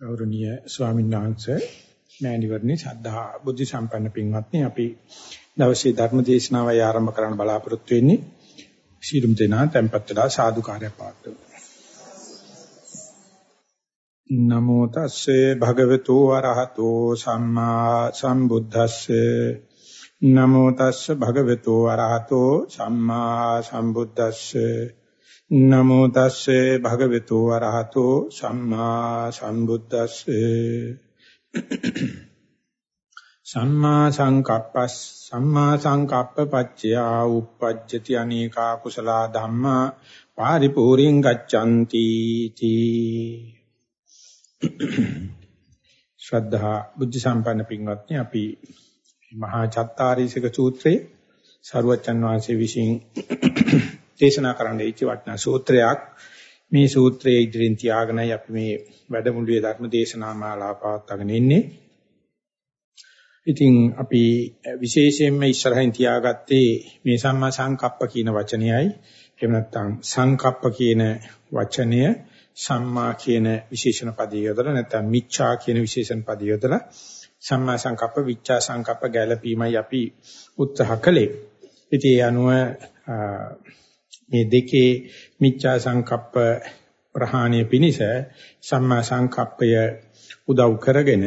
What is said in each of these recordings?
ගෞරවනීය ස්වාමීන් වහන්සේ මෑණිවරණි සද්ධා බුද්ධ සම්පන්න පින්වත්නි අපි දවසේ ධර්ම දේශනාවයි ආරම්භ කරන්න බලාපොරොත්තු වෙන්නේ. ශීලම් දෙනා tempත් වෙලා සාදුකාරය පාත්තුමු නමෝ තස්සේ භගවතු වරහතෝ සම්මා සම්බුද්දස්සේ. නමෝ තස්සේ භගවතු වරහතෝ සම්මා සම්බුද්දස්සේ. නමෝ තස්සේ භගවතු වරහතෝ සම්මා සම්බුද්දස්සේ. සම්මා සංකප්පස් සම්මා සංකප්ප පච්චයා uppajjati අනේකා කුසල ධම්මා පාරිපූර්ණං ගච්ඡanti තී ශ්‍රද්ධා බුද්ධ සම්පන්න පින්වත්නි අපි මහා චත්තාරීසක සූත්‍රයේ සරුවච්චන් වහන්සේ විසින් දේශනා කරන්න ඉච්ච වටනා සූත්‍රයක් මේ සූත්‍රයේ ඉදිරින් තියාගෙනයි අපි මේ වැඩමුළුවේ ධර්ම දේශනා මාලාව පවත්වාගෙන ඉන්නේ. ඉතින් අපි විශේෂයෙන්ම ඉස්සරහින් තියාගත්තේ මේ සම්මා සංකප්ප කියන වචනයයි. එහෙම නැත්නම් සංකප්ප කියන වචනය සම්මා කියන විශේෂණ පදේ යොදලා නැත්නම් මිච්ඡා කියන විශේෂණ පදේ යොදලා සම්මා සංකප්ප විච්ඡා සංකප්ප ගැළපීමයි අපි උත්සාහ කළේ. ඉතින් ඒ අනුව මේ දෙකේ මිච්ඡා සංකප්ප ප්‍රහාණය පිණිස සම්මා සංකප්පය උදව් කරගෙන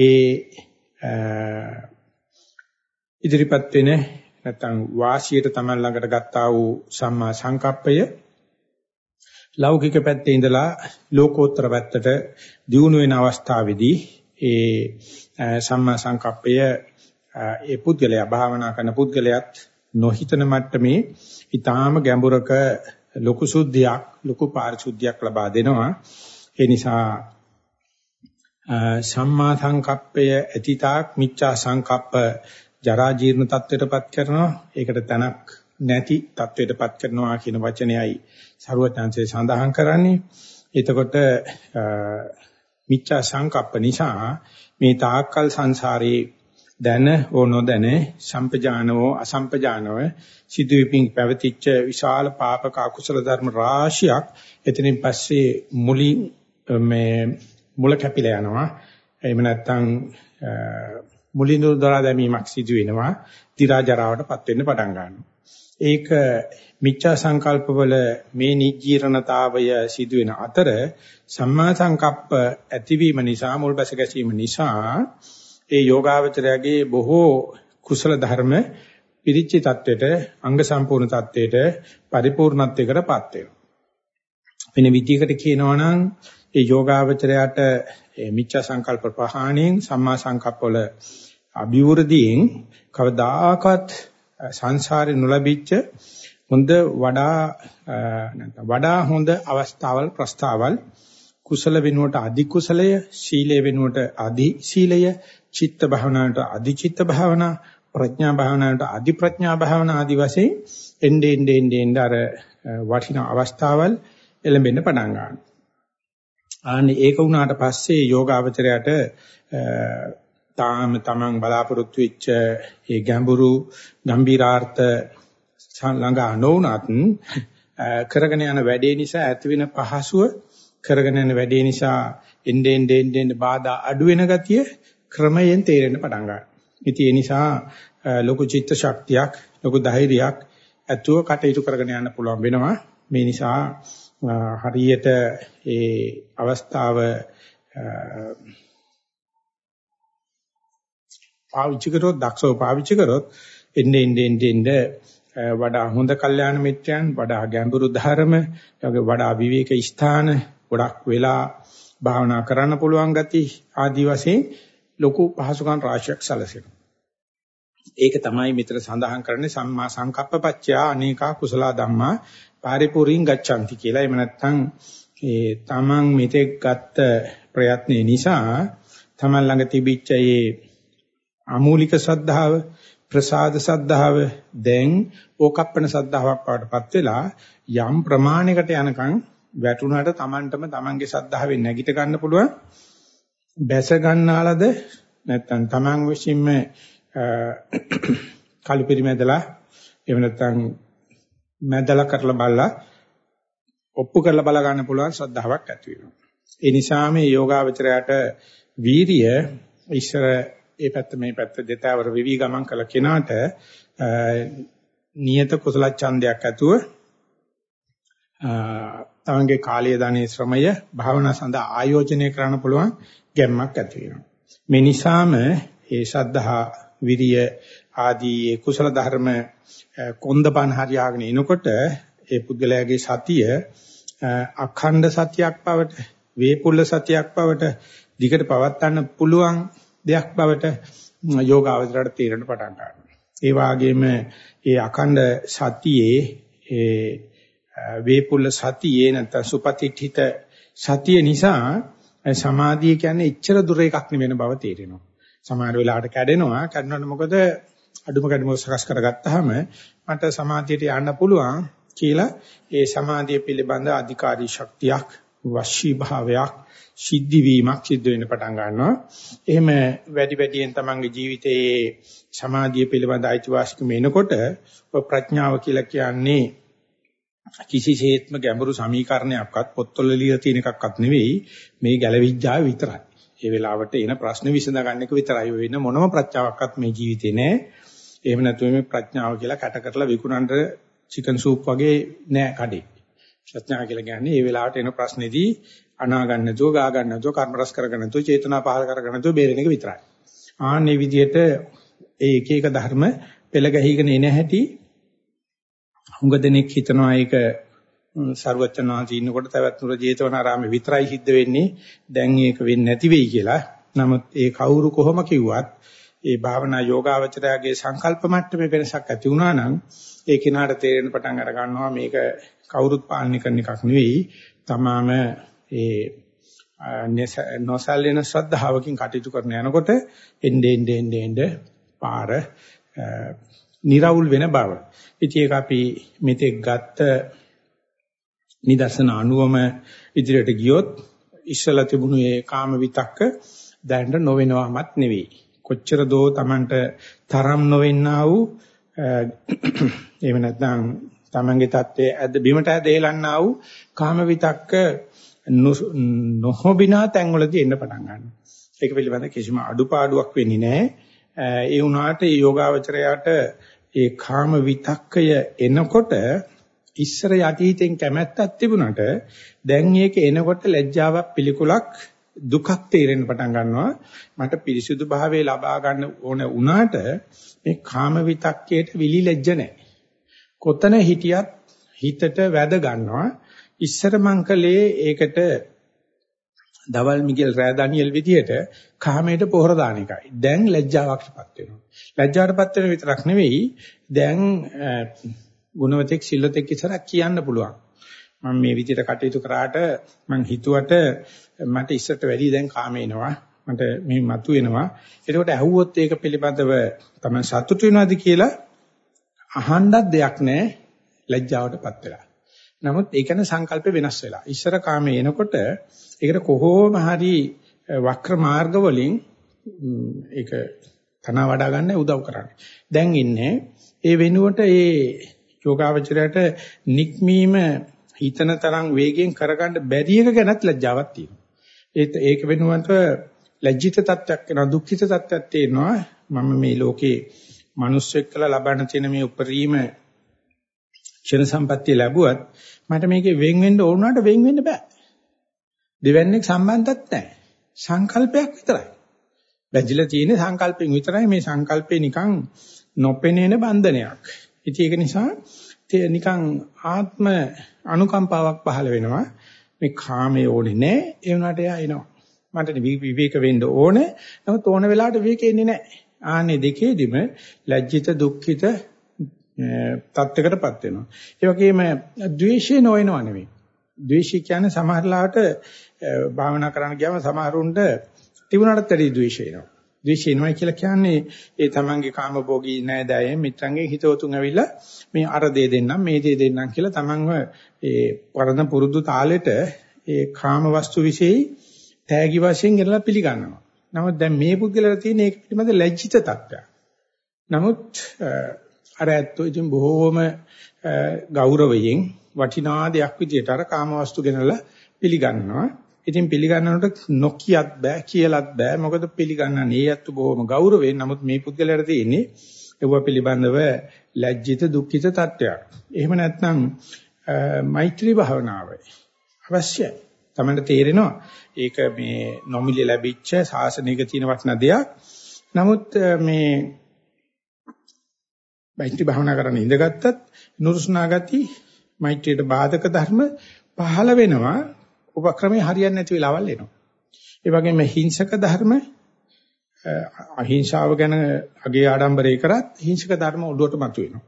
ඒ ඉදිරිපත් වෙන නැත්නම් වාසියට තමයි ළඟට ගත්තා වූ සම්මා සංකප්පය ලෞකික පැත්තේ ඉඳලා ලෝකෝත්තර පැත්තට දියුණු වෙන අවස්ථාවේදී ඒ සම්මා සංකප්පය ඒ පුද්ගලයා භාවනා කරන පුද්ගලයාත් නොහිතන මට්ටමේ ඊටාම ගැඹුරක ලොකු සුද්ධියක් ලොකු පාරිශුද්ධියක් ලබා දෙනවා. ඒ නිසා සම්මා සංකප්පය ඇතිතාක් මිච්ඡා සංකප්ප ජරා ජීර්ණ තත්ත්වයටපත් කරනවා. ඒකට තනක් නැති තත්ත්වයටපත් කරනවා කියන වචනයයි සරුවචාන්සේ සඳහන් කරන්නේ. එතකොට මිච්ඡා සංකප්ප නිසා මේ තාක්කල් සංසාරේ දැන ඕ නොදැන සම්පජානෝ අසම්පජානව සිදුවෙමින් පැවතිච්ච විශාල පාපක අකුසල ධර්ම රාශියක් එතනින් පස්සේ මුලින් මේ මුල කැපිලා යනවා. එහෙම නැත්නම් මුලින් දරා දැමීමක් සිදු වෙනවා දි รา ජරාවටපත් වෙන්න පටන් ගන්නවා. ඒක මිච්ඡා සංකල්පවල මේ නිජීරණතාවය සිදු වෙන අතර සම්මා සංකප්ප ඇතිවීම නිසා මුල් බැස ගැසීම නිසා ඒ යෝගාවචරයගේ බොහෝ කුසල ධර්ම පිරිච්චි தත්වෙට අංග සම්පූර්ණ தත්වෙට පරිපූර්ණත්වයකටපත් වෙනවා. වෙන විදිහකට කියනවා නම් ඒ යෝගාවචරයට ඒ මිච්ඡා සංකල්ප ප්‍රහාණයෙන් සම්මා සංකප්පවල අභිවෘද්ධියෙන් කවදාකවත් සංසාරේ නොලැබිච්ච හොඳ වඩා වඩා හොඳ අවස්ථාවල් ප්‍රස්තාවල් කුසල වෙනුවට අධි කුසලය ශීලයේ වෙනුවට අධි ශීලය චිත්ත භාවනාවට අධි චිත්ත භාවනා ප්‍රඥා භාවනාවට අධි ප්‍රඥා භාවනා ආදි වශයෙන් එnde ende ende ende අර වටිනා අවස්ථාවල් එළඹෙන්න පටන් ගන්නවා. ආන්නේ ඒක වුණාට පස්සේ යෝගාවචරයට තාම තමන් බලාපොරොත්තු වෙච්ච ඒ ගැඹුරු ගම්බීරාර්ථ ළඟ නොවුනත් කරගෙන යන වැඩේ නිසා ඇතිවෙන පහසුව කරගෙන යන වැඩේ නිසා එnde ende ende බාධා අඩු වෙන ගතිය ක්‍රමයෙන් තේරෙන්න පටන් ගන්නවා. ඉතින් ඒ නිසා ලොකු චිත්ත ශක්තියක්, ලොකු ධෛර්යයක් ඇතුව කටයුතු කරගෙන යන්න පුළුවන් වෙනවා. මේ නිසා හරියට ඒ අවස්ථාව පාවිච්චි කරොත් දක්ෂව පාවිච්චි කරොත් එන්නේ එන්නේ එන්නේ වඩා හොඳ කල්යාණ මිත්‍යයන් වඩා ගැඹුරු ධර්ම වඩා විවේක ස්ථාන ගොඩක් වෙලා භාවනා කරන්න පුළුවන් ගති ආදි වශයෙන් ලොකු පහසුකම් රාශියක් සැලසෙනවා. ඒක තමයි මෙතන සඳහන් කරන්නේ සම්මා සංකප්පපච්චයා අනේකා කුසල ධම්මා පරිපූර්ණං ගච්ඡanti කියලා. එහෙම නැත්නම් ඒ තමන් මෙතෙක් ගත්ත ප්‍රයත්නේ නිසා තමන් ළඟ තිබිච්ච ඒ අමූලික සද්ධාව ප්‍රසාද සද්ධාව දැන් ඕකප්පන සද්ධාාවක් වඩටපත් වෙලා යම් ප්‍රමාණයකට යනකම් වැටුණාට Tamanටම Tamanගේ සද්ධාවෙන් නැගිට ගන්න පුළුවන් බැස ගන්නාලද නැත්නම් Taman විසින්ම කලු පරිමැදලා එහෙම නැත්නම් මැදලා කරලා බලලා ඔප්පු කරලා බල ගන්න පුළුවන් ශ්‍රද්ධාවක් ඇති වෙනවා. ඒ නිසා මේ යෝගාවචරයට වීරිය ඉස්සර ඒ පැත්ත මේ පැත්ත දෙතවර විවි ගමන් කළ කෙනාට නියත කුසල ඡන්දයක් ඇතුව තමන්ගේ කාලීය ධනේ ශ්‍රමය භාවනා සඳහා ආයෝජනය කරන්න පුළුවන් ගැම්මක් ඇති වෙනවා. මේ නිසාම ඒ ශද්ධහා විරිය ආදී කුසල ධර්ම කොන්දපන් හරියාගෙන එනකොට ඒ පුද්ගලයාගේ සතිය අඛණ්ඩ සතියක් බවට වේපුල්ල සතියක් බවට දිගට පවත්වන්න පුළුවන් දෙයක් බවට යෝගාවචරයට තීරණ පටන් ගන්නවා. ඒ වාගේම ඒ අඛණ්ඩ සතියේ ඒ වේපුල්ල සතියේ නැත්නම් සුපතිඨිත සතිය නිසා සමාධිය කියන්නේ එච්චර දුර එකක් නෙවෙන බව තේරෙනවා. සමහර වෙලාවට කැඩෙනවා. කැඩුණාට මොකද අඩුම කැඩුම සකස් කරගත්තාම මට සමාධියට යන්න පුළුවන් කියලා ඒ සමාධිය පිළිබඳ අධිකාරී ශක්තියක් වශී භාවයක් සිද්ධි වීමක් සිද්ධ වෙන්න පටන් ගන්නවා. එහෙම වැඩි වැඩියෙන් තමන්ගේ ජීවිතයේ සමාධිය පිළිබඳ අයිතිවාසිකම එනකොට ප්‍රඥාව කියලා කියන්නේ කිසිසේත්ම ගැඹුරු සමීකරණයක්වත් පොත්වල ලියලා තියෙන එකක්වත් නෙවෙයි මේ ගැලවිඥාව විතරයි. ඒ වෙලාවට එන ප්‍රශ්න විසඳ ගන්න එක විතරයි වෙන මොනම ප්‍රඥාවක්වත් මේ ජීවිතේ නෑ. එහෙම නැතුව මේ ප්‍රඥාව කියලා කැට කරලා විකුණන්න චිකන් සූප් වගේ නෑ කඩේ. ප්‍රඥාව කියලා කියන්නේ මේ වෙලාවට එන ප්‍රශ්නේදී අනා ගන්න නැතුව ගා ගන්න නැතුව කර්ම රස කර ගන්න නැතුව චේතනා පහල කර ගන්න නැතුව බේරෙන එක විතරයි. ආන්නේ විදිහට ඒ එක එක ධර්ම පෙළ ගැහිගෙන එන හැටි හුඟ දෙනෙක් හිතනවා ඒක ਸਰවචනාංශී ඉන්නකොට තවත් නුර ජේතවනාරාමේ විතරයි සිද්ධ වෙන්නේ දැන් ඒක වෙන්නේ නැති වෙයි කියලා. නමුත් ඒ කවුරු කොහොම කිව්වත් ඒ භාවනා යෝගාවචරයාගේ සංකල්ප මට්ටමේ වෙනසක් ඇති වුණා නම් ඒ කෙනාට තේරෙන පටන් අර ගන්නවා මේක කවුරුත් පාලනය කරන එකක් නෙවෙයි. තමාම ඒ නොසල්ලෙන ශ්‍රද්ධාවකින් කටයුතු කරන යනකොට එnde ende ende ende පාර නිරවුල් වෙන බව. ඉතින් ඒක අපි මෙතෙක් ගත්ත නිදර්ශන අනුවම ඉදිරියට ගියොත් ඉස්සලා තිබුණු ඒ කාම විතක්ක දැනට නොවෙනවමත් නෙවෙයි. කොච්චර දෝ Tamanට තරම් නොවෙන්නා වූ එහෙම නැත්නම් Tamanගේ தත්ත්වයේ ඇද බිමට ඇදෙලන්නා වූ කාම විතක්ක නොහොබිනා තැන්වලදී එන්න පටන් ගන්නවා. ඒක පිළිබඳ කිසිම අඩුපාඩුවක් වෙන්නේ නැහැ. ඒ වුණාට මේ යෝගාවචරයට ඒ කාම විතක්කය එනකොට ඉස්සර යටිහිතෙන් කැමැත්තක් තිබුණාට දැන් ඒක එනකොට ලැජ්ජාවක් පිළිකුලක් දුකක් තේරෙන්න පටන් ගන්නවා. මට පිරිසුදු භාවයේ ලබා ගන්න ඕන වුණාට මේ කාම විතක්කයට විලි ලැජ්ජ නැහැ. කොතන හිටියත් හිතට වැද ගන්නවා. ඉස්සර මං කලේ ඒකට දවල් මිගෙල් රෑ ඩැනියෙල් විදියට කාමයට පොහොර දාන එකයි. දැන් ලැජ්ජාවක්පත් වෙනවා. ලැජ්ජාවටපත් වෙන විතරක් නෙවෙයි දැන් ගුණවතෙක් සිල්වතෙක් ඉස්සරහ කියන්න පුළුවන්. මම මේ විදියට කටයුතු කරාට මං හිතුවට මට ඉස්සරට වැඩි දැන් කාමේනවා. මට මේ මතු වෙනවා. එතකොට ඇහුවොත් ඒක පිළිබඳව තමයි සතුටු වෙනවද කියලා අහන්නත් දෙයක් නැහැ ලැජ්ජාවටපත් වෙලා. නමුත් ඒ කියන්නේ සංකල්ප වෙනස් වෙලා. ඉස්සර කාමේ එනකොට ඒකට කොහොම හරි වක්‍ර මාර්ග වලින් ඒක තන වඩා ගන්න උදව් කරන්නේ. දැන් ඉන්නේ ඒ වෙනුවට ඒ යෝගාවචරයට නික්මීම හිතන තරම් වේගෙන් කරගන්න බැරි එක ගැනත් ලැජ්ජාවක් තියෙනවා. ඒත් ඒක වෙනුවට ලැජ්ජිත තත්ත්වයක් වෙනවා දුක්ඛිත තත්ත්වයක් තියෙනවා. මම මේ ලෝකේ මිනිස්සෙක් කළ ලබන්න තියෙන මේ උපරිම ක්ෂණ සම්පත්තිය ලැබුවත් මට මේකේ වෙන් වෙන්න ඕන වුණාට වෙන් වෙන්න බෑ. දෙවන්නේක් සම්බන්ධයක් නැහැ. සංකල්පයක් විතරයි. වැජිලා තියෙන සංකල්පෙන් විතරයි මේ සංකල්පේ නිකන් නොපෙනෙන බන්ධනයක්. ඉතින් ඒක නිසා නිකන් ආත්ම අනුකම්පාවක් පහළ වෙනවා. මේ කාමයේ ඕනේ නැහැ. ඒ වුණාට එයා එනවා. මට විවේක වෙන්න ඕනේ. නමුත් ඕන වෙලාවට විවේක එන්නේ නැහැ. ආන්නේ දෙකේදිම ලැජ්ජිත දුක්ඛිත තත්යකටපත් වෙනවා. ඒ වගේම ද්වේෂය නොවනව නෙවෙයි. ද්වේෂය කියන්නේ සමහරලාට භාවනා කරන්න ගියාම සමහරුන්ට තිබුණාට වැඩි ද්වේෂය එනවා. ද්වේෂය එනවා කියලා කියන්නේ ඒ තමන්ගේ කාමභෝගී නෑදෑයන් මිත්‍රන්ගේ හිතවතුන් ඇවිල්ලා මේ අර දේ දෙන්නම් මේ දේ දෙන්නම් කියලා තමන්ව ඒ වරණ පුරුදු තාලෙට ඒ කාම වස්තු વિશે තෑගි වශයෙන් ඉරලා පිළිගන්නවා. නමුත් දැන් මේ පුද්ගලයා තියෙන ඒක පිළිබඳ ලැජ්ජිත තත්ත්වයක්. නමුත් අර ඇත්තෝ ඉතින් බොහෝම ගෞරවයෙන් වටිනා දෙයක් විදියට අර කාමවස්තු ගෙනලා පිළිගන්නවා. ඉතින් පිළිගන්නකොට නොකියත් බෑ කියලත් බෑ. මොකද පිළිගන්නන්නේ ඒත් බොහොම ගෞරවයෙන්. නමුත් මේ පුද්ගලයාට තියෙන්නේ ඒව පිළිබඳව ලැජ්ජිත දුක්ඛිත තත්වයක්. එහෙම නැත්නම් මෛත්‍රී භාවනාව අවශ්‍යයි. තමයි තේරෙනවා. ඒක මේ නොමිලේ ලැබිච්ච සාසනික තියෙන වටිනා දෙයක්. නමුත් මේ මෛත්‍රී භාවනා කරන්න ඉඳගත්තත් නුරුස්නා ගති මෛත්‍රියට බාධක ධර්ම පහළ වෙනවා. උපක්‍රමයේ හරියන්නේ නැති වෙලාවල් එනවා. ඒ වගේම හිංසක ධර්ම අහිංසාව ගැන අගේ ආඩම්බරේ කරත් හිංසක ධර්ම උඩට මතුවෙනවා.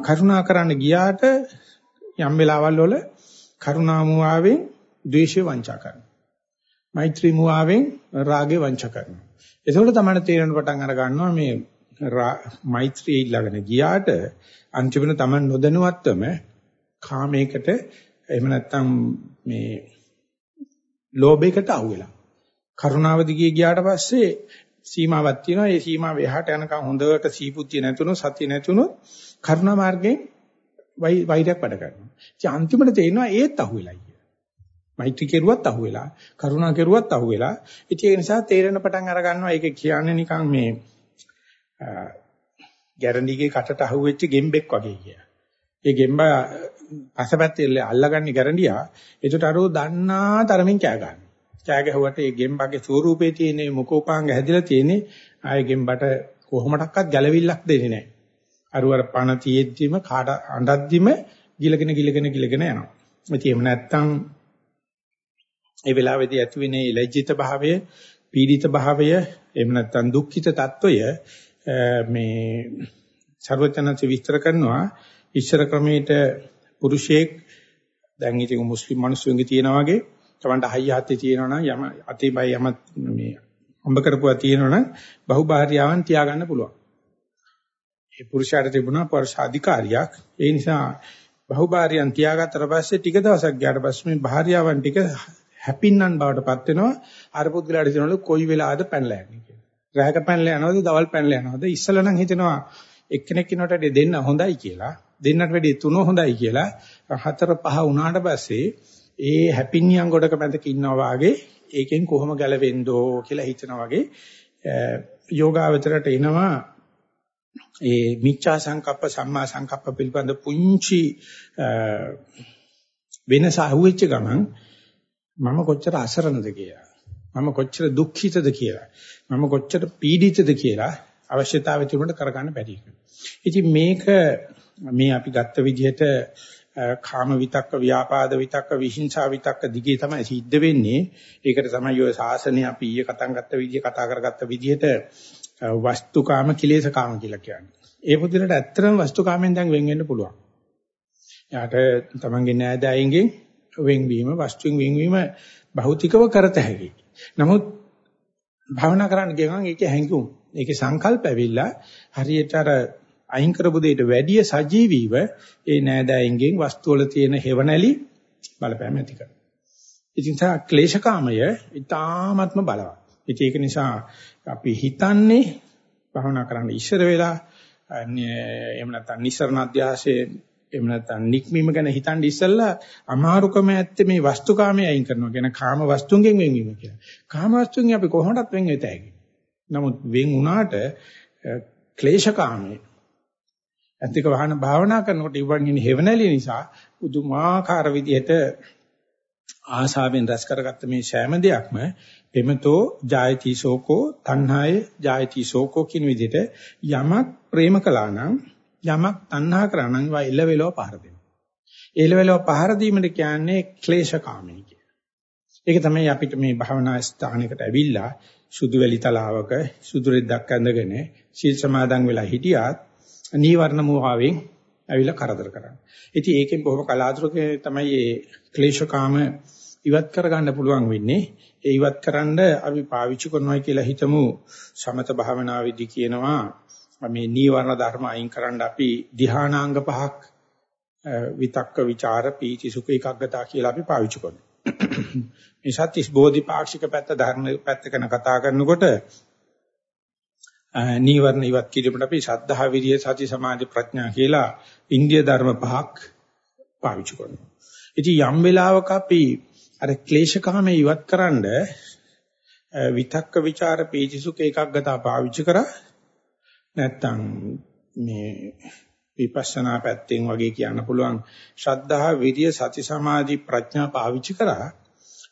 කරුණා කරන්න ගියාට යම් වෙලාවල් වල කරුණා මුවාවෙන් ද්වේෂය වංචා කරනවා. මෛත්‍රී මුවාවෙන් රාගේ වංචා කරනවා. ඒකවල තමයි තේරෙන පටන් අර ගන්නවා මේ මෛත්‍රී ඊළඟන ගියාට අන්තිමට තමයි නොදැනුවත්වම කාමයකට එහෙම නැත්නම් මේ ලෝභයකට අහු වෙලා. කරුණාව දිගේ ගියාට පස්සේ සීමාවක් තියෙනවා. ඒ සීමාව එහාට යනකම් හොඳට සීපුත්‍ය නැතුණොත් සතිය නැතුණොත් කරුණා මාර්ගයෙන් වෛරයක් වැඩ කරනවා. ඉතින් අන්තිමට තේරෙනවා ඒත් අහු වෙලා කියලා. මෛත්‍රී කෙරුවත් අහු වෙලා, කරුණා කෙරුවත් අහු වෙලා. ඉතින් ඒ නිසා තේරෙන පටන් අර ගන්නවා ඒක කියන්නේ නිකන් මේ ගැරන්ඩිගේ කටට අහුවෙච්ච ගෙම්බෙක් වගේ කියලා. ඒ ගෙම්බා පසපැත්තේ අල්ලගන්නේ ගැරන්ඩියා. ඒකට අරෝ දන්නා තරමින් කෑ ගන්න. කෑ ගැහුවට ඒ ගෙම්බාගේ ස්වරූපේ තියෙන මුඛෝපාංග හැදිලා තියෙන්නේ ආයේ ගෙම්බට කොහොමඩක්වත් ගැළවිල්ලක් දෙන්නේ නැහැ. අරු අර පණ තියෙද්දිම කාඩ අඬද්දිම ගිලගෙන ගිලගෙන ගිලගෙන යනවා. ඉතින් එහෙම නැත්තම් ඒ වෙලාවේදී ඇතිවෙන ලැජ්ජිත භාවය, පීඩිත භාවය, එහෙම නැත්තම් දුක්ඛිත తত্ত্বය මේ ਸਰවඥාන්ත විස්තර කරනවා ඉස්සර ක්‍රමයට පුරුෂයෙක් දැන් ඉතින් මුස්ලිම් මිනිස්සුන්ගේ තියෙනා වගේ තමන්ට හයිය හත්තේ තියෙනවා නම් යම අතේ බය යම මේ හම්බ කරපුවා තියෙනවා නම් බහුභාර්යාවන් තියාගන්න පුළුවන්. ඒ පුරුෂයාට තිබුණා පර්ශ අධිකාරියක්. ඒ නිසා බහුභාර්යයන් තියාගත්තට පස්සේ ටික දවසක් ගියාට පස්සේ මේ භාර්යාවන් ටික හැපින්නන් බවටපත් වෙනවා. අර පුද්ගලයාට හිතනවලු කොයි වෙලාවද පැනලා යන්නේ කියලා. රැහක පැනලා යනවද දවල් පැනලා යනවද ඉස්සල නම් හිතෙනවා එක්කෙනෙක් ඉන්නට දෙන්න හොඳයි කියලා. දෙන්නට වැඩි තුන හොඳයි කියලා. හතර පහ වුණාට පස්සේ ඒ හැපිනියන් ගොඩක මැදක ඉන්නවා වාගේ ඒකෙන් කොහොම ගැලවෙන්නෝ කියලා හිතනවා වගේ යෝගාවචරයට එනවා ඒ මිච්ඡා සංකප්ප සම්මා සංකප්ප පිළිබඳ පුංචි වෙනස අහුවෙච්ච ගමන් මම කොච්චර අසරණද කියලා මම කොච්චර දුක්ඛිතද කියලා මම කොච්චර පීඩිතද කියලා අවශ්‍යතාවය තිබුණට කරගන්න බැරි එක. ඉතින් මේක මේ අපි ගත්ත විදිහට කාම විතක්ක ව්‍යාපාද විතක්ක විහිංසා විතක්ක දිගේ තමයි සිද්ධ වෙන්නේ. ඒකට තමයි ඔය සාසනය අපි ඊයේ කතා කරගත්ත විදිහ කතා කරගත්ත විදිහට වස්තුකාම කිලේශකාම කියලා කියන්නේ. ඒ පුදුලට ඇත්තටම වස්තුකාමෙන් දැන් වෙන් වෙන්න පුළුවන්. යාට තමන්ගේ නෑදෑයින්ගෙන් වෙන්වීම වස්තුන් වෙන්වීම භෞතිකව කරත හැකියි. නමුත් භාවනා කරන්න ගියම ඒකේ හැඟුම් ඒකේ සංකල්ප ඇවිල්ලා හරියට අර අයින් කරපු දෙයට වැඩිය සජීවීව ඒ නෑදෑයින්ගෙන් වස්තු වල තියෙන හේවණලි බලපෑම ඇති කරනවා. ඉතින් තා ක්ලේශකාමය ඊ타ත්ම බලවත්. ඒක නිසා අපි හිතන්නේ භවනා කරන්න ඉස්සර වෙලා එහෙම නැත්නම් නිසරණ අධ්‍යාසයේ එහෙම නැත්නම් නික්මීම ගැන හිතන් ඉස්සෙල්ලා අමාරුකම ඇත්තේ මේ වස්තුකාමයේ අයින් කරනවා කියන කාම වස්තුන්ගෙන් වෙන්වීම කියලා. කාම වස්තුන්ගෙන් අපි කොහොමදත් වෙන් වෙත හැකියි. නමුත් වෙන් වුණාට ක්ලේශකාමයේ ඇත්තික වහන භාවනා කරනකොට ඉවන් ඉන්නේ හේවණලිය නිසා පුදුමාකාර විදිහට ආසාවෙන් රැස් කරගත්ත මේ සෑම දෙයක්ම පෙමතෝ ජායති සෝකෝ තණ්හාය ජායති සෝකෝ කියන විදිහට යමක් ප්‍රේම කළා නම් යමක් තණ්හා කරා නම් ඒවා එළවෙලව පහර දෙනවා. එළවෙලව පහර දීමට කියන්නේ ක්ලේශකාමී කියලා. ඒක තමයි අපිට මේ භාවනා ස්ථානයකට ඇවිල්ලා සුදු වැලි තලාවක සුදු රෙද්දක් ඇඳගෙන සීල් සමාදන් වෙලා හිටියත් නීවරණ මෝහයෙන් ඇවිල්ලා කරදර කරන්නේ. ඉතින් ඒකෙන් බොහොම කලාතුරකින් තමයි මේ ක්ලේශකාම ඉවත් කරගන්න පුළුවන් වෙන්නේ. ඒ ඉවත් කරන්න අපි පාවිච්චි කරනවා කියලා හිතමු සමත භාවනාවේදී කියනවා මේ නීවරණ ධර්ම අයින් කරන්න අපි ධ්‍යානාංග පහක් විතක්ක ਵਿਚාර පීති සුඛ ඒකග්ගතා කියලා අපි පාවිච්චි කරනවා. මේ සත්‍තිස් බෝධිපාක්ෂික පැත්ත ධර්ම පැත්ත ගැන කතා කරනකොට නීවරණ ඉවත් කිරීමට අපි සද්ධා විරිය සති සමාධි ප්‍රඥා කියලා ඉන්දිය ධර්ම පහක් පාවිච්චි කරනවා. ඉතින් යම් වෙලාවක අපි අර ක්ලේශකාමයේ ඉවත්කරනද විතක්ක ਵਿਚාර පීති සුඛ ඒකග්ගතා පාවිච්චි කරා නැත්තම් මේ විපස්සනා පැත්තෙන් වගේ කියන්න පුළුවන් ශ්‍රද්ධා විරිය සති සමාධි ප්‍රඥා පාවිච්චි කරා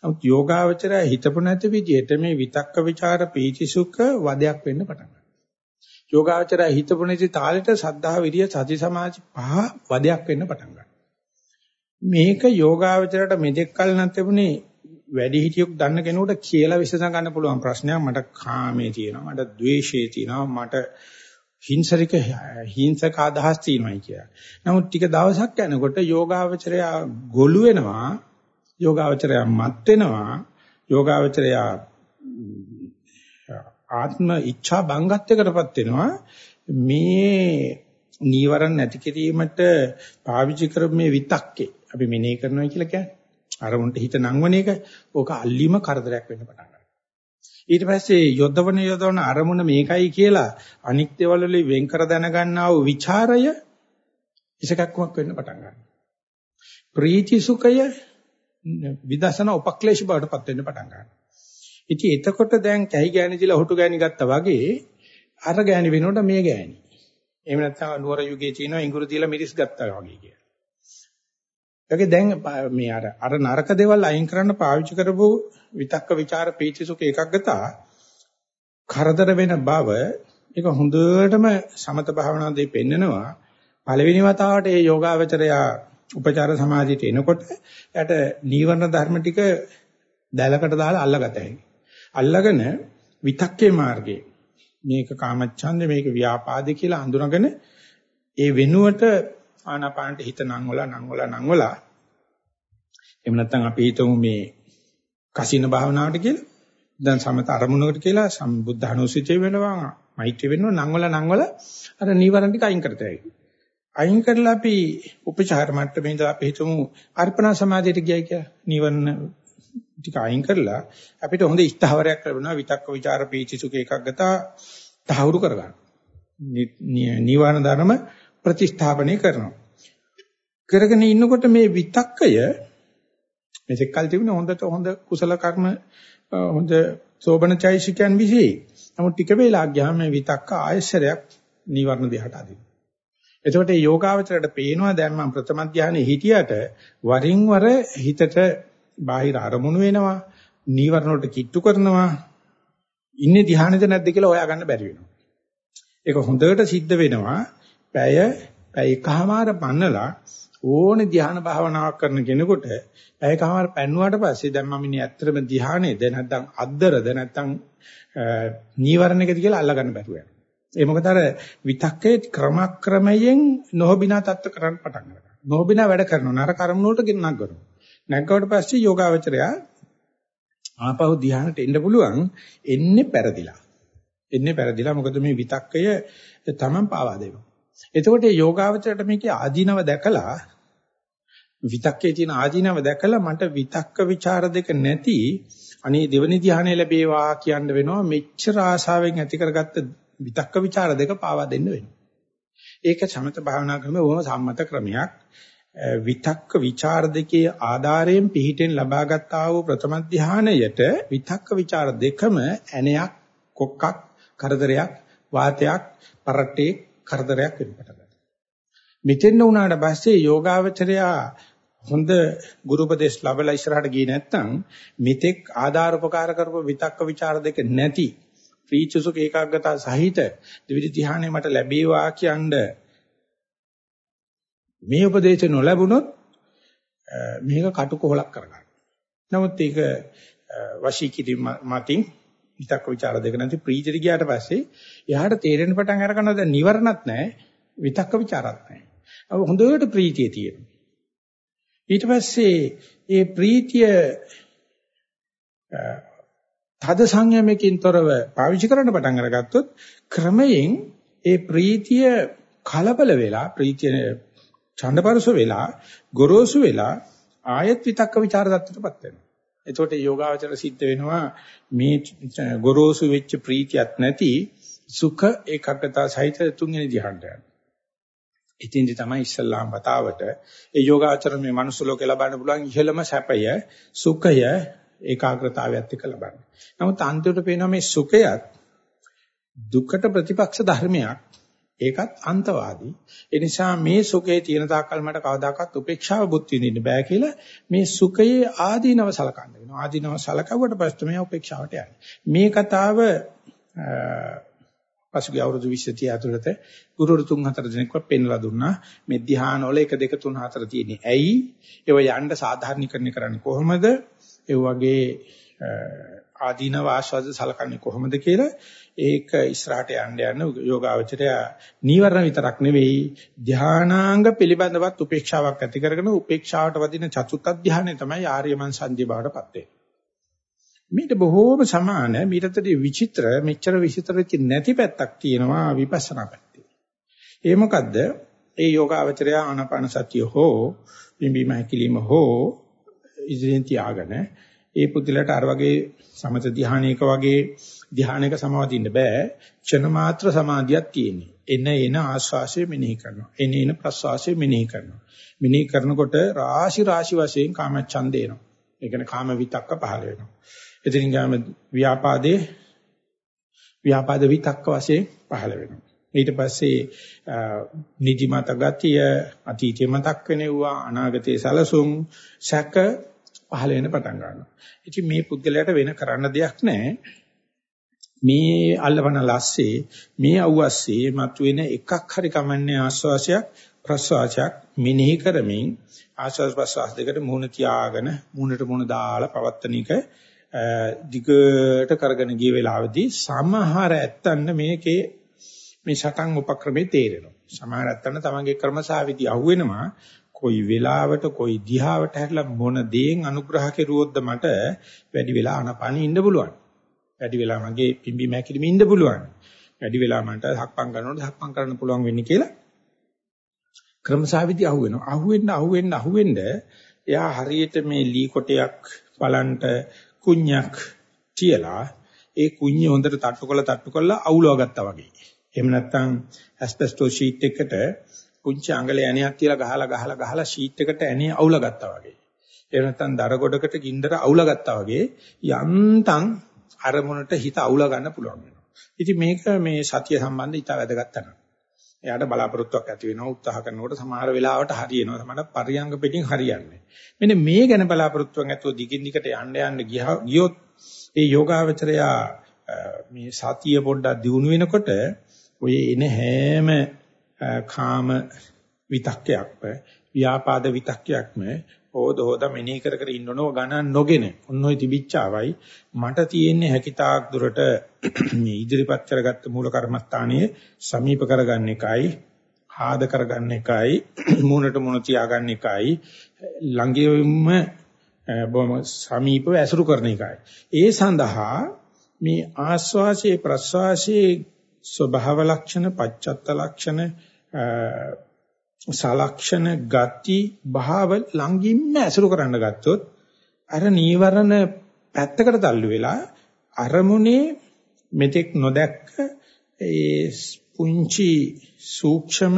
නමුත් යෝගාවචරය හිතපො නැති විදිහට මේ විතක්ක ਵਿਚාර පීචිසුක වදයක් වෙන්න පටන් ගන්නවා. යෝගාවචරය හිතපො නැති තාලෙට සද්ධා විරිය සති සමාධි පහ වදයක් වෙන්න පටන් ගන්නවා. මේක යෝගාවචරයට මෙතෙක් කල නැතිබුණේ වැඩි හිටියෙක් දන්න කෙනෙකුට කියලා විසඳ ගන්න පුළුවන් ප්‍රශ්නයක් මට කාමයේ තියෙනවා මට ද්වේෂයේ තියෙනවා මට හිංසරික හිංසක අදහස් තියෙනවායි කියලා. නමුත් ටික දවසක් යනකොට යෝගාවචරය ගොළු වෙනවා යෝගාවචරය මත් වෙනවා යෝගාවචරය ආත්ම ඉච්ඡා බංගත්වයකටපත් වෙනවා. මේ නීවරණ නැති කිරීමට පාවිච්චි කරපු මේ විතක්කේ අපි මෙනෙහි කරනවා කියලා කියන්නේ. අරමුණට හිත නංවන එක ඕක අල්ලිම කරදරයක් වෙන්න පටන් ගන්නවා. ඊට පස්සේ යොදවන යොදවන අරමුණ මේකයි කියලා අනික් දේවල් වලින් වෙන් කර දැනගන්නා වූ ਵਿਚාරය ඉසකක්කමක් වෙන්න පටන් ගන්නවා ප්‍රීති සුඛය විදර්ශන උපක්ලේශ බවට පත් වෙන්න පටන් ගන්නවා. ඉතින් එතකොට දැන් කැහි ගෑණි දිලා හොටු ගෑණි ගත්තා වගේ අර ගෑණි වෙනකොට මේ ගෑණි. එහෙම නැත්නම් නුවර යුගයේ තියෙනවා ඉඟුරු තියලා මිරිස් ගත්තා වගේ කියලා. ඒකේ දැන් මේ අර අර නරක දේවල් අයින් කරන්න පාවිච්චි කරපු විතක්ක ਵਿਚාර පීචිසුක එකක්ගතා කරදර වෙන බව ඒක හොඳටම සමත භාවනාවේදී පෙන්නනවා. පළවෙනි වතාවට මේ යෝගාවචරයා උපචාර සමාධියට එනකොට යට නීවරණ ධර්ම ටික දැලකට දාලා අල්ලගතයි. අල්ලගෙන විතක්කේ මාර්ගේ මේක කාමච්ඡන්දේ මේක ව්‍යාපාදේ කියලා අඳුනගෙන ඒ වෙනුවට ආනාපානට හිත නංවලා නංවලා නංවලා එහෙම නැත්නම් අපි හිතමු මේ කසින භාවනාවට කියලා දැන් සමත අරමුණකට කියලා සම්බුද්ධ අනුසිතේ වෙනවා මෛත්‍රී වෙනවා නංවලා නංවලා අර නීවරණ ටික අයින් කරතයි. අයින් කරලා අපි උපචාර මට්ටමේ ඉඳලා අපි හිතමු අර්පණා සමාධියට ගියයි කියලා. නිවර්ණ ටික අයින් කරලා අපිට හොඳ ස්ථාවරයක් ලැබෙනවා විතක්ක ਵਿਚාර පීචි සුඛ එකක් ගතා තහවුරු කරගන්න. නිවර්ණ ධර්ම ප්‍රතිස්ථාපනය කරනවා. කරගෙන ඉන්නකොට මේ විතක්කය මේක කල් තිබුණ හොඳට හොඳ කුසල කර්ම හොඳ සෝබන චෛසිකයන් විසී. නමුත් ටික වෙලා ගියාම මේ විතක්ක ආයශරයක් නිවර්ණ දිහාට අදිනවා. එතකොට මේ යෝගාවචරයට පේනවා දැන් මම ප්‍රථම ධානයේ හිටියට වරින් වර හිතට බාහිර අරමුණු වෙනවා නීවරණ වලට කිට්ටු කරනවා ඉන්නේ ධානයද නැද්ද කියලා හොයාගන්න බැරි වෙනවා ඒක හොඳට සිද්ධ වෙනවා පැය පැය එකමාර පන්නලා ඕනේ ධාන භාවනාවක් කරන කෙනෙකුට පැය එකමාර පැන්නුවාට පස්සේ දැන් මම ඉන්නේ ඇත්තටම ධානයේද නැත්නම් අද්දරද නැත්නම් නීවරණයකද කියලා අල්ලගන්න බැරුව යනවා ඒ මොකද අර විතක්කේ ක්‍රමක්‍රමයෙන් නොහොබිනා තත්ත්ව කරන්න පටන් ගන්නවා. නොහොබිනා වැඩ කරනවා. නර කර්ම වලට ගෙනනක් කරනවා. නැග්ගවට පස්සේ යෝගාවචරයා ආපහු ධ්‍යානට එන්න පුළුවන් එන්නේ පෙරදිලා. එන්නේ පෙරදිලා මොකද මේ විතක්කය තමන් පාවා දෙනවා. එතකොට මේ යෝගාවචරයට මේකේ ආධිනව දැකලා විතක්කේ තියෙන ආධිනව දැකලා මට විතක්ක ਵਿਚාර දෙක නැති අනේ දෙවෙනි ධ්‍යානෙ ලැබේවා කියන්න වෙනවා මෙච්චර ආශාවෙන් ඇති කරගත්ත විතක්ක ਵਿਚාර දෙක පාවා දෙන්න වෙනවා. ඒක සමත භාවනා ක්‍රමයේ බොහොම සම්මත ක්‍රමයක්. විතක්ක ਵਿਚාර දෙකේ ආධාරයෙන් පිහිටෙන් ලබාගත් ආ වූ ප්‍රථම ධානයට විතක්ක ਵਿਚාර දෙකම ඇණයක් කොක්කක් කරදරයක් වාතයක් පරට්ටේ කරදරයක් වෙනපට ගන්නවා. මෙතෙන් උනාට පස්සේ යෝගාවචරයා හොඳ ගුරුපදේශ ලැබලා ඉස්සරහට ගියේ නැත්නම් මෙතෙක් ආධාර උපකාර කරපු විතක්ක ਵਿਚාර දෙක නැති ප්‍රීචසුක ඒකාග්‍රතාව සහිත දෙවිදි ධ්‍යානෙ මට ලැබේවා කියන්නේ මේ උපදේශ නොලැබුණොත් මේක කටුකොහලක් කරගන්න. නමුත් ඒක වශී කිරීම මතින් විතක්ක ਵਿਚාර දෙක නැති ප්‍රීතිට ගියාට පස්සේ එයාට තේරෙන පටන් අරගන්න දැන් නිවරණත් නැහැ විතක්ක ਵਿਚාරත් නැහැ. හොඳට ප්‍රීතිය තියෙනවා. ඊට පස්සේ ඒ ප්‍රීතිය තද සංයමයෙන් තොරව පාවිච්චි කරන්න පටන් අරගත්තොත් ක්‍රමයෙන් ඒ ප්‍රීතිය කලබල වෙලා ප්‍රීතිය ඡන්දපරස වෙලා ගොරෝසු වෙලා ආයත් විතක්ක ਵਿਚාර தත්තටපත් වෙනවා. එතකොට යෝගාවචර සිද්ධ වෙනවා මේ ගොරෝසු වෙච්ච ප්‍රීතියක් නැති සුඛ ඒකග්ගතා සහිත තුන්වෙනි ධ්‍යානට යනවා. ඉතින්දි තමයි ඉස්සල්ලාම වතාවට ඒ යෝගාචර මේ මනුස්ස ලෝකේ ලබන්න පුළුවන් ඉහළම සැපය සුඛය ඒකාග්‍රතාවයත් එක්ක ලබන්නේ. නමුත් අන්තිමට පේනවා මේ සුඛයත් දුක්ඛට ප්‍රතිපක්ෂ ධර්මයක්. ඒකත් අන්තවාදී. ඒ නිසා මේ සුඛයේ තියෙන තාක්කල් මට කවදාකවත් උපේක්ෂාව බුද්ධ විඳින්න බෑ කියලා මේ සුඛයේ ආදීනව සලකන්න වෙනවා. ආදීනව සලකවුවට පස්සේ තමයි උපේක්ෂාවට යන්නේ. මේ කතාව පසුගිය අවුරුදු 20 30 ඇතුළත ගුරුවරු 3 4 දෙනෙක්ව පෙන්ලා දුන්නා මේ ධ්‍යාන වල 1 2 3 4 තියෙන්නේ. ඇයි? ඒව යන්න සාධාරණීකරණය කරන්නේ කොහොමද? ඒ වගේ ආදීනව ආස්වාද සලකන්නේ කොහොමද කියලා ඒක ඉස්සරහට යන්න යන යෝගාවචරය නීවරණ විතරක් නෙවෙයි ධානාංග පිළිබඳවත් උපේක්ෂාවක් ඇති කරගෙන උපේක්ෂාවට වදින චතුත්ථ ධානය තමයි ආර්යමන් සංජී බවටපත් වෙන්නේ. මේට බොහෝම සමාන මීටතරේ විචිත්‍ර මෙච්චර විචිත්‍ර නැති පැත්තක් තියෙනවා විපස්සනා පැත්තේ. ඒ මොකද්ද? ඒ යෝගාවචරය ආනාපාන සතිය හෝ පිම්බීම හැකිලිම හෝ ඉදිරියෙන් තියාගෙන ඒ පුදුලට අර වගේ සමත ධානයක වගේ ධානයක සමාදින්න බෑ. ක්ෂණ මාත්‍ර සමාධියක් තියෙන්නේ. එන එන ආස්වාසය මෙනෙහි කරනවා. එන එන ප්‍රස්වාසය මෙනෙහි කරනවා. මෙනෙහි කරනකොට රාශි රාශි වශයෙන් කාම ඡන්ද එනවා. ඒ කියන්නේ කාම විතක්ක පහළ වෙනවා. එතනින් ගාම ව්‍යාපාදේ ව්‍යාපාද විතක්ක වශයෙන් පහළ වෙනවා. ඊට පස්සේ නිදිමත ගතිය අතීතේ මතක් වෙනවා අනාගතේ සලසුම් සැක පහළ වෙන පටන් ගන්නවා. ඉතින් මේ පුද්ගලයාට වෙන කරන්න දෙයක් නැහැ. මේ අල්ලවන ලස්සේ මේ අවුස්සේ මතුවෙන එකක් හරි කමන්නේ ආස්වාසයක් ප්‍රසවාසයක් මෙනෙහි කරමින් ආස්වාස් ප්‍රසවාස දෙකට මුහුණ තියාගෙන මුහුණට මුහුණ දාලා පවත්තන එක දිගට කරගෙන ගිය වෙලාවේදී සමහර ඇත්තන්න මේකේ මේ සටන් උපක්‍රමේ තේරෙනවා. සමහර ඇත්තන්න තමන්ගේ ක්‍රමසාවිදි අහුවෙනවා. කොයි වෙලාවට කොයි දිහාවට හැරලා මොන දේෙන් අනුග්‍රහ කෙරුවොත්ද මට වැඩි වෙලා අනපන ඉන්න පුළුවන්. වැඩි වෙලා මගේ පිම්බි මැකිලිම ඉන්න පුළුවන්. වැඩි වෙලා මට හක්පම් කරනකොට හක්පම් කරන්න පුළුවන් වෙන්නේ කියලා ක්‍රමසාවිදි අහුවෙනවා. අහුවෙන්න අහුවෙන්න අහුවෙන්න එයා හරියට මේ ලී කොටයක් බලන්ට කුණ්‍යක් තියලා ඒ කුණ්‍ය හොඳට තට්ටු කරලා තට්ටු කරලා අවුලව ගත්තා වගේ. එහෙම නැත්නම් ඇස්බෙස්ටෝ ෂීට් එකකට පුංචි අඟලේ ඇණයක් තියලා ගහලා ගහලා ගහලා ෂීට් එකට ඇණේ අවුලා ගත්තා වගේ. එහෙම නැත්නම් දර ගොඩකට ගින්දර අවුලා ගත්තා වගේ යන්තම් අරමුණට හිත අවුලා ගන්න පුළුවන් වෙනවා. ඉතින් මේක මේ සතිය සම්බන්ධ ඉතා වැදගත් තැනක්. එයාට බලාපොරොත්තුවක් ඇති වෙනවා උත්සාහ කරනකොට සමහර වෙලාවට හරියනවා සමහර පරියංග පිටින් හරියන්නේ. මෙන්න මේ ගැන බලාපොරොත්තුවක් ඇතුව දිගින් දිගට යන්න යන්න ගියොත් ඒ යෝගාවචරයා මේ සතිය පොඩ්ඩක් දියුණු වෙනකොට ඔය එන හැම කාම විතක්කයක්ම ව්‍යාපාද විතක්කයක්ම හොද හොද මෙනෙහි කර කර ඉන්නනෝ ගණන් නොගෙන ඔන්න ඔය තිබිච්චාවයි. මට තියෙන්නේ හැකිතාක් දුරට මේ ඉදිරිපත් කරගත්ත මූල කර්මස්ථානයේ සමීප කරගන්න එකයි ආද කරගන්න එකයි මූණට මුණ තියාගන්න එකයි ළඟින්ම බොහොම සමීපව ඇසුරු කරන එකයි. ඒ සඳහා මේ ආස්වාසේ ප්‍රස්වාසේ ස්වභාව ලක්ෂණ පච්චත්ත ලක්ෂණ සලක්ෂණ ගති භාව ළඟින්ම ඇසුරු කරන්න ගත්තොත් අර නීවරණ පැත්තකට තල්ලු වෙලා අරමුණේ මෙතෙක් නොදැක්ක ඒ පුංචි සූක්ෂම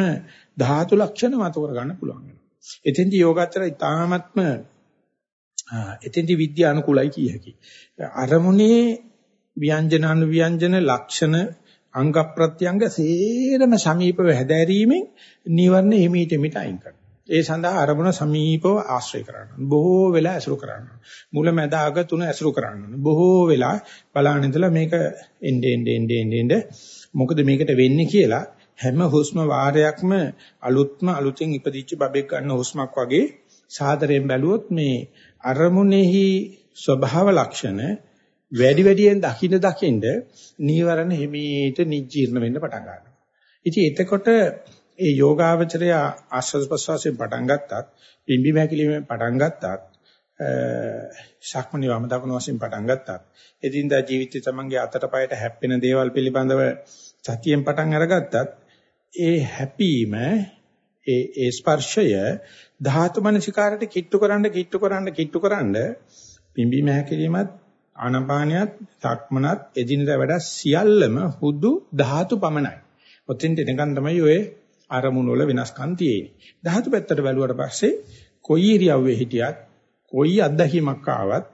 ධාතු ලක්ෂණ මත කරගන්න පුළුවන් වෙනවා. එතෙන්දී යෝගාචර ඉතාමත්ම එතෙන්දී විද්‍යා අනුකූලයි කිය හැකි. අරමුණේ ව්‍යංජන අනුව්‍යංජන ලක්ෂණ අංග ප්‍රත්‍යංග සේරම සමීපව හැදෑරීමෙන් නිවර්ණ හිමීට මිට අයින් කරනවා. ඒ සඳහා අරමුණ සමීපව ආශ්‍රය කරනවා. බොහෝ වෙලා ඇසුරු කරනවා. මුල මැද අග තුන ඇසුරු කරනවා. බොහෝ වෙලා බලන්න ඉඳලා මේක එnde ende ende ende ende මොකද මේකට වෙන්නේ කියලා හැම හුස්ම වාරයක්ම අලුත්ම අලුතෙන් ඉපදිච්ච බබෙක් ගන්න හුස්මක් වගේ සාදරයෙන් බැලුවොත් මේ අරමුණෙහි ස්වභාව ලක්ෂණ වැඩි වැඩියෙන් දකින්න දකින්න නීවරණ හිමීට නිජීර්ණ වෙන්න පටන් ගන්නවා. ඉතින් එතකොට ඒ යෝගාවචරය ආස්වාද ප්‍රසවාසයෙන් පටන් ගත්තත්, පිම්බි මහැකිලිමෙන් පටන් ගත්තත්, ශක්මණේ වම දකුණු වශයෙන් පටන් ගත්තත්, එදින්දා ජීවිතේ තමන්ගේ අතට පයට හැප්පෙන දේවල් පිළිබඳව සතියෙන් පටන් අරගත්තත්, ඒ හැපීම ඒ ඒ ස්පර්ශය ධාතු මනසිකාරට කිට්ටු කරන්න කිට්ටු කරන්න කිට්ටු කරන්න පිම්බි මහැකිලිමත් ආනපානියත් සක්මනත් එදිනදා වැඩ සියල්ලම හුදු ධාතු පමණයි. ඔතෙන්ට එනකන් තමයි ඔය අරමුණු වල වෙනස්කම් තියෙන්නේ. ධාතු පැත්තට බැලුවට පස්සේ කොයි ඉරියව්වේ හිටියත් කොයි අත්දැකීමක් ආවත්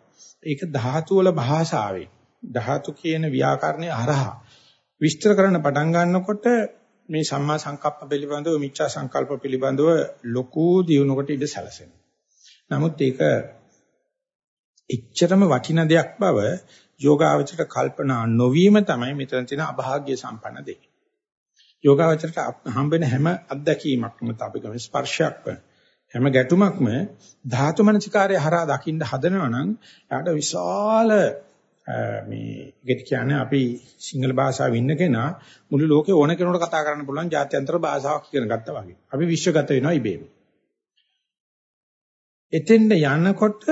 ඒක ධාතු වල භාෂාවෙන් ධාතු කියන ව්‍යාකරණය හරහා විස්තර කරන්න පටන් ගන්නකොට මේ සම්මා සංකප්ප පිළිබඳව මිච්ඡා සංකල්ප පිළිබඳව ලොකු දියුණුවකට ඉඩ සැලසෙනවා. නමුත් ඒක එච්චරම වටින දෙයක් බව යෝගාවචරයට කල්පනා නොවීම තමයි මෙතන තියෙන අභාග්‍ය සම්පන්න දෙය. යෝගාවචරයට හම්බෙන හැම අත්දැකීමක්ම අපි ගමු ස්පර්ශයක්ම හැම ගැටුමක්ම ධාතු මනසිකාරය හරහා දකින්න හදනවා නම් එයාට විශාල මේ ඒකට කියන්නේ අපි සිංහල භාෂාවෙ ඉන්න කෙනා මුළු ලෝකේ ඕන කෙනෙකුට කතා කරන්න පුළුවන් ජාත්‍යන්තර භාෂාවක් ඉගෙන ගත්තා වගේ. අපි විශ්වගත වෙනවා ඉබේම. එතෙන්ද යනකොට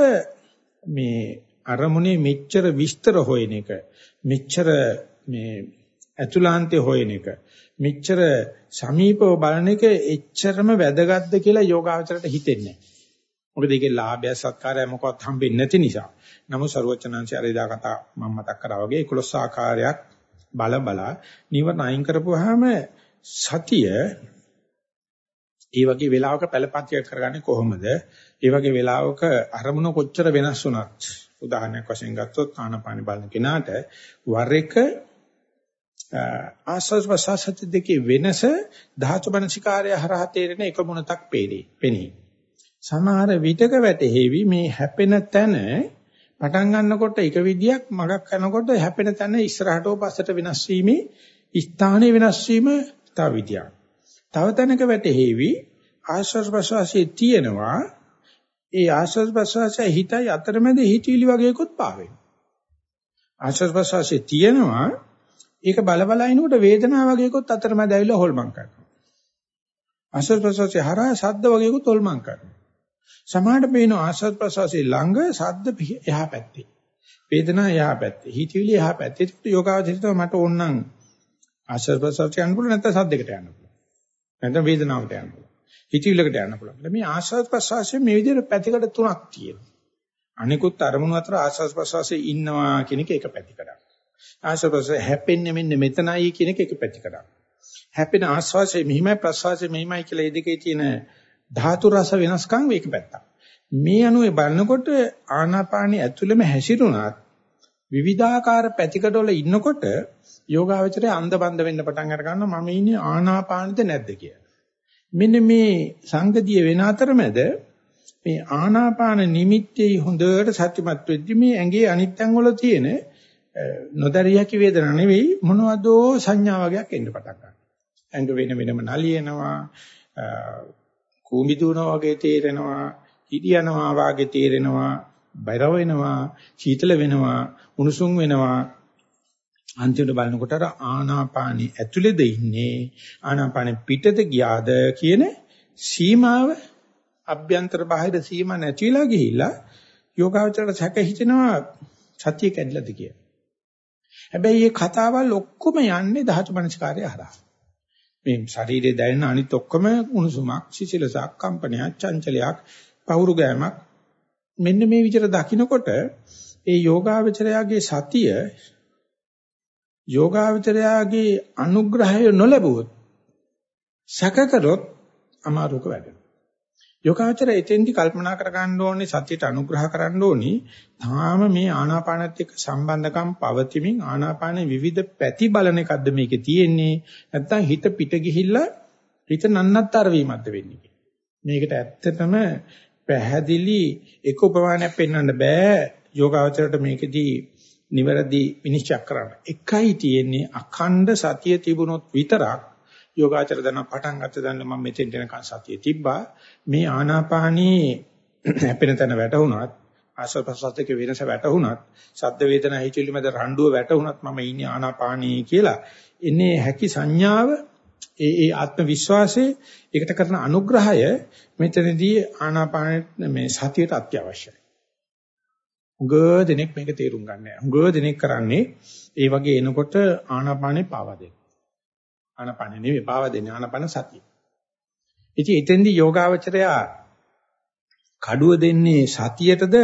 මේ අරමුණේ මෙච්චර විස්තර හොයන එක මෙච්චර මේ ඇතුළාන්තේ හොයන එක මෙච්චර සමීපව බලන එක එච්චරම වැදගත්ද කියලා යෝගාවචරයට හිතෙන්නේ නැහැ. මොකද ඒකේ ලාභය සත්කාරය මොකවත් හම්බෙන්නේ නැති නිසා. නමුත් ਸਰවචනංශය අරේදා කතා මම මතක් කරා වගේ 11 ආකාරයක් බල බල නිවන අයින් කරපුවාම සතිය ඒ වගේ වෙලාවක පළපත්‍ය කරගන්නේ කොහොමද? ඒ වගේ වෙලාවක අරමුණ කොච්චර වෙනස් වුණත් උදාහරණයක් වශයෙන් ගත්තොත් ආනපාන බලන කෙනාට වර එක ආස්වාද ප්‍රසආස දෙකේ වෙනස ධාතු මනසිකාරය හරහා තේරෙන එක මොනක් පේදී පෙනී. සමහර විටක වැටෙහිවි මේ හැපෙන තැන පටන් ගන්නකොට එක විදියක් මගක් කරනකොට හැපෙන තැන ඉස්සරහට පස්සට වෙනස් වීමේ ස්ථානයේ වෙනස් වීම තව විදියක්. තව තැනක වැටෙහිවි ආස්වාද ප්‍රසආසයේ තියෙනවා ඒ ආස්වාද ප්‍රසආසය හිතයි අතරමැද හිතවිලි වගේකුත් පාවෙනවා. ආස්වාද ප්‍රසආසයේ තියෙනවා ඒක බල බල ඉනකොට වේදනාව වගේකුත් අතරමැද ඇවිල්ලා හොල්මන් කරනවා. ආස්වාද ප්‍රසවාසයේ හරහා ශබ්ද වගේකුත් හොල්මන් කරනවා. සමහරට පේන ආස්වාද ප්‍රසවාසයේ ළඟ ශබ්ද එහා පැත්තේ. වේදනාව එහා පැත්තේ. හිතවිලි එහා පැත්තේ. ඒක යෝගාවචරිතව මට ඕනනම් ආස්වාද ප්‍රසවාසයට යන්න පුළුවන් නැත්නම් ශබ්දයකට යන්න පුළුවන්. නැත්නම් වේදනාවට යන්න පුළුවන්. හිතවිල්ලකට යන්න පුළුවන්. මේ ආස්වාද ප්‍රසවාසයේ මේ විදිහට පැතිකඩ තුනක් තියෙනවා. අනිකුත් අරමුණු අතර ආස්වාද ප්‍රසවාසයේ ඉන්නවා කියන එක එක පැතිකඩක්. ආශ්වාසය හැපෙන්නේ මෙන්න මෙතනයි කියන එක එක පැතිකඩක්. හැපෙන ආශ්වාසය මෙහිමයි ප්‍රශ්වාසය මෙහිමයි කියලා මේ දෙකේ තියෙන ධාතු රස වෙනස්කම් මේක පැත්තක්. මේ අනුවේ බලනකොට ආනාපානිය ඇතුළෙම හැසිරුණත් විවිධාකාර පැතිකඩවල ඉන්නකොට යෝගාවචරය අන්ධබන්ධ වෙන්න පටන් අර ගන්නවා මම ඉන්නේ ආනාපානෙද නැද්ද කියලා. මෙන්න මේ සංගතිය වෙන අතරමැද මේ ආනාපාන නිමිත්තේ හොඳට සත්‍යමත් වෙද්දි මේ ඇඟේ අනිත් තැන් වල තියෙන නොදැරිය හැකි වේදනා නෙවෙයි මොනවදෝ සංඥා වගේක් එන්න පටන් ගන්නවා. ඇඟ වෙන වෙනම නලියනවා, කූඹි දුවනවා වගේ තේරෙනවා, හිඩියනවා වගේ තේරෙනවා, බයර වෙනවා, සීතල වෙනවා, උණුසුම් වෙනවා. අන්තිමට බලනකොට අර ආනාපානි ඇතුළේද ඉන්නේ ආනාපානෙ පිටත ගියාද කියන සීමාව අභ්‍යන්තර බාහිර සීමා නැතිලා ගිහිල්ලා යෝගාවචරයට සැක හිතෙනවා සතිය කැඩලාද කියලා. හැබැයි මේ කතාවල් ඔක්කොම යන්නේ ධාතු මනස්කාරය හරහා. මේ ශරීරයේ දැනෙන අනිත් ඔක්කොම උණුසුමක්, සිසිලසක්, කම්පනයක්, චංචලයක්, පහුරු ගෑමක් මෙන්න මේ විදිහට දකිනකොට ඒ යෝගාවචරයාගේ සතිය යෝගාවචරයාගේ අනුග්‍රහය නොලැබුවොත් සැකකරොත් අමාරුක වැඩෙනවා. යෝගාචරය එතෙන්දි කල්පනා කර ගන්න ඕනේ සත්‍යයට අනුග්‍රහ කරන්න ඕනේ. තාම මේ ආනාපානත් එක්ක සම්බන්ධකම් පවතිමින් ආනාපානයේ විවිධ පැති බලන එකක්ද මේකේ තියෙන්නේ. නැත්නම් හිත පිට ගිහිල්ලා හිත නන්නත්තර වීමක්ද වෙන්නේ. මේකට ඇත්තටම පැහැදිලි එක උපමානයක් පෙන්වන්න බෑ යෝගාචරයට මේකෙදී නිවැරදි විනිශ්චය කරන්න. එකයි තියෙන්නේ අඛණ්ඩ සතිය තිබුණොත් විතරක් යෝගාචර දන පටන් ගත්ත දන්න මම මෙතෙන්ට එනකන් සතිය තිබ්බා මේ ආනාපානී හැපෙන තැන වැටුණත් ආශ්වාස ප්‍රශ්වාසයේ වෙනස වැටුණත් සද්ද වේදනා හිචිලි මැද රණ්ඩුව වැටුණත් මම ඉන්නේ ආනාපානී කියලා එන්නේ හැකි සංඥාව ඒ ඒ ආත්ම විශ්වාසයේ ඒකට කරන අනුග්‍රහය මෙතනදී ආනාපාන මේ සතියට අත්‍යවශ්‍යයි. උග දෙනෙක් මේක තේරුම් ගන්න නැහැ. උග දෙනෙක් කරන්නේ ඒ වගේ එනකොට ආනාපානේ පාවා දෙන්න. ආනාපාන නෙවෙයි පාව දෙන්නේ ආනාපාන සතිය. ඉතින් එතෙන්දී යෝගාවචරයා කඩුව දෙන්නේ සතියටද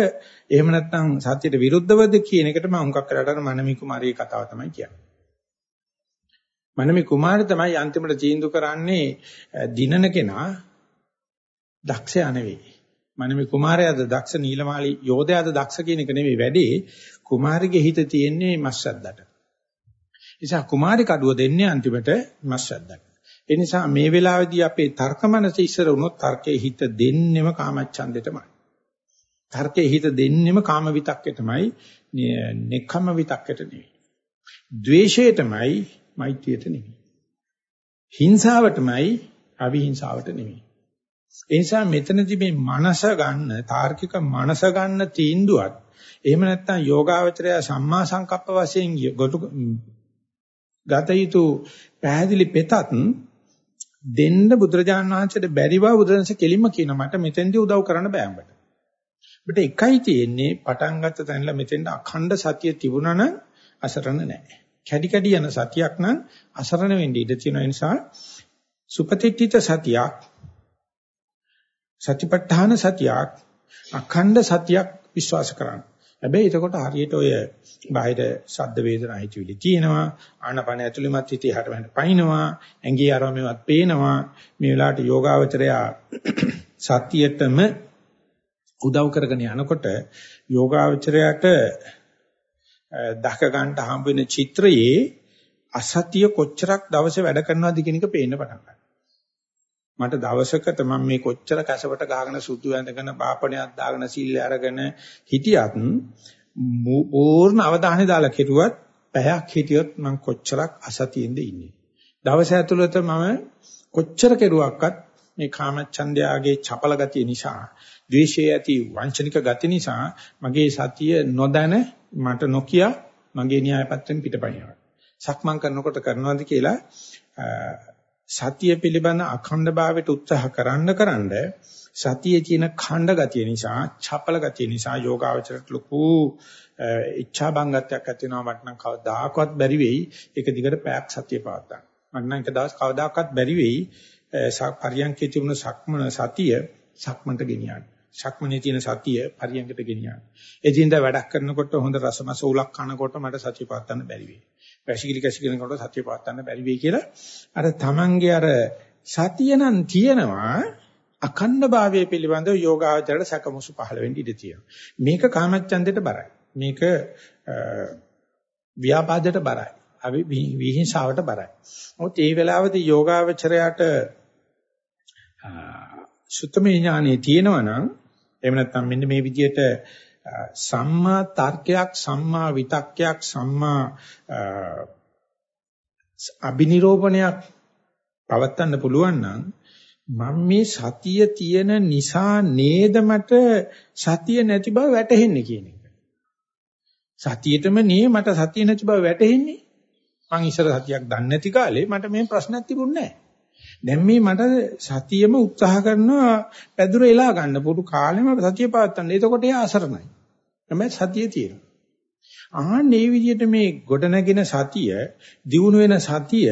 එහෙම නැත්නම් සතියට විරුද්ධවද කියන එකට මම හුඟක් කරලා මනමි කුමාරී කතාව තමයි කියන්නේ. මනමේ කුමාරය තමයි අන්තිමට තීන්දුව කරන්නේ දිනන කෙනා දක්ෂයා නෙවෙයි. මනමේ කුමාරයාද දක්ෂ නීලමාලි යෝධයාද දක්ෂ කියන එක නෙවෙයි වැඩේ. කුමාරිගේ හිත තියෙන්නේ මස්සද්දට. නිසා කුමාරි කඩුව දෙන්නේ අන්තිමට මස්සද්දට. ඒ නිසා මේ වෙලාවේදී අපේ තර්ක මනස ඉස්සර වුණොත් තර්කයේ හිත දෙන්නෙම කාමච්ඡන්දෙටමයි. තර්කයේ හිත දෙන්නෙම කාම විතක්කෙටමයි, නෙක්ඛම්ම විතක්කෙට නෙවෙයි. ද්වේෂයටමයි, මෛත්‍රියට නෙවෙයි. හිංසාවටමයි, අවිහිංසාවට නෙවෙයි. ඒ නිසා මෙතනදී මේ මනස ගන්න, තාර්කික මනස ගන්න තීන්දුවත් එහෙම නැත්නම් යෝගාවචරය සම්මා සංකප්ප වශයෙන් ගත යුතු පැහැදිලි පෙතත් දෙන්න බුදුරජාණන් වහන්සේට බැරි බව බුදුරජාණන්සේ කෙලින්ම කියන මට මෙතෙන්දී උදව් කරන්න බෑ උඹට. ඔබට එකයි තියෙන්නේ පටන් ගත්ත තැනලා මෙතෙන්ද අඛණ්ඩ සතිය තිබුණා නම් අසරණ නැහැ. කැඩි කැඩි යන සතියක් නම් අසරණ වෙන්න ඉඩ තියෙන නිසා සුපතිට්ඨිත සතියක් සතිපට්ඨාන සතියක් අඛණ්ඩ සතියක් විශ්වාස කරන්න. හැබැයි එතකොට හරියට ඔය බාහිර ශබ්ද වේදනා හිතවිලි තියෙනවා ආනපන ඇතුළෙමත් හිතේ හටවන්න පයින්නවා ඇඟේ ආරෝමෙවත් පේනවා මේ වෙලාවට යෝගාවචරයා සතියෙටම උදව් කරගෙන යනකොට යෝගාවචරයට දක ගන්නට හම්බ වෙන චිත්‍රයේ අසතිය කොච්චරක් දවසේ වැඩ කරනවද කියන එක පේන්න පටන් ගන්නවා මට දවසකට මම මේ කොච්චර කැසවට ගහගෙන සුදු ඇඳගෙන බාපණයක් දාගෙන සීල් අරගෙන හිටියත් පූර්ණ අවධානය දාලා කෙරුවත් පැයක් හිටියොත් මම කොච්චරක් අසතියෙන්ද ඉන්නේ. දවස ඇතුළත මම කොච්චර කෙරුවක්වත් මේ කාමච්ඡන්දයාගේ චපල ගතිය නිසා, ද්වේෂයේ ඇති වංචනික ගති නිසා මගේ සතිය නොදැන මට නොකිය මගේ න්‍යායපත්‍රෙන් පිටපයින්නවා. සක්මන් කරනකොට කරනවාද කියලා සතිය පිළිබඳ අඛණ්ඩ භාවයට උත්සාහ කරන්න කරන්න සතියේ තියෙන ඛණ්ඩ ගතිය නිසා, චපල ගතිය නිසා යෝගාවචරයට ලොකු ඉච්ඡා බංගත්වයක් ඇති වෙනවා මට නම් කවදාකවත් බැරි වෙයි ඒක දිගට පැයක් සතිය පවත්වා මට නම් එක දවස් කවදාකවත් බැරි වෙයි පරියන්කේ තිබුණ සක්මන සතිය සක්මන්ට ගෙනියන්න. සක්මනේ තියෙන සතිය පරියන්කට ගෙනියන්න. එදින්දා වැඩක් කරනකොට හොඳ රසමස උලක් කනකොට මට සතිය පවත්වන්න බැරි වෙයි. වැසිකිලි කැසිකිලනකොට සතිය පවත්වන්න බැරි වෙයි කියලා අර තමන්ගේ අර සතිය නම් තියෙනවා අඛණ්ඩ භාවයේ පිළිබඳව යෝගාචරයට සැකමුසු පහළ වෙන්න ඉඩ තියෙනවා. මේක කාමච්ඡන්දයට බරයි. මේක ව්‍යාපාදයට බරයි. අවි විහිංසාවට බරයි. මොකද මේ වෙලාවේදී යෝගාවචරයට සුත්තමේ ඥානෙ තියෙනවා නම් එහෙම නැත්නම් මෙන්න මේ විදිහට සම්මා තර්කයක් සම්මා විතක්කයක් සම්මා අබිනිරෝපණයක් පවත්වන්න පුළුවන් නම් මම මේ සතිය තියෙන නිසා නේද මට සතිය නැති බව වැටහෙන්නේ කියන එක. සතියේටම නේ මට සතිය නැති බව වැටහෙන්නේ. මං ඉස්සර සතියක් දන්නේ නැති කාලේ මට මේ ප්‍රශ්නයක් තිබුණේ නැහැ. දැන් මේ මට සතියෙම උත්සාහ කරනවා පැදුර එලා ගන්න පුඩු කාලෙම සතිය පවත්තන්න. එතකොට එයා අසරණයි. තමයි සතිය තියෙනවා. ආන්නේ මේ විදිහට මේ ගොඩනැගෙන සතිය, දියුණු වෙන සතිය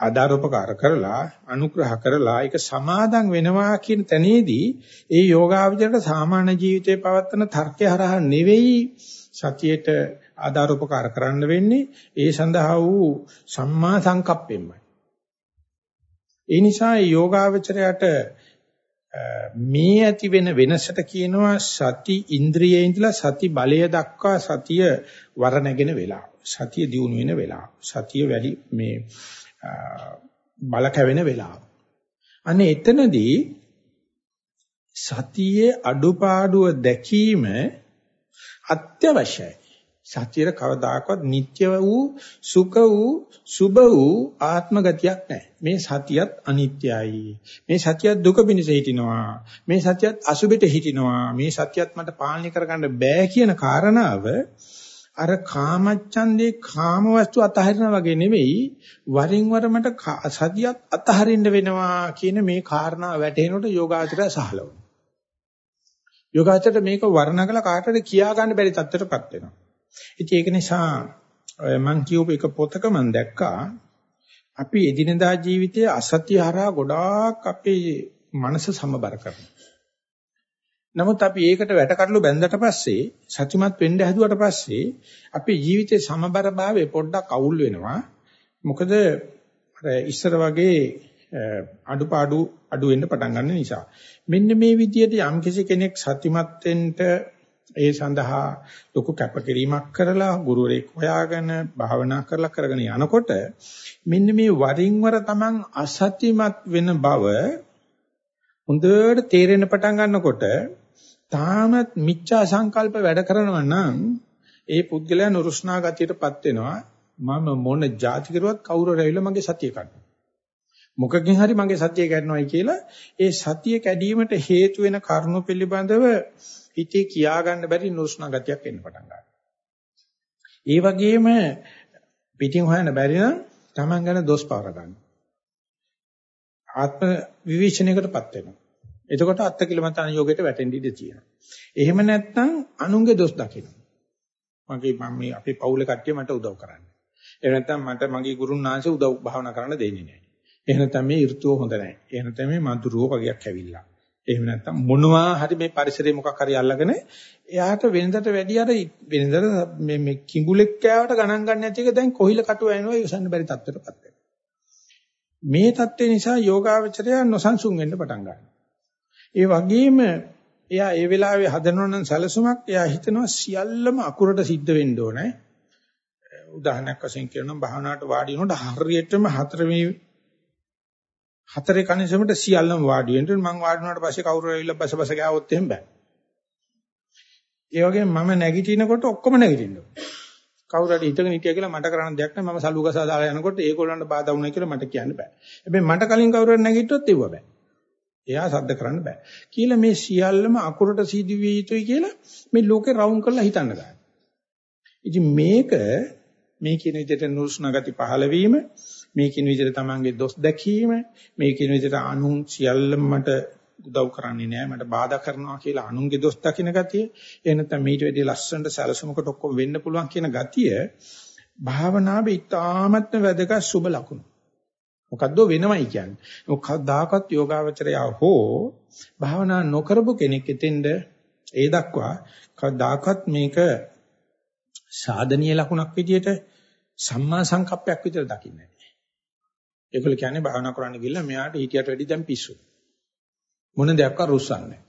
ආදාරෝපකාර කරලා අනුග්‍රහ කරලා ඒක සමාදන් වෙනවා කියන තැනේදී ඒ යෝගාවචරයට සාමාන්‍ය ජීවිතේ පවත්තන තර්කය හරහා නෙවෙයි සතියේට ආදාරෝපකාර කරන්න වෙන්නේ ඒ සඳහා වූ සම්මා සංකප්පෙන්මයි. ඒ නිසා යෝගාවචරයට මේ ඇති වෙන වෙනසට කියනවා සති ඉන්ද්‍රියේ ඉඳලා සති බලය දක්වා සතිය වර නැගෙන වෙලාව. සතිය දියුණු වෙන වෙලාව. සතිය වැඩි මේ බල කැවෙන වෙලාව. අනේ එතනදී සතියේ අඩුපාඩුව දැකීම අත්‍යවශ්‍යයි. සතියේ කවදාකවත් නිට්ටය වූ සුඛ වූ සුභ වූ ආත්ම ගතියක් නැහැ. මේ සතියත් අනිත්‍යයි. මේ සතියත් දුක පිණිස හිටිනවා. මේ සතියත් අසුබෙට හිටිනවා. මේ සතියත් මට පාලනය කරගන්න බෑ කියන කාරණාව අර කාමච්ඡන්දේ කාම වස්තු අතහරිනා වගේ නෙවෙයි වරින් වර මට සතියත් අතහරින්න වෙනවා කියන මේ කාරණා වැටහෙනකොට යෝගාචරය සහලවනවා. යෝගාචරයට මේක වර්ණගල කාටද කියා ගන්න බැරි තත්ත්වයකටපත් වෙනවා. ඉතින් ඒක නිසා මම කියූප එක පොතක මම දැක්කා අපි එදිනදා ජීවිතයේ අසත්‍ය හරහා ගොඩාක් අපේ මනස සමබර කරනවා. නමුත් අපි ඒකට වැටකටලු බැඳලා පස්සේ සත්‍යමත් වෙන්න හැදුවට පස්සේ අපේ ජීවිතේ සමබර භාවය පොඩ්ඩක් අවුල් වෙනවා. මොකද අර ඉස්සර වගේ අඩුපාඩු අඩු වෙන්න පටන් ගන්න නිසා. මෙන්න මේ විදිහට යම් කෙනෙක් සත්‍යමත් වෙන්න ඒ සඳහා ලොකු කැපකිරීමක් කරලා ගුරුවරයෙක් හොයාගෙන භාවනා කරලා කරගෙන යනකොට මෙන්න මේ වරින් වර Taman අසත්‍යමත් වෙන බව හොඳට තේරෙන්න පටන් ගන්නකොට තාමත් මිච්ඡා සංකල්ප වැඩ කරනවා නම් ඒ පුද්ගලයා නුරුස්නා ගතියටපත් වෙනවා. මම මොන જાති කරුවත් කවුරු රැවිලා මගේ සතිය කඩනවා මොකකින් හරි මගේ සතිය කැඩනවායි කියලා ඒ සතිය කැඩීමට හේතු වෙන කරුණු පිළිබඳව හිතේ කියා ගන්න බැරි නුරුස්නා ගතියක් එන්න පටන් ගන්නවා ඒ වගේම පිටින් හොයන්න බැරි නම් Taman ගැන දොස් පාර ගන්න ආත්ම විවේචනයකටපත් වෙනවා එතකොට අත්කිලමතාන යෝගයට වැටෙන්න ඉඩ තියෙනවා. එහෙම නැත්නම් අනුන්ගේ දොස් දකින්න. මගේ මම මේ අපේ පවුලේ කට්ටිය මට උදව් කරන්නේ. එහෙම නැත්නම් මට මගේ ගුරුන් ආංශේ උදව් භාවනා කරන්න දෙන්නේ නැහැ. එහෙම නැත්නම් මේ ඍතුව හොඳ නැහැ. එහෙම නැත්නම් මේ මధుරෝ වගේක් ඇවිල්ලා. එහෙම නැත්නම් මොනවා හරි මේ පරිසරයේ මොකක් හරි අල්ලගෙන එයාට වෙනදට වැඩි අර වෙනදට මේ මේ කිඹුලෙක් කෑවට ගණන් ගන්න නැති එක දැන් කොහිල කටුව වෙනවා ඉවසන්න බැරි තත්ත්වයටපත් වෙනවා. මේ தත්ත්වේ නිසා යෝගාවචරය නොසන්සුන් වෙන්න පටන් ගන්නවා. ඒ වගේම එයා ඒ වෙලාවේ හදනවනම් සැලසුමක් එයා හිතනවා සියල්ලම අකුරට සිද්ධ වෙන්න ඕනේ. උදාහරණයක් වශයෙන් කියනවා භාවනාවට වාඩි වෙනකොට හරියටම හතරවෙනි හතරේ කණිසමට සියල්ලම වාඩි වෙන්න මම වාඩි වුණාට පස්සේ කවුරු ඇවිල්ලා බස බස ගාවොත් එහෙම බෑ. ඒ වගේම මම නැගිටිනකොට ඔක්කොම නැගිටින්න ඕනේ. කවුරු හරි හිතගෙන හිටියා කියලා මට කරන්න දෙයක් නැහැ. මම සලුගසා දාලා යනකොට ඒගොල්ලන්ට බාධා වුණා කියලා මට කියන්න බෑ. හැබැයි මට කලින් කවුරු හරි නැගිට්ටොත් ඒව බෑ. එයා සද්ද කරන්න බෑ. කියලා මේ සියල්ලම අකුරට සිදු විය යුතුයි කියලා මේ ලෝකේ රවුම් කරලා හිතන්න ගන්න. ඉතින් මේක මේ කියන විදිහට නුරුස්නා ගති පහළ වීම, මේ කියන විදිහට තමන්ගේ දොස් දැකීම, මේ කියන විදිහට අනුන් සියල්ලම මට උදව් කරන්නේ නැහැ, මට බාධා කරනවා කියලා අනුන්ගේ දොස් දකින්න ගතිය, එහෙ නැත්නම් මීට වැඩිය ලස්සනට සැලසුමකට ඔක්කොම වෙන්න පුළුවන් කියන ගතිය භාවනාවේ ඉතාමත්ම වැදගත් සුබ ලකුණු. මොකද්ද වෙනවයි කියන්නේ. මොකක්දාකත් යෝගාවචරය හෝ භාවනා නොකරපු කෙනෙක් එතෙන්ද ඒ දක්වා කවදාකත් මේක සාධනීය ලකුණක් විදියට සම්මා සංකප්පයක් විදියට දකින්නේ නැහැ. ඒගොල්ලෝ කියන්නේ භාවනා කරන්න ගිහලා මෙයාට හිටියට වැඩි දැන් පිස්සු. මොන දෙයක්ක රුස්සන්නේ.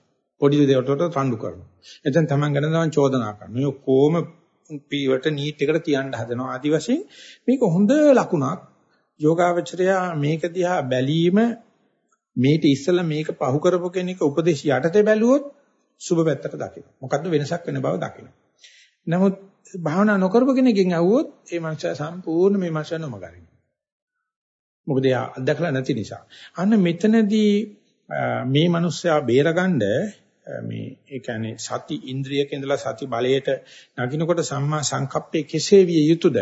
පොඩි දෙයකට රණ්ඩු කරනවා. එතෙන් Taman ගැන තමයි චෝදනා කරනවා. මේ කොහොම පීවට නීට් එකට තියන්න හදනවා. ආදි වශයෙන් මේක හොඳ ලකුණක්. යෝගාවචරයා මේක දිහා බැලීම මේට ඉස්සලා මේක පහු කරපු කෙනෙක් උපදේශ යටතේ බැලුවොත් සුබ පැත්තට දකින්න. මොකද්ද වෙනසක් වෙන බව දකින්න. නමුත් භාවනා නොකරපු කෙනකින් අහුවොත් ඒ මනුස්සයා සම්පූර්ණ මේ මනුස්සයා නොමගරින්. මොකද එයා අත්දකලා නැති නිසා. අන්න මෙතනදී මේ මනුස්සයා බේරගන්න මේ ඒ කියන්නේ සති ඉන්ද්‍රියක ඉඳලා සති බලයට නගිනකොට සම්මා සංකප්පේ කෙසේ විය යුතුද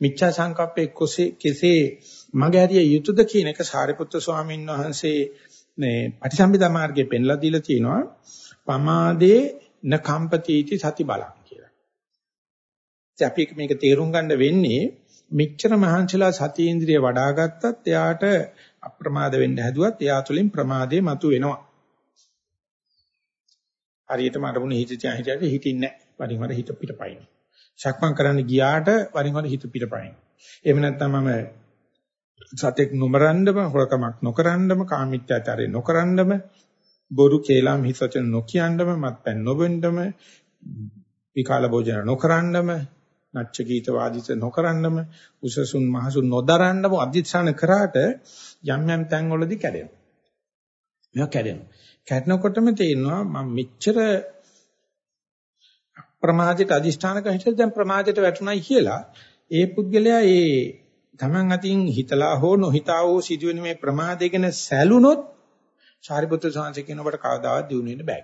මිච්ඡා සංකප්පේ කෙසේ කෙසේ මගහැරිය යුතුද කියන එක සාරිපුත්‍ර ස්වාමීන් වහන්සේ මේ පටිසම්භිදා මාර්ගයේ පෙන්ලා දීලා තිනවා පමාදේ න කම්පතිටි සති බලං කියලා. ඉතින් අපි මේක තේරුම් ගන්න වෙන්නේ මෙච්චර මහන්සිලා සති ඉන්ද්‍රිය වඩා ගත්තත් එයාට අප්‍රමාද වෙන්න හැදුවත් එයා තුළින් ප්‍රමාදේ මතු වෙනවා. හරියටම අරමුණ හිත තියා හිටියට හිටින්නේ නැහැ. වරින් වර හිත පිටපයින්. සක්මන් කරන්න ගියාට වරින් වර හිත පිටපයින්. එහෙම නැත්නම් මම සතෙක් නොමරන්නම හොරකමක් නොකරන්නම කාමීත්‍යාචාරය නොකරන්නම බොරු කේලම් හිසචන නොකියන්නම මත්පැන් නොබෙන්නම විකාල භෝජන නොකරන්නම නච්ච ගීත වාදිත නොකරන්නම උසසුන් මහසුන් නොදරන්නම අධිෂ්ඨාන කරාට යම් යම් තැන් වලදී කැඩෙනවා. මේවා කැඩෙනවා. කැඩෙනකොටම තේරෙනවා මම මෙච්චර ප්‍රමාදයට අදිෂ්ඨාන කරන හිතේ දැන් ප්‍රමාදයට වැටුණයි කියලා ඒ පුද්ගලයා ඒ Taman අතින් හිතලා හෝ නොහිතා හෝ සිදුවෙන මේ ප්‍රමාදය ගැන සැලුනොත් සාරිපුත්‍ර සාංශ කියනකොට කවදාවත් දිනු වෙන්න බෑ.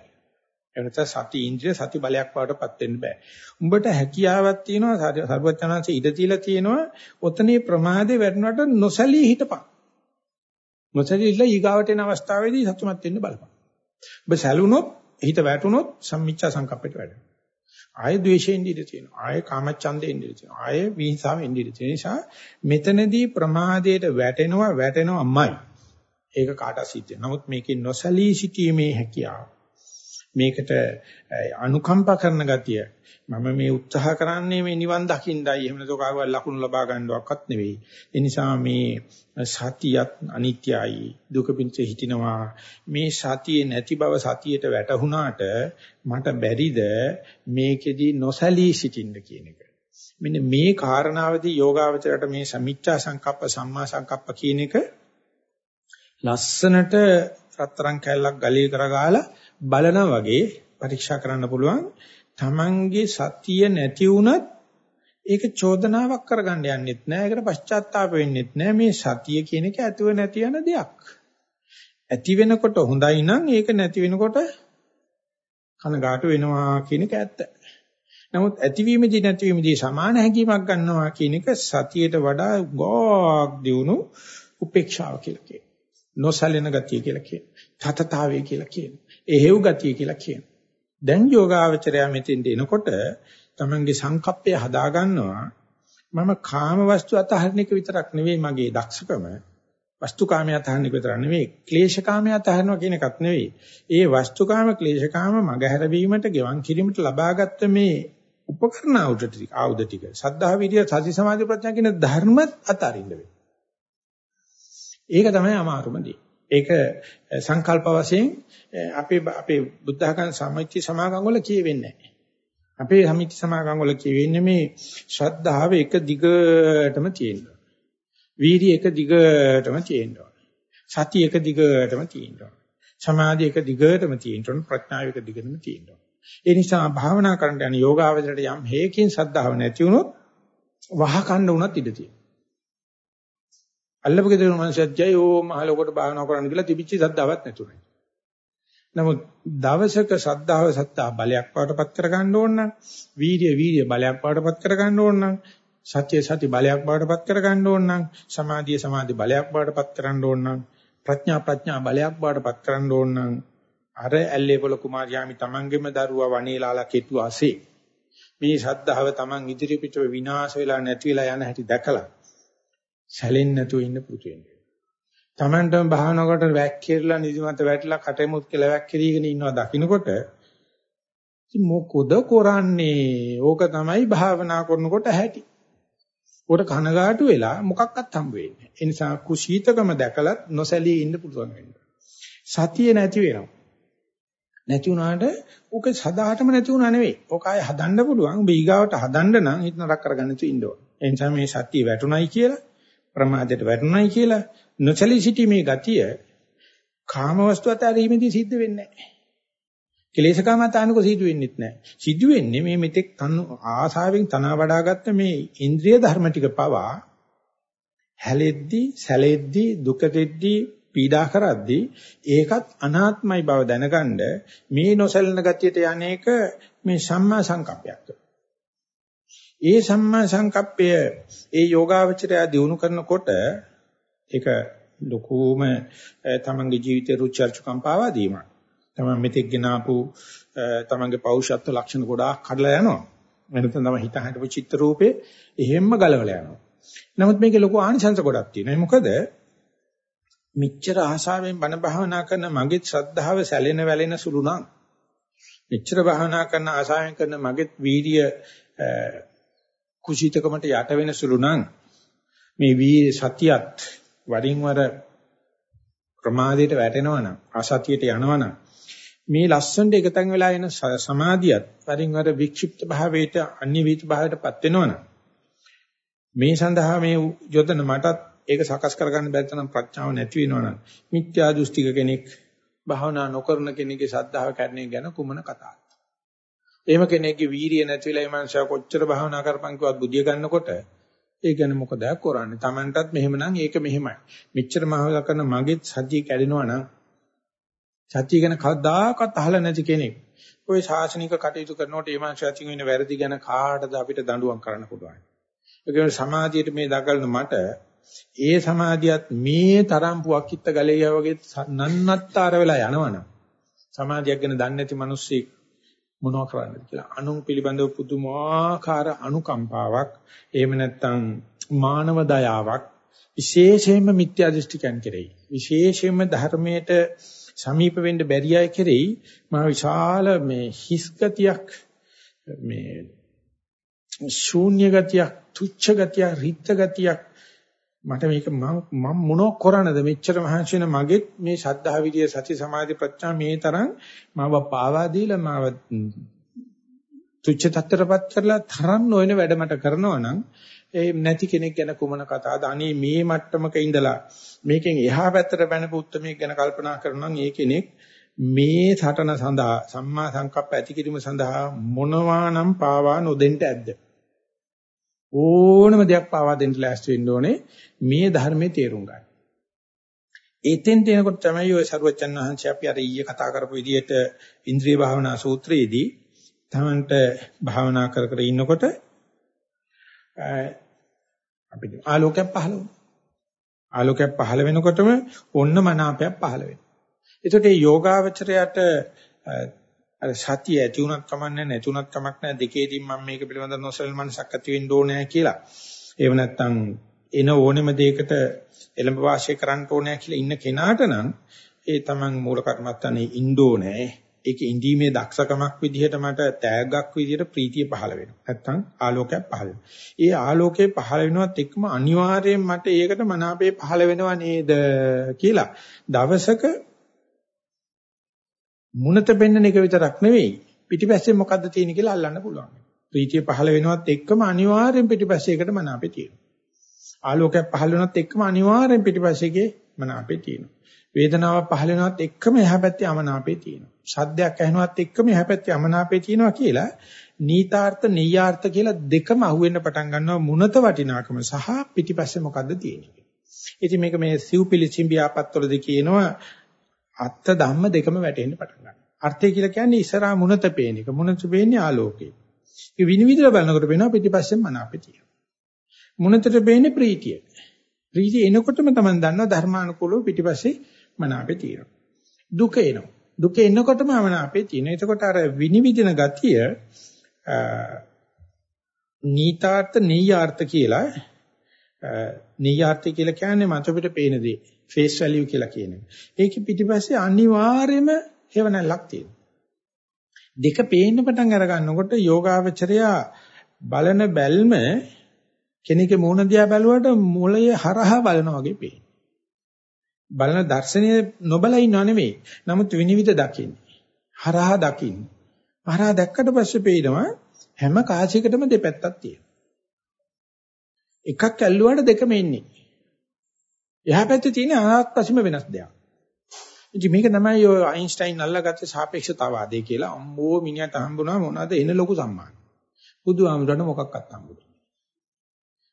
ඒ නිසා සති ඉන්ද්‍රිය සති බලයක් වඩටපත් වෙන්න බෑ. උඹට හැකියාවක් තියෙනවා සර්වඥාන්සේ ඉඩ තියලා තියෙනවා ඔතනේ ප්‍රමාදේ වැටුණාට නොසැලී හිටපන්. නොසැලී ඉන්න ඊගාවට එන අවස්ථාවේදී සතුටුමත් වෙන්න බලපන්. ඔබ සැලුනොත් හිත වැටුනොත් සම්මිච්ඡා සංකප්පයට වැටෙනවා. ආය ද්වේෂයෙන් ඉඳී තියෙනවා. ආය කාමච්ඡන්දයෙන් ඉඳී තියෙනවා. ආය විහිසාවෙන් ඉඳී තියෙන නිසා මෙතනදී ප්‍රමාදයට වැටෙනවා වැටෙනවාමයි. ඒක කාට සිද්ධ නමුත් මේකේ නොසලී සිටීමේ හැකියාව. මේකට අනුකම්පා කරන ගතිය. මම මේ උත්සාහ කරන්නේ මේ නිවන් දකින්නයි. එහෙම නැත්නම් කාගවත් ලකුණු ලබා ගන්නවක්වත් නෙවෙයි. ඒ නිසා මේ සතියත් අනිත්‍යයි. දුක පිණිස හිටිනවා. මේ සතියේ නැති බව සතියට වැටහුණාට මට බැරිද මේකෙදි නොසලී සිටින්න කියන එක. මෙන්න මේ කාරණාවදී යෝගාවචරයට මේ සමිච්ඡා සංකප්ප සම්මා සංකප්ප කියන එක ලස්සනට රත්තරන් කැල්ලක් ගලේ කරගාලා බලනා වගේ පරීක්ෂා කරන්න පුළුවන්. Tamange සතිය නැති වුණත් ඒක චෝදනාවක් කරගන්න යන්නෙත් නෑ. ඒකට පශ්චාත්තාප වෙන්නෙත් නෑ. මේ සතිය කියන එක ඇතුව නැති යන දෙයක්. ඇති වෙනකොට හොඳයි නම් ඒක නැති වෙනකොට කනගාටු වෙනවා කියන එක ඇත්ත. නමුත් ඇතිවීමේදී නැතිවීමේදී සමාන හැඟීමක් ගන්නවා කියන එක සතියට වඩා ගෝක් දියුණු උපේක්ෂාව කියලා කියනවා. නොසැලෙන ගතිය කියලා කියනවා. තතතාවය කියලා කියනවා. එහෙව් ගතිය කියලා කියනවා. දැන් යෝගාවචරය මෙතෙන්ට එනකොට තමන්ගේ සංකප්පය හදා ගන්නවා මම කාම වස්තු අතහරින එක විතරක් නෙවෙයි මගේ දක්ෂකම වස්තුකාමයේ අතහරින එක විතරක් නෙවෙයි ක්ලේශකාමයේ අතහරිනවා කියන එකක් නෙවෙයි ඒ වස්තුකාම ක්ලේශකාම මගහැරවීමට ගෙවන් කිරීමට ලබාගත්ත මේ උපකරණ ආයුධ ටික ආයුධ ටික සද්ධා විරිය සති සමාධි ප්‍රඥා කියන ධර්මත් අතරින්න වෙනවා ඒක තමයි අමාරුම දේ. ඒක සංකල්ප වශයෙන් අපේ අපේ බුද්ධඝන් සමිති සමාගම් වල කියවෙන්නේ නැහැ. අපේ සමිති සමාගම් වල කියවෙන්නේ මේ ශ්‍රද්ධාව එක දිගටම තියෙනවා. වීර්ය එක දිගටම තියෙනවා. සති එක දිගටම තියෙනවා. සමාධි එක දිගටම තියෙනවා. ප්‍රඥාව එක දිගටම තියෙනවා. ඒ නිසා භාවනා කරන්න යන යෝගාවචරයට යම් හේකින් සද්ධාව නැති වුණොත් වහකණ්ඩ වුණත් ඉඩ තියෙනවා. අල්ලපු ගෙදර මනුස්සයත් ජය ඕ මහලොකට භාවනා කරන්න කියලා තිබිච්ච සද්දාවක් නැතුණයි. නමුත් දවසක සද්ධාව සත්තා බලයක් වඩපත් කර ගන්න ඕන නම් වීර්ය වීර්ය බලයක් වඩපත් කර ගන්න ඕන නම් සත්‍ය සති බලයක් වඩපත් කර ගන්න ඕන නම් සමාධිය සමාධි බලයක් වඩපත් කරන්න ඕන නම් ප්‍රඥා ප්‍රඥා බලයක් වඩපත් කරන්න ඕන නම් අර ඇල්ලේ පොළ කුමාරයාමි තමන්ගේම දරුවා වනේලාලා කෙටුවාසේ මේ ශද්ධාව තමන් ඉදිරි පිට විනාශ වෙලා නැති වෙලා යන හැටි දැකලා සැලෙන්නේ නැතුව ඉන්න පුරුදු වෙන්න. Tamanටම භාවනා කරලා වැක්කිරලා නිදිමත වැටලා කටෙමුත් කියලා වැක්කිරීගෙන ඉන්නවා දකින්නකොට මොකද කරන්නේ? ඕක තමයි භාවනා කරනකොට ඇහැටි. උකට කනගාටු වෙලා මොකක්වත් හම්බ වෙන්නේ. ඒ නිසා කුසීතකම දැකලත් නොසැලී ඉන්න පුළුවන් වෙන්න. සතිය නැති වෙනවා. නැති වුණාට ඕක සදාටම නැති වුණා නෙවෙයි. ඕක ආය හදන්න පුළුවන්. බීගාවට හදන්න නම් හිත නරක කරගන්න තු ඉන්න ඕන. ඒ නිසා මේ සතිය වැටුණයි කියලා ප්‍රමාදයට වැටුණයි කියලා නොසලී සිටීමේ ගතිය කාමවස්තු අතරීමේදී සිද්ධ වෙන්නේ නැහැ. කෙලේශකාම අතානුක සිදු වෙන්නෙත් නැහැ. සිදු වෙන්නේ මේ මෙතෙක් තනු ආසාවෙන් තනවා වඩාගත්ත මේ ඉන්ද්‍රිය ධර්ම ටික පවා හැලෙද්දී, සැලෙද්දී, දුක දෙද්දී, පීඩා කරද්දී ඒකත් අනාත්මයි බව දැනගන්න මේ නොසැලෙන ගතියට යන්නේක මේ සම්මා සංකප්පයක්. ඒ සම්මා සංකප්පය ඒ යෝගාවචරය දිනු කරනකොට ඒක ලකෝම තමන්ගේ ජීවිතේ රුචර්චුකම් පාවා දීමක්. තමන් මෙතෙක් ගෙනාපු තමන්ගේ පෞරුෂත්ව ලක්ෂණ ගොඩාක් කඩලා යනවා. වෙනතන තම හිත හිටපු චිත්‍ර රූපේ එහෙම්ම ගලවලා යනවා. නමුත් මේකේ ලොකු ආනිසංස ගොඩක් තියෙනවා. මොකද මිච්ඡර ආශාවෙන් බණ භාවනා කරන මගේ ශ්‍රද්ධාව සැලෙන වැලෙන සුළු නම් මෙච්චර භාවනා කරන ආශාවෙන් කරන මගේ වීර්ය කුසීතකමට යට වෙන සුළු නම් මේ වී සතියත් වරින් වර ප්‍රමාදයට වැටෙනවා නම් අසතියට යනවා නම් මේ ලස්සනට එකතෙන් වෙලා එන සමාධියත් වරින් වර වික්ෂිප්ත භාවයට අන්‍ය වීත භාවයටපත් වෙනවා නම් මේ සඳහා මේ යොදන මටත් ඒක සකස් කරගන්න බැරි තරම් ප්‍රඥාව නැති වෙනවා නම් මිත්‍යා දෘෂ්ටික කෙනෙක් භාවනා නොකරන කෙනෙක්ගේ සද්ධාව කැඩෙන ගැන කුමන කතාවක්ද? එහෙම කෙනෙක්ගේ වීරිය නැති වෙලා ඒ මනුස්සයා කොච්චර භාවනා කරපන් කිව්වත් බුදිය ගන්නකොට ඒ කියන්නේ මොකද කරන්නේ? Tamanටත් මෙහෙමනම් ඒක මෙහෙමයි. මෙච්චර මහවලා කරන මගෙත් සතිය කැඩෙනවා නම් සතිය ගැන කවදාකවත් අහලා නැති කෙනෙක්. ওই ශාසනික කටයුතු කරනකොට ඒ මනුස්සයා තින් වෙන වැරදි ගැන කාටද අපිට දඬුවම් කරන්න පුළුවන්. ඒ කියන්නේ සමාජයට මේ දකලන මට ඒ සමාධියත් මේ තරම් පුවක්කිට ගලේ වගේ නන්නත්තර වෙලා යනවනම් සමාධියක් ගැන දන්නේ නැති මිනිස්සෙක් මොනවා කරන්නද කියලා. අනුන් පිළිබඳව පුදුමාකාර අනුකම්පාවක් එහෙම නැත්නම් මානව දයාවක් විශේෂයෙන්ම මිත්‍යා දෘෂ්ටිකයන් කෙරෙහි. විශේෂයෙන්ම ධර්මයට සමීප වෙන්න බැරි අය කෙරෙහි මා විශාල මේ හිස් ගතියක් මේ ශූන්‍ය ගතියක් තුච්ඡ ගතියක් රිත්ත ගතියක් මට මේක මම මොනෝ කරන්නද? මෙච්චර මහන්සි වෙන මගෙත් මේ ශද්ධා විදිය සති සමාධි ප්‍රඥා මේ තරම් මාව පාවා දීලා මාව තුච්ඡ තත්තරපත් කරලා තරම් නොවන වැඩ මට කරනවා නම් ඒ නැති කෙනෙක් ගැන කුමන කතාවද අනේ මේ මට්ටමක ඉඳලා මේකෙන් එහා පැත්තට බැනපු උත්මයෙක් ගැන කල්පනා කරනවා නම් ඒ කෙනෙක් මේ සටන සඳහා සම්මා සංකප්ප ඇති කිරීම සඳහා මොනවා නම් පාවා නොදෙන්න ඇද්ද? ඕනම දෙයක් පාවා දෙන්න ලෑස්ති වෙන්න ඕනේ මේ ධර්මයේ තේරුම් ගන්න. ඒතෙන් තේනකොට තමයි ඔය සරුවචන් වහන්සේ අපි අර ඊයේ කතා කරපු විදිහට ඉන්ද්‍රිය භාවනා සූත්‍රයේදී තමන්ට භාවනා කර කර ඉන්නකොට අපිට ආලෝකයක් පහළ වුණා. ආලෝකයක් පහළ වෙනකොටම ඔන්න මනාපයක් පහළ වෙනවා. ඒකට මේ යෝගාවචරයට අර සතිය ඇති උනත් කමන්නේ නැති උනත් කමක් නැහැ දෙකේදී මම මේක පිළිබඳව නොසල් මනසක් ඇති වෙන්න ඕනේ කියලා. ඒව නැත්තම් එන ඕනෙම දෙයකට එළඹ වාසය කරන්න ඕනේ කියලා ඉන්න කෙනාට නම් ඒ තමන් මූල කර්මත්තනේ ඉන්න ඕනේ. ඒක ඉඳීමේ දක්ෂකමක් විදිහට මට තෑග්ගක් විදිහට ප්‍රීතිය පහළ වෙනවා. නැත්තම් ආලෝකයක් පහළ වෙනවා. ඒ ආලෝකේ පහළ වෙනවත් එක්කම අනිවාර්යයෙන් මට ඒකට මනාපේ පහළ වෙනව නේද කියලා දවසක මුණත පෙන්නන එක විතරක් නෙවෙයි පිටිපස්සේ මොකද්ද තියෙන්නේ කියලා අල්ලන්න පුළුවන්. ප්‍රීතිය පහළ වෙනවත් එක්කම අනිවාර්යෙන් පිටිපස්සේ එකට මනාපේ තියෙනවා. ආලෝකයක් පහළ වෙනවත් එක්කම අනිවාර්යෙන් පිටිපස්සේගේ මනාපේ තියෙනවා. වේදනාවක් පහළ වෙනවත් එක්කම එහා පැත්තේ අමනාපේ තියෙනවා. ශබ්දයක් ඇහෙනවත් එක්කම එහා පැත්තේ අමනාපේ තියෙනවා කියලා නීතාර්ථ නෙය්‍යාර්ථ කියලා දෙකම අහුවෙන්න පටන් ගන්නවා මුනත වටිනාකම සහ පිටිපස්සේ මොකද්ද තියෙන්නේ. ඉතින් මේක මේ සිව්පිලි චිම්බියාපත්වලදී කියනවා අත්ත ධම්ම දෙකම වැටෙන්න පටන් ගන්නවා. අර්ථය කියලා කියන්නේ ඉස්සරහා මුනත පේන එක. මුනත පේන්නේ ආලෝකේ. ඒ විනිවිදලා බලනකොට පේනවා පිටිපස්සෙන් මනාපේ තියෙනවා. මුනතට පේන්නේ ප්‍රීතිය. ප්‍රීතිය එනකොටම තමයි දන්නවා ධර්මානුකූලව පිටිපස්සේ මනාපේ තියෙනවා. දුක එනවා. දුක එනකොටම මනාපේ තියෙනවා. එතකොට අර විනිවිදින ගතිය නීතාර්ථ නෙය්‍යාර්ථ කියලා නෙය්‍යාර්ථ කියලා කියන්නේ මත පිට පේන දේ. ෆේස් වැලියු කියලා කියන්නේ. ඒක පිටිපස්සේ අනිවාර්යයෙන්ම හේවණල්ලක් තියෙනවා. දෙක පේන්න පටන් අර ගන්නකොට යෝගාවචරයා බලන බැල්ම කෙනෙක්ගේ මූණ දිහා බැලුවට මොළය හරහා බලනවා වගේ පේනවා. බලන දර්ශනය නොබල ඉන්නව නෙමෙයි. නමුත් විනිවිද දකින්නේ. හරහා දකින්නේ. හරහා දැක්කට පස්සේ පේනවා හැම කාසියකටම දෙපැත්තක් තියෙනවා. එකක් ඇල්ලුවාට දෙකම ඉන්නේ. එහා පැත්තේ තියෙන අනාත්පසීම වෙනස් දෙයක්. ඉතින් මේක තමයි ඔය අයින්ස්ටයින් අල්ලගත්තේ සාපේක්ෂතාවාදය කියලා. අම්මෝ මිනිහට හම්බුණා මොනවද එන ලොකු සම්මාන. බුදුහාමුදුරනේ මොකක්වත් හම්බුනේ.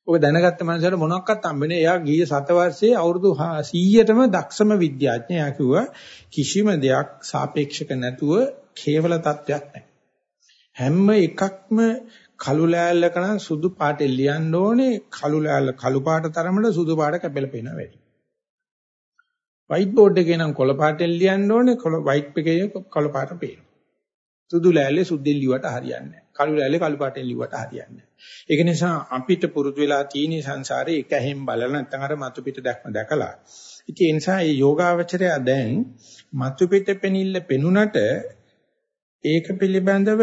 ඔබ දැනගත්ත මනසට මොනක්වත් හම්බෙන්නේ. එයා ගිය සත වර්ෂයේ අවුරුදු 100ටම දක්ෂම විද්‍යාඥයා කිව්වා කිසිම දෙයක් සාපේක්ෂක නැතුව කේවල තත්වයක් නැහැ. හැම එකක්ම කළු ලෑල්ලක නම් සුදු පාට ලියන්න ඕනේ කළු ලෑල්ල කළු පාට තරමට සුදු පාට කැපෙලා පේනවා වැඩි. වයිට් බෝඩ් එකේ නම් කොළ පාටෙන් ලියන්න ඕනේ කොළ වයිට් එකේ කොළ පාට පේනවා. සුදු ලෑල්ලේ සුද්දෙන් ලිව්වට හරියන්නේ නැහැ. කළු ලෑල්ලේ කළු පාටෙන් ලිව්වට හරියන්නේ නැහැ. ඒක නිසා අපිට පුරුදු වෙලා තියෙන සංසාරේ එක හැම බලලා නැත්නම් අර මතු පිට දැක්ම දැකලා. ඉතින් ඒ නිසා මේ යෝගාවචරය දැන් මතු පිට පෙනිල්ල පෙනුනට ඒක පිළිබඳව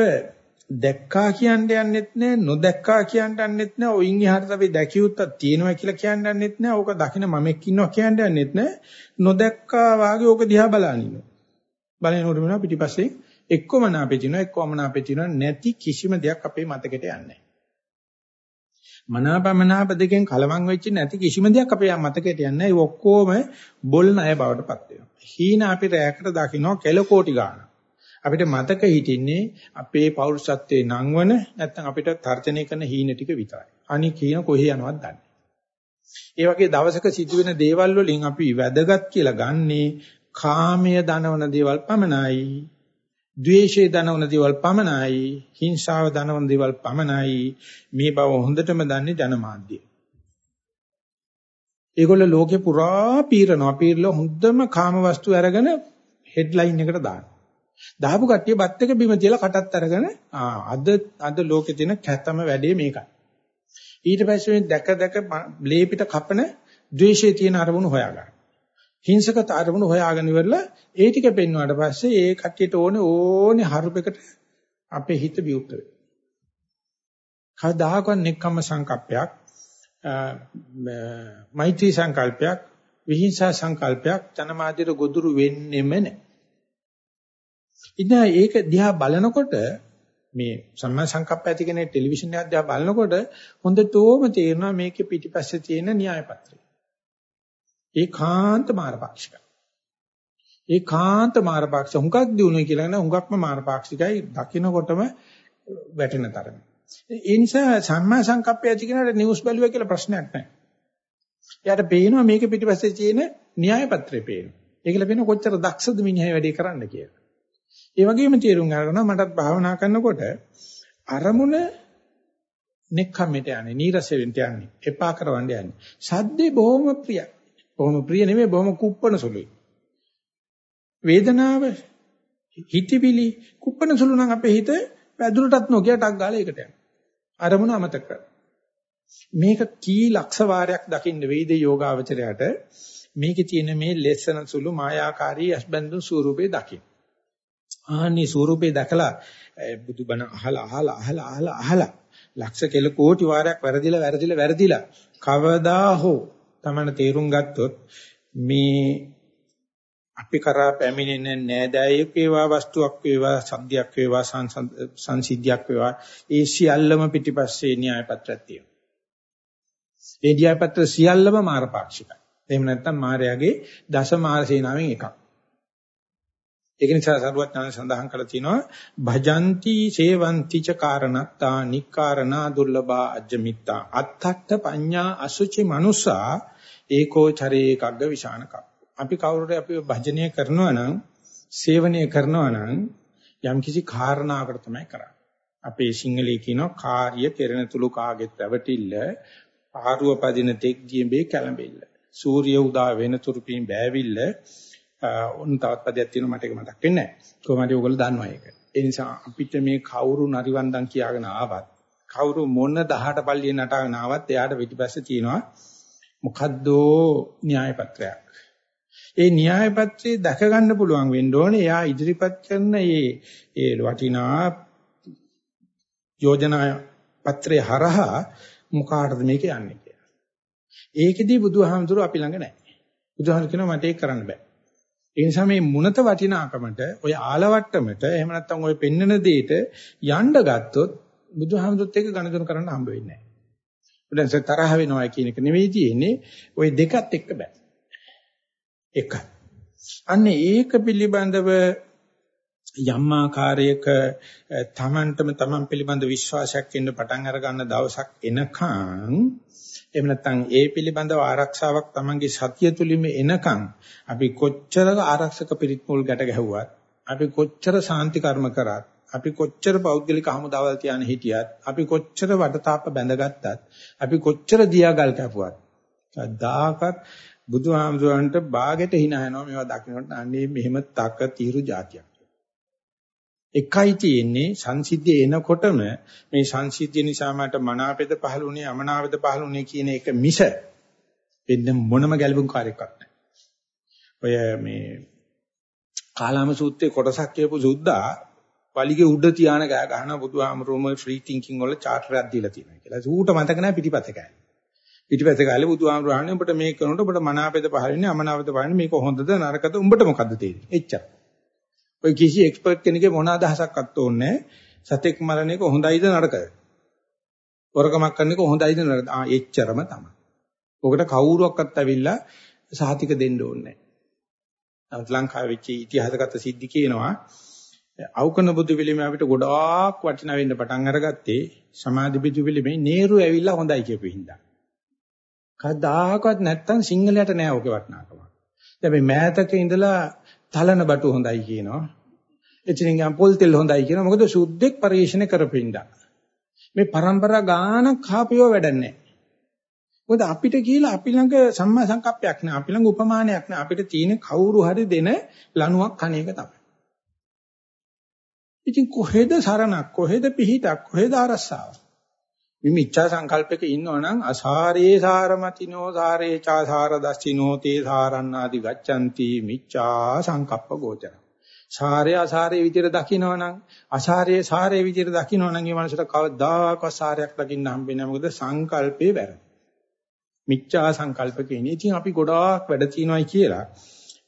දැක්කා කියන්න යන්නෙත් නෑ නොදැක්කා කියන්න යන්නෙත් නෑ ඔයින් එහාට අපි දැකියුත්තක් තියෙනවා කියලා කියන්න යන්නෙත් නෑ ඕක දකින්න මමෙක් ඉන්නවා කියන්න යන්නෙත් නෑ නොදැක්කා වාගේ ඕක දිහා බලන ඉන්නවා බලනකොට වෙනවා පිටිපස්සේ එක්කම නාපේ තියෙනවා එක්කම නාපේ තියෙනවා නැති කිසිම දෙයක් අපේ මතකෙට යන්නේ මනාපමනාප දෙකෙන් කලවම් වෙච්ච නැති කිසිම දෙයක් අපේ මතකයට යන්නේ නැහැ. ඒ ඔක්කොම බොල් ණය බවට පත් වෙනවා. හීන අපි රැයකට දකින්න කෙල කෝටි ගාන. අපිට මතක හිටින්නේ අපේ පෞරුෂත්වයේ නංවන නැත්නම් අපිට තර්ජනය කරන හීන ටික විතරයි. අනික හීන කොහේ යනවද දන්නේ. ඒ වගේ දවසක සිදුවෙන දේවල් වලින් අපි වැදගත් කියලා ගන්නේ කාමයේ දනවන දේවල් පමණයි. ද්වේෂයේ දනවන දේවල් පමණයි හිංසාව දනවන දේවල් පමණයි මේ බව හොඳටම දන්නේ ජනමාධ්‍ය. ඒගොල්ල ලෝකේ පුරා පීරනවා පීරලා හොඳම කාම වස්තු අරගෙන හෙඩ්ලයින් එකට දානවා. දාපු කට්ටිය බත් එක බිම තියලා කටත් අරගෙන අද අද ලෝකේ තියෙන කැතම වැඩේ මේකයි. ඊට පස්සේ දැක දැක ලේ පිට කපන ද්වේෂයේ තියෙන අරමුණු හොයාගන්න. හිංසක අරමුණු හොයාගෙන ඉවරලා ඒ ටික පෙන්වුවාට පස්සේ ඒ කට්ටියට ඕනේ ඕනේ හරුපයකට අපේ හිත විවුර්ත වෙනවා. කවදාකවත් නෙක්ඛම්ම සංකප්පයක් මෛත්‍රී සංකල්පයක් විහිංසා සංකල්පයක් ජනමාධ්‍යට ගොදුරු වෙන්නෙම නැහැ. ඉතින් ඒක දිහා බලනකොට මේ සම්මා සංකප්ප ඇති කෙනෙක් ටෙලිවිෂන් එකක් දිහා බලනකොට හොඳටම තේරෙනවා මේකේ පිටිපස්සේ තියෙන න්‍යාය පත්‍රය. ඒකාන්ත මාරපාක්ෂිකයි. ඒකාන්ත මාරපාක්ෂ හුඟක් දිනුනේ කියලා නෑ හුඟක්ම මාරපාක්ෂිකයි දකින්නකොටම වැටෙන තරම. ඒ නිසා සම්මා සංකප්පය ඇති කෙනාට නිවුස් බැලුවා කියලා ප්‍රශ්නයක් නෑ. එයාට පේනවා මේක පිටිපස්සේ තියෙන න්‍යාය පත්‍රය පේනවා. ඒකල පේන කොච්චර දක්ෂද මිනිහා වැඩේ කරන්න කියලා. ඒ වගේම තීරුම් ගන්නවා මටත් භාවනා කරනකොට අරමුණ නෙක්ඛම්මෙට යන්නේ, නීරස වෙන්න යන්නේ, එපා කරවන්න යන්නේ. සද්දේ බොහොම ප්‍රියයි. බොහොම ප්‍රිය නෙමෙයි බොහොම කුප්පන සුළුයි. වේදනාව හිතවිලි කුප්පන සුළු නම් අපේ හිත පැදුරටත් නොකිය ටක් ගාලා ඒකට යනවා. අරමුණ අමතක කරනවා. මේක කී ලක්ෂ වාරයක් දකින්න වේද යෝගාවචරයට මේකේ තියෙන මේ ලෙස්සන සුළු මායාකාරී අස්බන්දු ස්වරූපේ දකින්න. ආන්නේ ස්වරූපේ දැකලා බුදුබණ අහලා අහලා අහලා අහලා අහලා ලක්ෂ කෙල කෝටි වාරයක් වැරදිලා වැරදිලා වැරදිලා කවදා හෝ තමන තේරුම් ගත්තොත් මේ අපි කරා පැමිණෙන නෑදෑයෙක් වේවා වස්තුවක් වේවා සද්දයක් වේවා සංසිද්ධියක් වේවා ඒ සියල්ලම පිටිපස්සේ න්‍යාය පත්‍රයක් තියෙනවා. ඒ න්‍යාය පත්‍ර සියල්ලම මාරපාක්ෂිකයි. එහෙම නැත්නම් මායාවේ දස මාර සේනාවෙන් එකක්. ඒක නිසා සරුවත් ඥාන සඳහන් කරලා තිනවා භජಂತಿ සේවಂತಿ ච කාරණත්තා නික්කාරණා දුර්ලභා අජ්ජමිත්තා අත්තට්ඨ පඤ්ඤා අසුචි මනුසා ඒකෝ චරේ කග්ග විශානක අපි කවුරුද අපි භජනය කරනවා නම් සේවනය කරනවා නම් යම් කිසි කාරණාවකට තමයි කරන්නේ. අපේ සිංහලයේ කියනවා කාර්ය කෙරෙන තුරු කාගෙත් රැවටිල්ල පාරුව පදින තෙක් ජීඹේ කැළඹෙල්ල. සූර්ය උදා වෙන තුරු පින් බෑවිල්ල ඔන්න තවත් පදයක් තියෙනවා මට ඒක මතක් වෙන්නේ නැහැ. කොහොමද ඔයගොල්ලෝ දන්නවා ඒක. ඒ නිසා අපිට මේ කවුරු නරිවන්දන් කියාගෙන ආවත් කවුරු මොන 18 පල්ලිය නටාගෙන ආවත් එයාට පිටිපස්සේ තියෙනවා මොකද්දෝ න්‍යාය පත්‍රයක්. ඒ න්‍යාය පත්‍රයේ දැක ගන්න පුළුවන් වෙන්න ඕනේ එයා ඉදිරිපත් කරන මේ ඒ වටිනා යෝජනා පත්‍රය හරහා මොකාටද මේක යන්නේ කියලා. ඒකෙදී බුදුහාමුදුරුව අපි ළඟ නැහැ. බුදුහාමුදුරුවෝ කියනවා මට ඒක කරන්න බෑ. ඒ නිසා මේ මුණත වටිනාකමට ඔය ආලවට්ටමට එහෙම නැත්නම් ඔය පෙන්නන දෙයට යන්න ගත්තොත් බුදුහාමුදුරුත් එක්ක ගණදෙනු කරන්න හම්බ වෙන්නේ නැහැ. දැන් තරහ වෙනවා කියන එක නෙවෙයි තියෙන්නේ ඔය දෙකත් එක්ක බෑ. එකයි. අන්න ඒක පිළිබඳව යම් ආකාරයක තමන්ටම තමන් පිළිබඳ විශ්වාසයක් එන්න පටන් අර ගන්න දවසක් එනකන් එහෙම නැත්නම් ඒ පිළිබඳව ආරක්ෂාවක් Tamange සතිය තුලින්ම එනකන් අපි කොච්චර ආරක්ෂක පිරිත් මුල් ගැට ගැහුවත් අපි කොච්චර සාන්ති කර්ම කරත් අපි කොච්චර පෞද්ගලික හමුදාවල් තියාන හිටියත් අපි කොච්චර වටතාප බැඳගත්තත් අපි කොච්චර දියාගල් කැපුවත්. කවදාකවත් බුදුහාමුදුරන්ට ਬਾගෙට hina යනවා මේවා දකින්නට අනේ මෙහෙම තක తీරු જાතියක්. එකයි තියෙන්නේ සංසිද්ධිය එනකොටම මේ සංසිද්ධිය නිසා මට මනාපෙද පහළුනේ අමනාපෙද පහළුනේ කියන එක මිස වෙන්න මොනම ගැළපුම් කාර්යයක්වත් නැහැ. ඔය මේ කාලාම සූත්‍රයේ කොටසක් කියපු සුද්දා වලිගේ උඩ තියාන ගෑ ගහන බුදුහාමරෝම ෆ්‍රී තින්කින් වල චාටර් එකක් දීලා තියෙනවා කියලා. ඌට මතක නැහැ පිටිපස්ස කෑලි. පිටිපස්ස කාලේ බුදුහාමරෝ අහන්නේ උඹට මේක කරනකොට උඹට මනාපෙද පහළුනේ අමනාපෙද පහළුනේ මේක හොඳද නරකද උඹට මොකද්ද තේරෙන්නේ? එච්චර. ඔය කිසි එක්ස්පර්ට් කෙනෙක්ගේ මොන අදහසක්වත් ඕනේ සතෙක් මරණ එක හොඳයිද නරකද? වරකමක් කරන එක හොඳයිද නරකද? ආ එච්චරම තමයි. ඔකට කවුරුවක්වත් ඇවිල්ලා සහතික දෙන්න ඕනේ නැහැ. ලංකාවේ වෙච්ච ඉතිහාසගත සිද්ධි කියනවා අවකන බුදු පිළිමේ අපිට ගොඩාක් වටිනා වෙන්න පටන් අරගත්තේ සමාධි බුදු පිළිමේ නේරු ඇවිල්ලා හොඳයි කියපු හින්දා. කවදාකවත් නැත්තම් සිංහලයට නෑ ඔක වටිනාකම. දැන් මේ මෑතක ඉඳලා තලන බටු හොඳයි කියනවා. එතනින් ගම් පොල් තෙල් හොඳයි කියනවා. මොකද සුද්දෙක් පරිශන කරපින්දා. මේ પરම්පරා ගානක් කාපියව වැඩන්නේ මොකද අපිට කියලා අපි ළඟ සම්මා සංකප්පයක් නෑ. අපි ළඟ උපමානයක් නෑ. අපිට තියෙන කවුරු හරි දෙන ලණුවක් කණ එක තමයි. ඉතින් කොහෙද සරණක් කොහෙද පිහිටක් කොහෙද අරස්සාව මේ මිච්ඡා සංකල්පයක ඉන්නවනම් අසාරේ සාරමතිනෝ සාරේ චාසාර දස්සිනෝ තේ සාරණ්ණාදි ගච්ඡanti මිච්ඡා සංකප්ප ගෝචර. සාරේ අසාරේ විදිහට දකින්නවනම් අසාරේ සාරේ විදිහට දකින්නවනම් මේ මනසට කවදාකවත් සාරයක් දකින්න හම්බෙන්නේ නැහැ. මොකද සංකල්පේ වැරදි. මිච්ඡා සංකල්පක ඉන්නේ. ඉතින් අපි ගොඩාක් වැඩ තියනවායි කියලා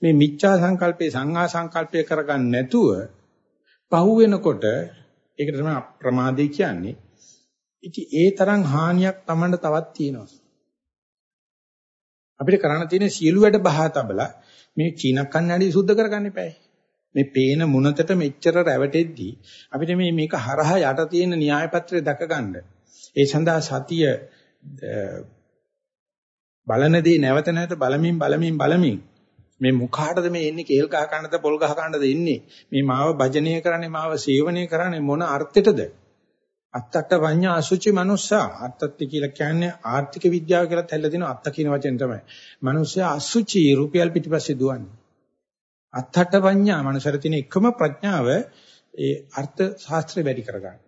මේ මිච්ඡා සංකල්පේ සංඝා සංකල්පය කරගන්න නැතුව පහු වෙනකොට ඒකට තමයි අප්‍රමාදේ කියන්නේ. ඉතින් ඒ තරම් හානියක් Tamanට තවත් තියෙනවා. අපිට කරන්න තියෙන සියලු වැඩ බහා තබලා මේ චීන කන්නඩි සුද්ධ කරගන්න එපායි. මේ පේන මුනතට මෙච්චර රැවටෙද්දී අපිට මේ මේක හරහා යට තියෙන න්‍යාය පත්‍රය දැක ගන්න. ඒ සඳහා සතිය බලන දේ නැවත නැවත බලමින් බලමින් බලමින් මේ මුඛාටද මේ එන්නේ කේල් ගහ කන්නද පොල් ගහ කන්නද එන්නේ මේ මාව භජනය කරන්නේ මාව සේවනය කරන්නේ මොන අර්ථයටද? අත්තට වඤ්ඤා අසුචි මනුස්සා. අත්තත් කියලා කියන්නේ ආර්ථික විද්‍යාව කියලා තැල්ල දෙන අත්ත කියන වචෙන් තමයි. මනුස්සයා අසුචි රුපියල් පිටිපස්සේ දුවන්නේ. අත්තට වඤ්ඤා මනුස්සර තියෙන එකම ප්‍රඥාව ඒ අර්ථ ශාස්ත්‍රය වැඩි කරගන්න.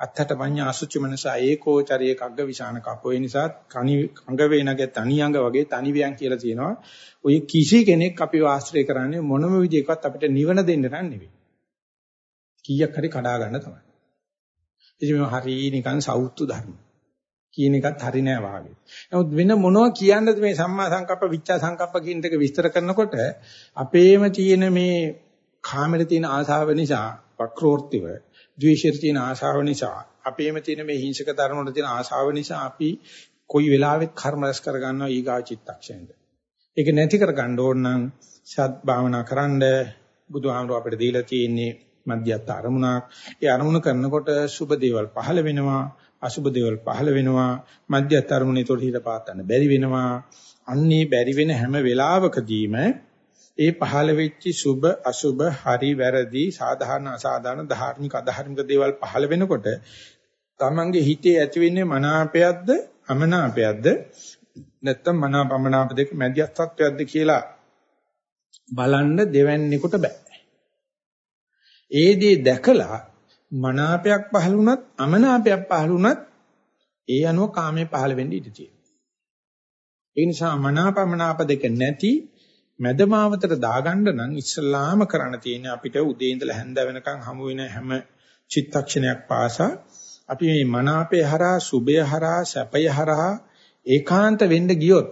අත්තට වඤ්ඤා අසුචි මනසා ඒකෝචරයේ කග්ග විසාන කපෝ ඒ නිසා කණි අඟ වේනගේ තනි අඟ වගේ තනි වියන් කියලා තියෙනවා. ඔය කිසි කෙනෙක් අපිව ආශ්‍රය කරන්නේ මොනම විදිහකවත් අපිට නිවන දෙන්න නෑ නෙවෙයි. කීයක් හරි කඩා ගන්න තමයි. ඉතින් මේ හරි නිකන් සෞතු ධර්ම. කියන එකත් හරි නෑ වාගේ නමුත් වෙන මොනවා කියන්නද මේ සම්මා සංකප්ප විච්ඡා සංකප්ප කියන දෙක විස්තර කරනකොට අපේම තියෙන මේ කාමෙට තියෙන ආසාව නිසා වක්‍රෝර්තිව ද්වේෂයට තියෙන ආශාව නිසා අපේම තියෙන මේ හිංසක ධර්ම වල තියෙන ආශාව නිසා අපි කොයි වෙලාවෙත් කර්ම රැස් කර ගන්නවා ඊගා චිත්තක්ෂණයට. ඒක නැති කර ගන්න ඕන නම් සත් භාවනා කරන්න බුදුහාමුදුර අපිට දීලා තියෙන්නේ මධ්‍යස්ථ අරමුණක්. ඒ අරමුණ කරනකොට සුබ දේවල් පහළ වෙනවා, අසුබ දේවල් පහළ වෙනවා. මධ්‍යස්ථ අරමුණේ තොට හිත පාත්තන්න බැරි වෙනවා. අන්නේ බැරි වෙන හැම වෙලාවකදීම ඒ පහළ වෙච්ච සුබ අසුබ හරි වැරදි සාධාරණ අසාධාරණ ධාර්මික අධාර්මික දේවල් පහළ වෙනකොට තමන්ගේ හිතේ ඇති වෙන්නේ මනාපයක්ද අමනාපයක්ද නැත්තම් මනාපමනාප දෙක මැදිස්ත්වයක්ද කියලා බලන්න දෙවන්නේකට බෑ. ඒ දේ දැකලා මනාපයක් පහළ වුණත් අමනාපයක් පහළ වුණත් ඒ අනුව කාමයේ පහළ වෙන්න ඉඩ තියෙනවා. ඒ නිසා මනාපමනාප දෙක නැති මැදමාවතට දාගන්න නම් ඉස්සල්ලාම කරන්න තියෙන්නේ අපිට උදේ ඉඳලා හැන්ද වෙනකන් හමු වෙන හැම චිත්තක්ෂණයක් පාසා අපි මේ මනාපේ හරහා සුභය හරහා සැපය හරහා ඒකාන්ත වෙන්න ගියොත්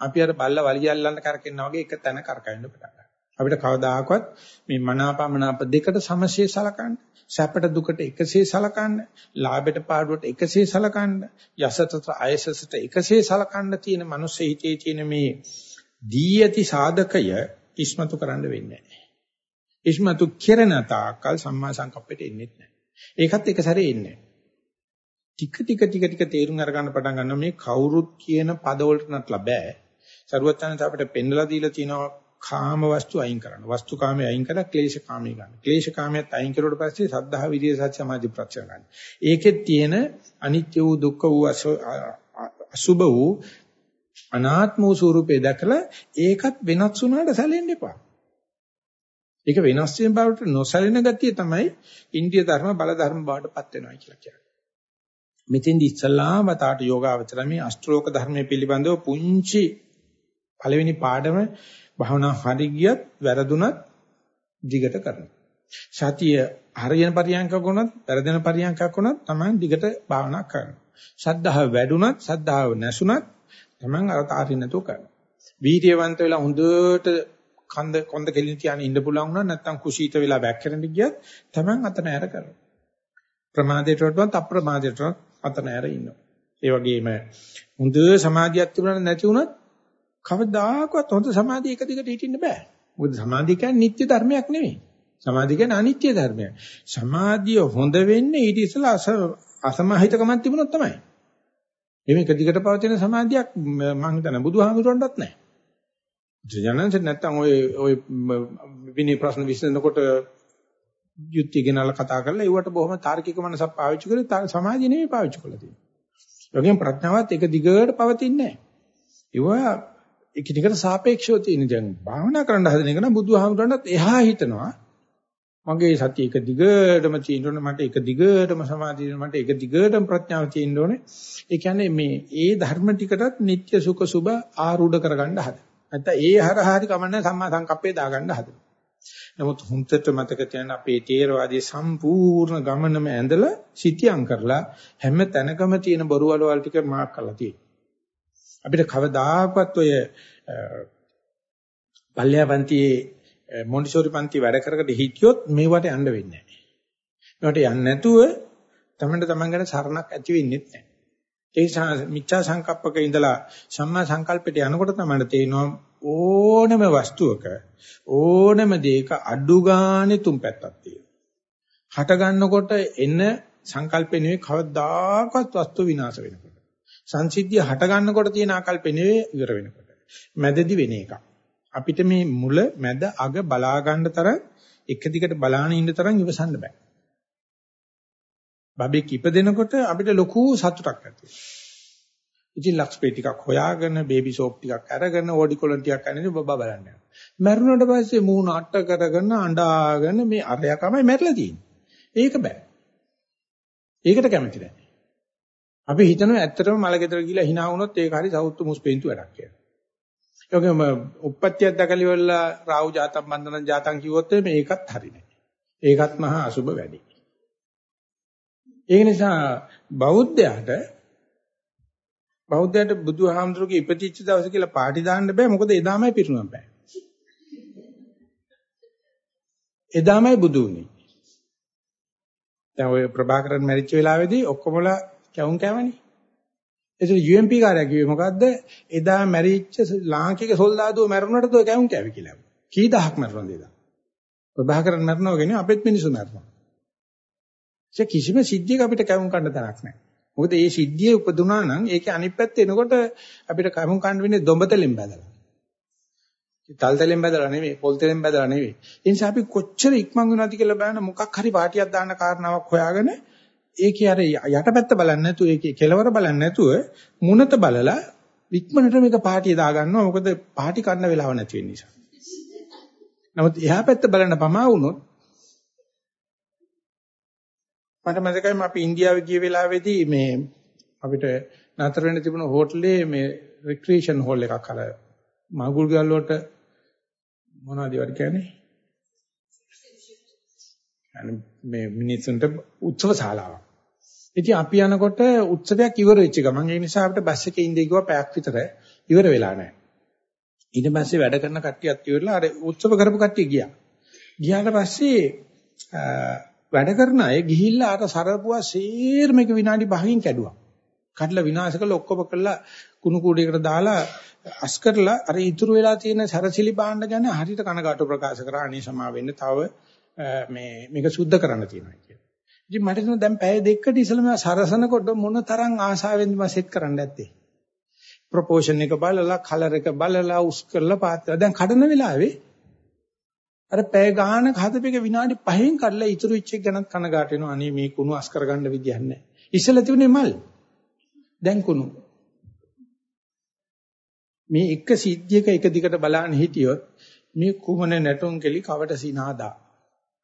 අපි අර බල්ල වලිය අල්ලන්න කරකිනවා වගේ එක තැන කරකවෙන්න පටන් ගන්නවා. අපිට කවදාකවත් මේ මනාපමනාප දෙකට සමසේ සලකන්න, සැපට දුකට එකසේ සලකන්න, ලාභයට පාඩුවට එකසේ සලකන්න, යසතට අයසසට එකසේ සලකන්න තියෙන මනුස්ස හිතේ තියෙන මේ දී ඇති සාධකය ඉස්මතු කරන්න වෙන්නේ නැහැ. ඉස්මතු කෙරෙන තාක්කල් සම්මා සංකප්පෙට එන්නේ නැහැ. ඒකත් එක සැරේ එන්නේ ටික ටික ටික ටික තේරුම් අරගන්න පටන් ගන්නවා මේ කවුරුත් කියන පදවලට නටලා බෑ. සරුවචනන්ත අපිට පෙන්නලා දීලා තියෙනවා කාම වස්තු අයින් කරන්න. වස්තු කාමයේ අයින් කරලා ක්ලේශ කාමයේ ගන්න. ක්ලේශ කාමයට අයින් කරුවට පස්සේ සද්ධා විරිය සත්‍ය සමාධි ප්‍රත්‍ය ගන්න. ඒකෙත් තියෙන අනිත්‍ය වූ දුක්ඛ වූ අසුභ වූ අනාත්ම වූ ස්වરૂපේ දැකලා ඒකත් වෙනස් වුණාට සැලෙන්න එපා. ඒක වෙනස් වීම බවට නොසැලෙන ගතිය තමයි ඉන්දිය ධර්ම බල ධර්ම බවට පත් වෙනවා කියලා කියන්නේ. මෙතෙන්දි ඉස්සල්ලාම තාට යෝගාවචර මේ අෂ්ටලෝක ධර්මයේ පිළිබඳව පුංචි පළවෙනි පාඩම භවනා හරි ගියත් වැරදුනත් දිගට කරනවා. සතිය හරියන පරියන්කක් වුණත් වැරදෙන පරියන්කක් වුණත් තමයි දිගට භාවනා කරනවා. ශද්ධාව වැඩුණත් ශද්ධාව නැසුණත් Taman අර තාරින් නැතුව කරනවා. වීර්යවන්ත වෙලා හොඳට කන්ද කොන්ද කෙලින් තියාගෙන ඉන්න පුළුවන් වුණා නැත්නම් කුසීත වෙලා වැක්කරන්න ගියත් Taman අත නෑර කරනවා. ප්‍රමාදයට වඩා අප්‍රමාදයට අත නෑර ඉන්නවා. ඒ වගේම හොඳ සමාධියක් තිබුණා නැති වුණත් කවදාකවත් හොඳ සමාධිය එක දිගට හිටින්න බෑ. මොකද සමාධිය කියන්නේ නිත්‍ය ධර්මයක් නෙවෙයි. සමාධිය කියන්නේ අනිත්‍ය ධර්මයක්. සමාධිය හොඳ වෙන්නේ ඊට ඉස්සෙල්ලා අසමහිතකමක් තිබුණොත් තමයි. මේක දිගට පවතින සමාධියක් මම හිතන්නේ බුදුහාමුදුරන්ටත් නැහැ. ජනන්ත නැත්තම් ඔය ඔය විනී ප්‍රශ්න විසඳනකොට යුක්තිය ගෙනල්ලා කතා කරලා ඒවට බොහොම තාර්කික මනසක් පාවිච්චි කරේ සමාධිය නෙමෙයි පාවිච්චි කරලා තියෙන්නේ. ඒ වගේම ප්‍රඥාවත් එක දිගට පවතින්නේ නැහැ. ඒවා එකිනෙකට සාපේක්ෂව තියෙන දැන් භාවනා කරන්න හදන එක නම් බුදුහාමුදුරන්ටත් එහා හිතනවා මගේ සතිය එක දිගටම තියෙන්න ඕනේ මට එක දිගටම සමාධිය මට එක දිගටම ප්‍රඥාව තියෙන්න ඕනේ. ඒ කියන්නේ මේ ඒ ධර්ම ටිකටත් නিত্য සුඛ සුබ ආරූඪ කරගන්න හද. නැත්නම් ඒ හරහා හරි කමන්නේ සම්මා සංකප්පේ දාගන්න හද. නමුත් හුන්තට මතක තියන අපේ තේරවාදී සම්පූර්ණ ගමනම ඇඳලා සිටියම් කරලා හැම තැනකම තියෙන බොරු වලවල් ටික මාක් කරලා තියෙනවා. අපිට කවදාකවත් ඔය පල්ලියාපන්තියේ මොන්ටිසෝරි පන්ති වැඩ කරකට හිටියොත් මේවට යන්න වෙන්නේ නැහැ. මේවට යන්නේ නැතුව තමන්ට තමන් ගැන සරණක් ඇති වෙන්නේ නැහැ. ඒ නිසා මිච්ඡා සංකප්පක ඉඳලා සම්මා සංකල්පයට යනකොට තමයි තේරෙනවා ඕනම වස්තුවක ඕනම දෙයක අඩු ගානේ තුන් පැත්තක් තියෙනවා. හට ගන්නකොට එන සංකල්පේ නෙවෙයි කවදාකවත් වස්තු විනාශ වෙනකොට. සංසිද්ධිය හට ගන්නකොට තියෙන ආකල්පේ නෙවෙයි ඉවර වෙනකොට. මැදදි වෙන එකක්. අපිට මේ මුල මැද අග බලා ගන්න තරම් එක දිගට බලාන ඉන්න තරම් ඉවසන්න බෑ. බබෙක් ඉපදෙනකොට අපිට ලොකු සතුටක් ඇති වෙනවා. ඉතින් ලක්ස්පේ ටිකක් හොයාගෙන බේබි සෝප් ටිකක් අරගෙන ඕඩිකොලන් ටිකක් අරගෙන බබා බලන්න යනවා. මැරුණට පස්සේ මූණ අට්ට කරගෙන අඬාගෙන මේ අරයකමයි මැරලා තියෙන්නේ. ඒක බෑ. ඒකට කැමති නැහැ. අපි හිතනවා ඇත්තටම මල ගෙදර ගිහලා hina වුණොත් ඒක හරි සෞත්තු මුස්පෙන්තු වැඩක් කියලා. ඒකම උප්පත්තියක් දැකලි වල රාහු ජාතම් බන්ධන ජාතම් කිව්වොත් මේකත් හරි නෑ. ඒකත් මහා අසුබ වැඩි. ඒ නිසා බෞද්ධයාට බෞද්ධයාට බුදුහාමුදුරුගේ ඉපතිච්ච දවස කියලා පාටි දාන්න බෑ මොකද එදාමයි පිරුණම් බෑ. එදාමයි බුදු වුනේ. දැන් ඔය ප්‍රභාකරන් මැරිච්ච වෙලාවේදී ඔක්කොමලා කැවුම් කෑවනේ. ඒක UMP කාර්යය කිව්වේ මොකද්ද? එදා මැරිච්ච ලාංකික සොල්දාදුව මැරුණාට ඔය කැවුම් කෑවි කියලා. කී දහක් මැරුණාද එදා? ප්‍රභාකරන් මැරුණා කියන්නේ අපෙත් මිනිස්සු මැරුණා. ඒ කිසිම සිද්ධියක අපිට කැවුම් කන්න තරක් නැහැ. මොකද මේ සිද්ධියේ උපදුනා නම් ඒකේ අනිත් පැත්ත එනකොට අපිට කැවුම් කන්න වෙන්නේ දොඹතලෙන් බදලා. තල් තලෙන් බදලා නෙවෙයි, පොල් තලෙන් බදලා නෙවෙයි. ඒ නිසා අපි කොච්චර ඉක්මන් වෙනවද කියලා බලන්න මොකක් හරි පාටියක් දාන්න කාරණාවක් හොයාගෙන ඒකේ අර යටපැත්ත බලන්නේ නැතුව ඒකේ කෙලවර බලන්නේ නැතුව මුනත බලලා ඉක්මනට මේක පාටිය දාගන්නවා මොකද පාටි කන්න වෙලාව නැති වෙන නිසා. නමුත් එහා පැත්ත බලන්න පමා වුණොත් මට මතකයි අපි ඉන්දියාවේ ගිය වෙලාවේදී මේ අපිට නතර වෙන්න තිබුණ හෝටලේ මේ රික්‍රියේෂන් හෝල් එකක් අර මගුල් ගල් වලට මොනවද ඒවට කියන්නේ? මේ මිනිස්සුන්ට උත්සව ශාලාවක්. ඉතින් අපි යනකොට උත්සවයක් ඉවර වෙච්ච ගමන් ඒ නිසා අපිට බස් එකේ ඉඳී ගිහුවා පැයක් විතර ඉවර වෙලා නැහැ. ඊට පස්සේ වැඩ කරන කට්ටියත් ඉවරලා අර උත්සව කරපු කට්ටිය ගියා. ගියාට පස්සේ වැඩ කරන අය ගිහිල්ලා අර සරපුවා සේරමක විනාඩි 5කින් කැඩුවා. කඩලා විනාශ කළා ඔක්කොම කළා කුණු කූඩේකට දාලා අස් කරලා අර ඉතුරු වෙලා තියෙන සරසිලි භාණ්ඩ ගැන හරියට කනගාටු ප්‍රකාශ කරා අනේ සමා වෙන්න තව මේ මේක සුද්ධ කරන්න තියෙනවා කියලා. ඉතින් මට හිතුණා දැන් පැය දෙකකට ඉස්සෙල්ලා මම සරසනකොට මොන තරම් ආසාවෙන්ද මම සෙට් කරන්න ඇත්තේ. ප්‍රොපෝෂන් එක බලලා කලර් එක බලලා උස් කරලා පාත් දැන් කඩන වෙලාවේ අර පැය ගානක හදපෙක විනාඩි 5න් කඩලා ඉතුරු ඉච්ච එක ගැනත් කනගාට වෙනවා. අනේ මේ කුණු අස් කරගන්න විදියක් නැහැ. ඉස්සෙල්ලා තිබුණේ මල්. දැන් කුණු. මේ එක සිද්ධියක එක දිගට බලන්න හිටියොත් මේ කුමන නැටුම් කෙලි කවට සිනාදා.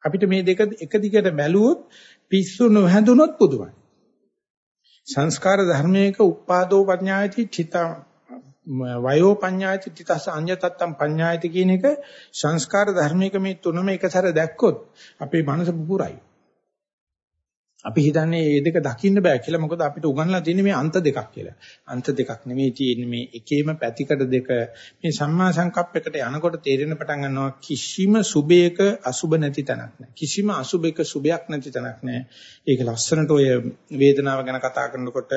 අපිට මේ දෙක එක දිගට බැලුවොත් පිස්සු නොහැඳුනොත් පුදුමයි. සංස්කාර ධර්මයක උපාදෝ පඤ්ඤායති චිතා වයෝ පඤ්ඤායති තිතස අඤ්ඤතත්තම් පඤ්ඤායති කියන එක සංස්කාර ධර්මයක මේ තුනම එකසර දැක්කොත් අපේ මනස පුපුරයි. අපි හිතන්නේ මේ දෙක දකින්න බෑ කියලා මොකද අපිට උගන්ලා තියෙන්නේ මේ අන්ත දෙකක් කියලා. අන්ත දෙකක් නෙමෙයි තියෙන්නේ මේ එකේම පැතිකඩ දෙක. මේ සම්මා සංකප්පයකට යනකොට තේරෙන පටන් ගන්නවා කිසිම සුබයක අසුබ නැති තැනක් නෑ. කිසිම අසුබයක සුබයක් නැති තැනක් නෑ. ඒක ලස්සනට ඔය වේදනාව ගැන කතා කරනකොට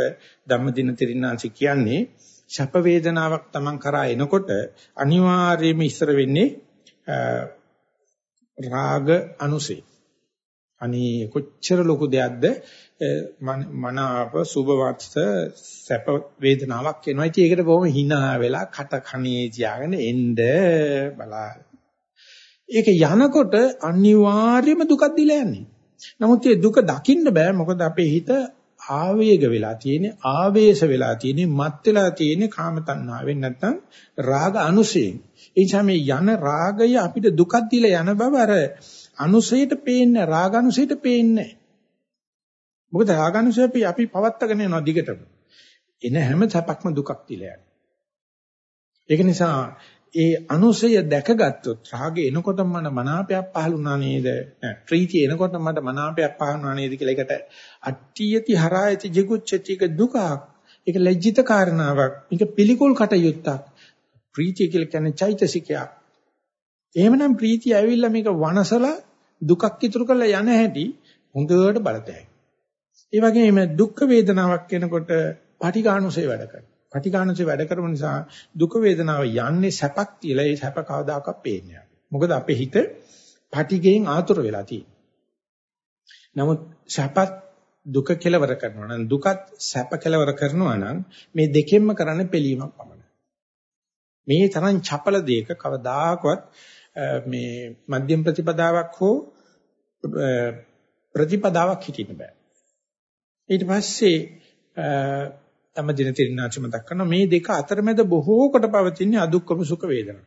ධම්මදින තිරින්නාංශ කියන්නේ ශප වේදනාවක් Taman කරා එනකොට අනිවාර්යයෙන්ම ඉස්සර වෙන්නේ රාග අනුසේ අනේ කොච්චර ලොකු දෙයක්ද මනාප සුභවත්ස සැප වේදනාවක් එනවා. ඉතින් ඒකට බොහොම hina වෙලා කට කණේ තියාගෙන එන්න බලා. ඒක යනකොට අනිවාර්යයෙන්ම දුකක් දිලා යන්නේ. නමුත් මේ දුක දකින්න බෑ මොකද අපේ හිත ආවේග වෙලා තියෙන්නේ ආවේශ වෙලා තියෙන්නේ මත් වෙලා තියෙන්නේ කාම තණ්හාවෙන් නැත්නම් රාග අනුසයෙන්. ඒ නිසා මේ යන රාගය අපිට දුකක් දීලා යන බව අර අනුසයට පේන්නේ රාගනුසයට පේන්නේ මොකද රාගනුසය අපි අපි පවත්තගෙන යනවා දිගටම. එන හැම සැපක්ම දුකක් කියලා ඒක නිසා ඒ අනුසය දැකගත්තොත් රාගය එනකොට මට මනාපයක් පහළුණා නේද? ප්‍රීතිය එනකොට මට මනාපයක් පහළුණා නේද කියලා ඒකට අට්ඨියති හරායති jigucchati දුකක්. ඒක ලැජ්ජිත කාරණාවක්. මේක පිළිකුල් කටයුත්තක්. ප්‍රීතිය කියලා කියන්නේ චෛතසිකයක්. එහෙමනම් ප්‍රීතිය ඇවිල්ලා මේක වනසලා දුකක් ඉතුරු කරලා යන හැටි හොඳට බලතැයි. ඒ වගේම දුක් වේදනාවක් එනකොට පටිඝානුසේ වැඩ කරනවා. පටිඝානුසේ වැඩ කරන නිසා දුක වේදනාව යන්නේ සැපක් කියලා ඒ සැප කවදාකවත් පේන්නේ නැහැ. මොකද අපේ හිත පටිඝයෙන් ආතුර වෙලා තියෙන්නේ. නමුත් සැපත් දුක කෙලවර කරනවා නම් දුකත් සැප කෙලවර කරනවා නම් මේ දෙකෙන්ම කරන්නේ පිළීමක් පමණයි. මේ තරම් චපල දෙයක කවදාකවත් මේ මධ්‍යම ප්‍රතිපදාවක් හෝ ප්‍රතිපදාවක් හිටින්න බෑ. ඊට පස්සේ තම දින තිරිනාච මතක් කරනවා මේ දෙක අතරමැද බොහෝ කොට පවතින අදුක්කම සුඛ වේදනා.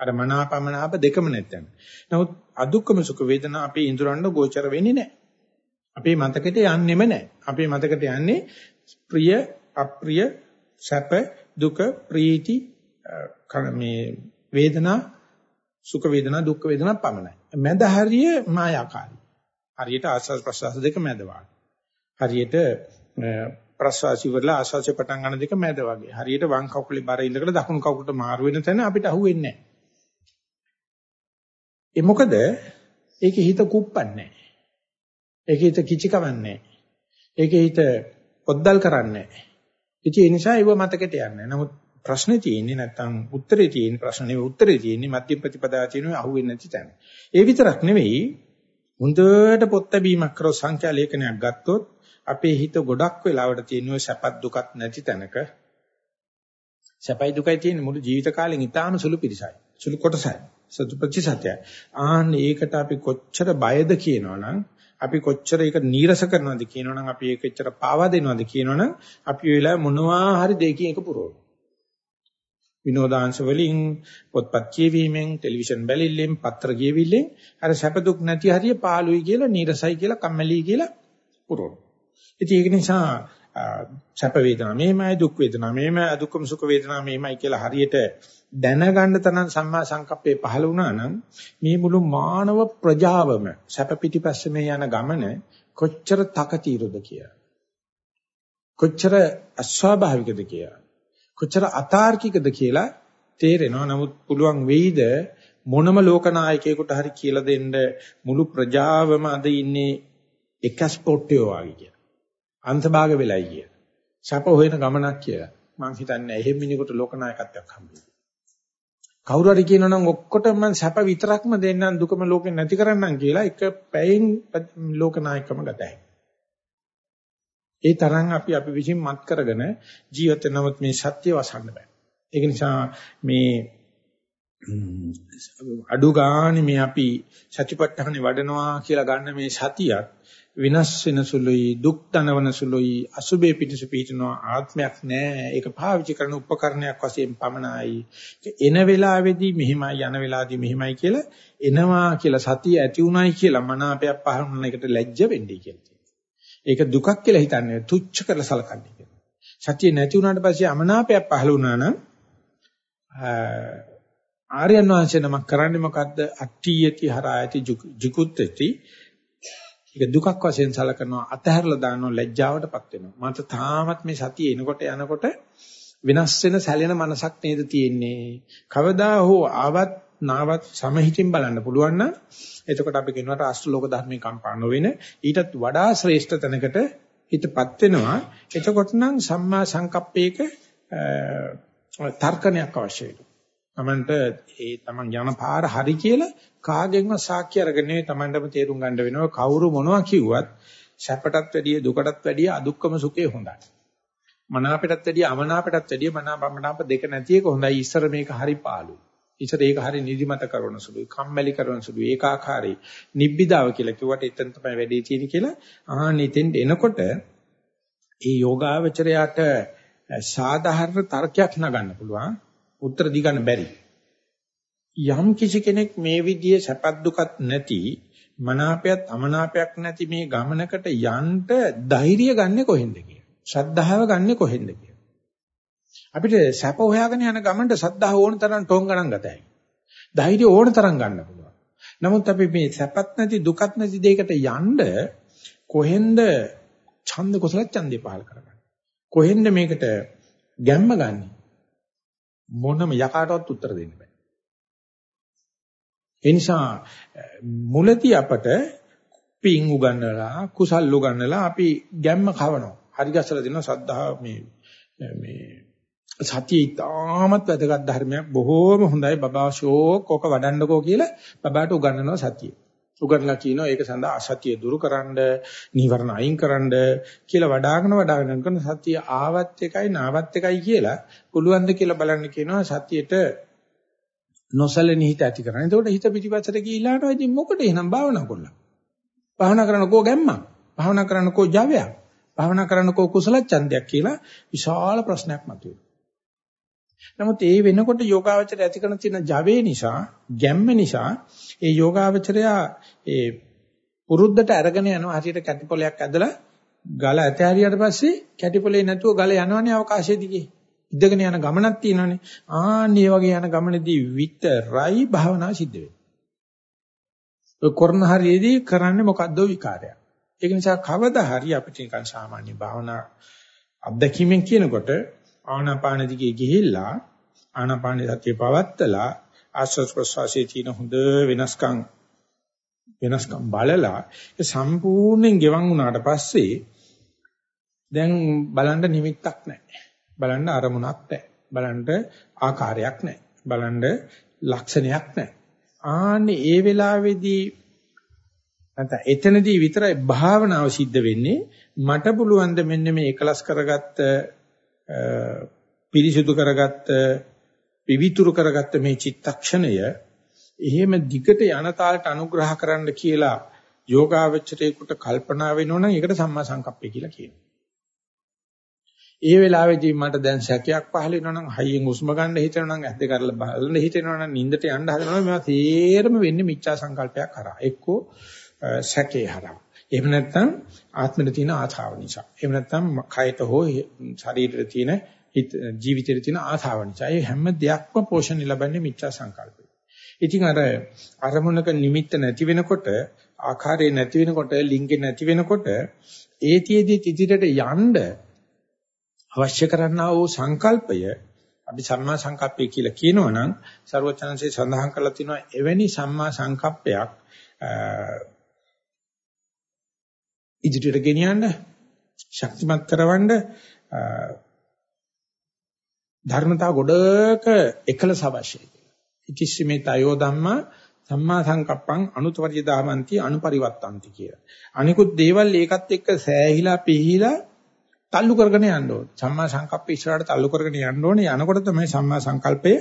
අර මනාපමනාප දෙකම නැත්නම්. නමුත් අදුක්කම සුඛ වේදනා අපේ ඉඳුරන්න ගෝචර වෙන්නේ නැහැ. අපේ මතකෙට යන්නෙම නැහැ. අපේ මතකෙට යන්නේ ප්‍රිය, අප්‍රිය, සැප, දුක, ප්‍රීති, මේ වේදනා, සුඛ වේදනා, දුක්ඛ වේදනා පමණයි. මැද හරිය මායාකාරී. හරියට ආස්වාද ප්‍රසවාස දෙක මැද හරියට ප්‍රසවාසි වල ආස්වාසේ පටන් ගන්න දෙක මැද වගේ. හරියට වම් කකුලේ බර ඉඳලා දකුණු කකුලට මාරු වෙන තැන අපිට අහුවෙන්නේ නැහැ. ඒ මොකද ඒකේ හිත කුප්පන්නේ නැහැ. ඒකේ හිත කිචි කවන්නේ නැහැ. ඒකේ හිත පොද්දල් කරන්නේ නැහැ. ඉතින් ඒ නිසා ඒව මතකෙට යන්නේ. නමුත් ප්‍රශ්නේ තියෙන්නේ නැත්තම් උත්තරේ තියෙන ප්‍රශ්න නෙවෙයි උත්තරේ තියෙන්නේ මධ්‍ය ප්‍රතිපදා තියෙනවා අහුවෙන්නේ නැති තැන. ඒ විතරක් නෙවෙයි හොඳට පොත් බැීමක් කරව සංඛ්‍යා ලේඛනයක් ගත්තොත් අපේ හිත ගොඩක් වෙලාවට තියෙන සැපත් දුකත් නැති තැනක සැපයි දුකයි තියෙන මුළු ජීවිත කාලෙන් ඊටාම සුළු පිරිසයි. සුළු කොටසයි. සතු ප්‍රතිශතය. ආන්න ඒකට අපි කොච්චර බයද කියනවනම් අපි කොච්චර ඒක නීරස කරනවද කියනවනම් අපි ඒක එච්චර පාවා දෙනවද කියනවනම් අපි වෙලාව මොනවා හරි දෙයකින් ඒක පුරවනවා. විනෝදාංශ වලින් පොත්පත් කියවීමෙන් ටෙලිවිෂන් බැලිල්ලෙන් පත්‍ර කියවිල්ලෙන් අර සැප දුක් නැති හරිය පාළුයි කියලා නීරසයි කියලා කම්මැලි කියලා පුරවනවා. ඉතින් ඒක නිසා සැප වේදනා මෙහෙමයි දුක් වේදනා මෙහෙමයි අදුක්කම සුඛ වේදනා මෙහෙමයි කියලා හරියට දැනගන්න තරම් සම්මා සංකප්පේ පහළ වුණා නම් මේ මුළු මානව ප්‍රජාවම සැප පිටිපස්සේ මේ යන ගමන කොච්චර තකතිරද කියලා. කොච්චර අස්වාභාවිකද කියලා. කොච්චර අතාර්කිකද කියලා තේරෙනවා. නමුත් පුළුවන් වෙයිද මොනම ලෝකනායකයෙකුට හරි කියලා දෙන්න මුළු ප්‍රජාවම අද ඉන්නේ එක ස්පොට්ටියෝ වගේ කියලා. අන්තභාග වෙලයි කිය. සැප හොයන ගමනක් කියලා. මං හිතන්නේ එහෙම මිනිහෙකුට ලෝකනායකත්වයක් හම්බෙන්නේ. කවුරු හරි කියනනම් ඔක්කොටම මං සැප විතරක්ම දෙන්නම් දුකම ලෝකෙ නැති කරන්නම් කියලා එක පැයෙන් ලෝකනායකම ගතයි. ඒ තරම් අපි අපි විසින් මත් කරගෙන ජීවිත නමුත් මේ සත්‍ය වසන්න බෑ. ඒක නිසා මේ අඩු ගානේ මේ අපි සතිපට්ඨානේ වඩනවා කියලා ගන්න මේ සතියක් විනස් වෙන සුළුයි දුක් දනවන සුළුයි අසුබේ පිටිස පිටිනවා ආත්මයක් නෑ. ඒක පාවිච්චි කරන උපකරණයක් වශයෙන් පමණයි. එන වෙලාවේදී මෙහිමයි යන වෙලාවේදී මෙහිමයි කියලා එනවා කියලා සතිය ඇති උනායි කියලා මනාපයක් පහළ වුණ එකට ලැජ්ජ වෙන්නේ කියලා. ඒක දුකක් කියලා හිතන්නේ තුච්ච කරලා සලකන්නේ කියලා. සතිය නැති වුණාට පස්සේ අමනාපයක් පහළ වුණා නම් ආර්යයන් වහන්සේ නමක් කරන්නේ මොකද්ද? අට්ඨියති හරායති ජිකුත්ති. ඒක දුකක් වශයෙන් සලකනවා අතහැරලා දානවා ලැජ්ජාවටපත් වෙනවා. මට තාමත් මේ සතිය එනකොට යනකොට වෙනස් වෙන සැලෙන මනසක් නේද තියෙන්නේ. කවදා හෝ ආවත් නාවත් සමහිතින් බලන්න පුළුවන් නම් එතකොට අපි කියනවා රාෂ්ට්‍ර ධර්මයේ කම්පා නොවෙන ඊටත් වඩා ශ්‍රේෂ්ඨ තැනකට හිතපත් වෙනවා. එතකොට නම් සම්මා සංකප්පයක තර්කණයක් අවශ්‍ය වෙනවා. තමන්ට ඒ තමන් යන පාර හරි කියලා කාගෙන්වත් සාක්ෂි අරගෙන නෙවෙයි තමන්ටම තේරුම් ගන්න වෙනවා කවුරු මොනවා කිව්වත් සැපටත් වැඩිය දුකටත් වැඩිය අදුක්කම සුඛේ හොඳයි. මනාපටත් වැඩිය අමනාපටත් වැඩිය මනාපමනාප දෙක නැති එක හොඳයි. ඉස්සර මේක හරි පාළුයි. ඉතින් ඒක හරි නිදිමත කරන සුළුයි, කම්මැලි කරන සුළුයි, ඒකාකාරයි. නිබ්බිදාව කියලා කිව්වට එතන තමයි වැඩේ තියෙන්නේ කියලා. ආහන් ඉතින් එනකොට ඒ යෝගාවචරයට සාධාරණ තර්කයක් නගන්න පුළුවන්. උත්තර දී ගන්න බැරි. යම් කිසි කෙනෙක් මේ විදිහේ සැපත් දුකත් නැති මනාපයත් අමනාපයක් නැති මේ ගමනකට යන්න ධෛර්යය ගන්නෙ කොහෙන්ද කියලා. ශ්‍රද්ධාව ගන්නෙ කොහෙන්ද කියලා. අපිට සැප හොයාගෙන යන ගමනට ශ්‍රද්ධාව ඕන තරම් ටෝන් ගණන් ගතයි. ධෛර්යය ඕන තරම් ගන්න පුළුවන්. නමුත් අපි මේ සැපත් නැති දුකත් නැති දෙයකට යන්න කොහෙන්ද ඡන්ද කුසල ඡන්දේ පහල කරගන්නේ? කොහෙන්ද මේකට ගැම්ම ගන්නෙ? මොනම යකාටවත් උත්තර දෙන්න බෑ. ඒ නිසා මුලදී අපට පින් උගන්නලා කුසල් උගන්නලා අපි ගැම්ම කවනවා. හරි ගැසලා දෙනවා සද්ධා මේ මේ සතිය ඉතාමත් වැදගත් ධර්මයක් බොහෝම හොඳයි බබා ෂෝක් ඔක වඩන්නකෝ කියලා බබාට උගන්වනවා සතිය. උගන්ලා කියනවා ඒක සඳහා අසතිය දුරුකරනද නිවර්ණ අයින්කරනද කියලා වඩාගෙන වඩාගෙන කරන සතිය ආවත් එකයි නාවත් එකයි කියලා පුළුවන් ද කියලා බලන්න කියනවා සතියට නොසලෙන හිත ඇති කරගන්න. එතකොට හිත පිටිපස්සට ගිහිලාට ඉතින් මොකටද එහෙනම් භාවනා කරලා? භාවනා කරනකෝ ගැම්මක්. භාවනා කරනකෝ ජවයක්. භාවනා කරනකෝ කුසල ඡන්දයක් කියලා විශාල ප්‍රශ්නයක් මතුවෙනවා. නමුත් ඒ වෙනකොට යෝගාවචරය ඇති කරන තියෙන ජවේ නිසා, ගැම්ම නිසා ඒ යෝගාවචරය ඒ පුරුද්දට අරගෙන යනවා හරියට කැටිපොලයක් ඇදලා ගල ඇතහැරියට පස්සේ කැටිපොලේ නැතුව ගල යනවනේ අවකාශයේ දිගේ. ඉඳගෙන යන ගමනක් තියෙනවනේ. ආන්නේ වගේ යන ගමනේදී විතරයි භාවනාව සිද්ධ වෙන්නේ. ඔය කරන හරියේදී කරන්නේ මොකද්ද විකාරයක්. ඒක නිසා කවදා හරි අපිට නිකන් සාමාන්‍ය භාවනා අත්දැකීමෙන් කියනකොට ආනාපාන දිගේ ගිහිල්ලා ආනාපාන සතිය පවත්තලා ආශ්වාස ප්‍රශ්වාසයේ තියෙන හොඳ වෙනස්කම් වෙනස්කම් බලලා ඒ සම්පූර්ණයෙන් ගෙවන් වුණාට පස්සේ දැන් බලන්න නිමිත්තක් නැහැ. බලන්න අරමුණක් නැහැ. බලන්න ආකාරයක් නැහැ. බලන්න ලක්ෂණයක් නැහැ. ආන්නේ ඒ වෙලාවේදී නැත්නම් එතනදී විතරයි භාවනාව සිද්ධ වෙන්නේ මට පුළුවන් ද මෙන්න මේ එකලස් කරගත්ත පිරිසුදු කරගත්ත විවිතුරු කරගත්ත මේ චිත්තක්ෂණය එහෙම දිගට යන තාලට අනුග්‍රහ කරන්න කියලා යෝගාවචරයේකට කල්පනා වෙනවනම් ඒකට සම්මා සංකප්පය කියලා කියනවා. ඒ වෙලාවේදී මට දැන් සැකයක් පහළ වෙනවා නම් හයියෙන් හුස්ම ගන්න හිතෙනවා නම් ඇද්ද කරලා බලන්න හිතෙනවා නම් නිින්දට යන්න හදනවා මේවා තේරම වෙන්නේ මිච්ඡා සංකල්පයක් කරා. එක්කෝ සැකේ හරහා. එහෙම නැත්නම් ආත්මෙට තියෙන ආශාව නිසා. එහෙම නැත්නම් කයට හෝ ශරීරෙට තියෙන ජීවිතෙට තියෙන ආශාව නිසා. ඒ හැම දෙයක්ම පෝෂණය ලබන්නේ මිච්ඡා සංකල්පයෙන්. ඉතින් අර අරමුණක නිමිත්ත නැති වෙනකොට ආකාරය නැති වෙනකොට ලිංගෙ නැති වෙනකොට ඒතියෙදි ඉදිරියට යන්න අවශ්‍ය කරන්නා වූ සංකල්පය අපි සම්මා සංකප්පය කියලා කියනවනම් ਸਰවචනංශේ සඳහන් කරලා තිනවා එවැනි සම්මා සංකප්පයක් ඉදිරියට ගෙනියන්න ශක්තිමත් කරවන්න ධර්මතා ගොඩක එකලස අවශ්‍යයි. ඉතිස්සීමේ තයෝ ධම්මා සම්මා සංකප්පං අනුතවරිය දාමන්ති අනුපරිවත්තන්ති කියලා. අනිකුත් දේවල් ඒකත් එක්ක සෑහිලා පිහිලා තල්ලු කරගෙන යන්න ඕනේ. සම්මා සංකප්ප ඉස්සරහට තල්ලු කරගෙන යන්න ඕනේ. යනකොට තමයි සම්මා සංකල්පය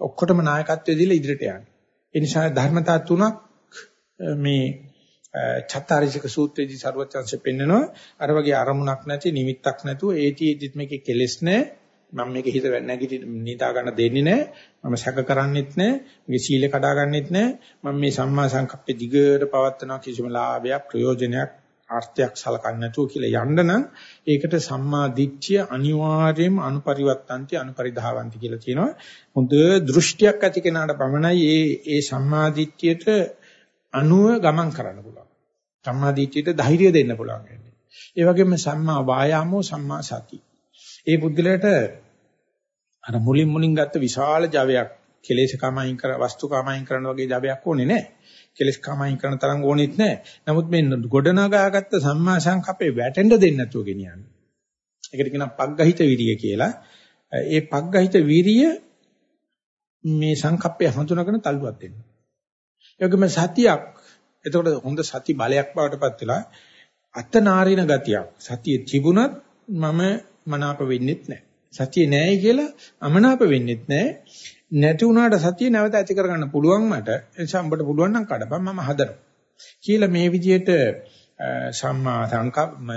ඔක්කොටම නායකත්වයේ දීලා ඉදිරියට යන්නේ. ඒ නිසා ධර්මතා තුනක් මේ චත්තාරිසික සූත්‍රයේදී සරුවචන්සේ පෙන්නනවා අර වගේ අරමුණක් නැති නිමිත්තක් නැතුව ඒටිෙදිත් මේකේ කෙලෙස් නැහැ. මම මේක හිත නැගිටි නිදා ගන්න දෙන්නේ නැහැ. මම සැක කරන්නේත් නැහැ. මේක සීල කඩා ගන්නෙත් නැහැ. මම මේ සම්මා සංකප්පේ දිගට පවත්වනවා කිසිම ලාභයක් ප්‍රයෝජනයක් ආර්ථයක් සලකන්නේ නැතුව කියලා යන්න නම් ඒකට සම්මා දිට්ඨිය අනිවාර්යයෙන්ම අනුපරිවත්තන්ති අනුපරිධාවන්ති කියලා කියනවා. හොඳ දෘෂ්ටියක් ඇති කෙනාට පමණයි ඒ ඒ සම්මා දිට්ඨියට අනුව ගමන් කරන්න පුළුවන්. සම්මාදිටියට ධෛර්යය දෙන්න පුළුවන් වෙන්නේ. ඒ වගේම සම්මා වායාමෝ සම්මා සති. ඒ බුද්ධලයට අර මුලින් මුලින් ගත්ත විශාල ජවයක් කෙලෙස් කමයින් කර වස්තු කමයින් කරන වගේ ජවයක් ඕනේ නැහැ. කෙලෙස් කමයින් කරන තරම් ඕනෙත් නැහැ. නමුත් මේ ගොඩනගාගත්ත සම්මා සංකප්පේ වැටෙන්න දෙන්නේ නැතුව ගෙනියන්නේ. ඒකට කියනවා පග්ගහිත විරිය කියලා. ඒ පග්ගහිත විරිය මේ සංකප්පය හඳුනාගෙන තල්ලුවක් දෙන්න. ඒ වගේම සතියක් එතකොට හොඳ සති බලයක් බවට පත් වෙලා අතනාරින ගතියක්. සතිය තිබුණත් මම මනාප වෙන්නෙත් නැහැ. සතිය නැහැ කියලා අමනාප වෙන්නෙත් නැහැ. නැති වුණාට සතිය නැවත ඇති කරගන්න පුළුවන් මට. ඒ නිසා උඹට පුළුවන් නම් කඩපන් මම හදනවා. කියලා මේ විදිහට සම්මා සංකප්ප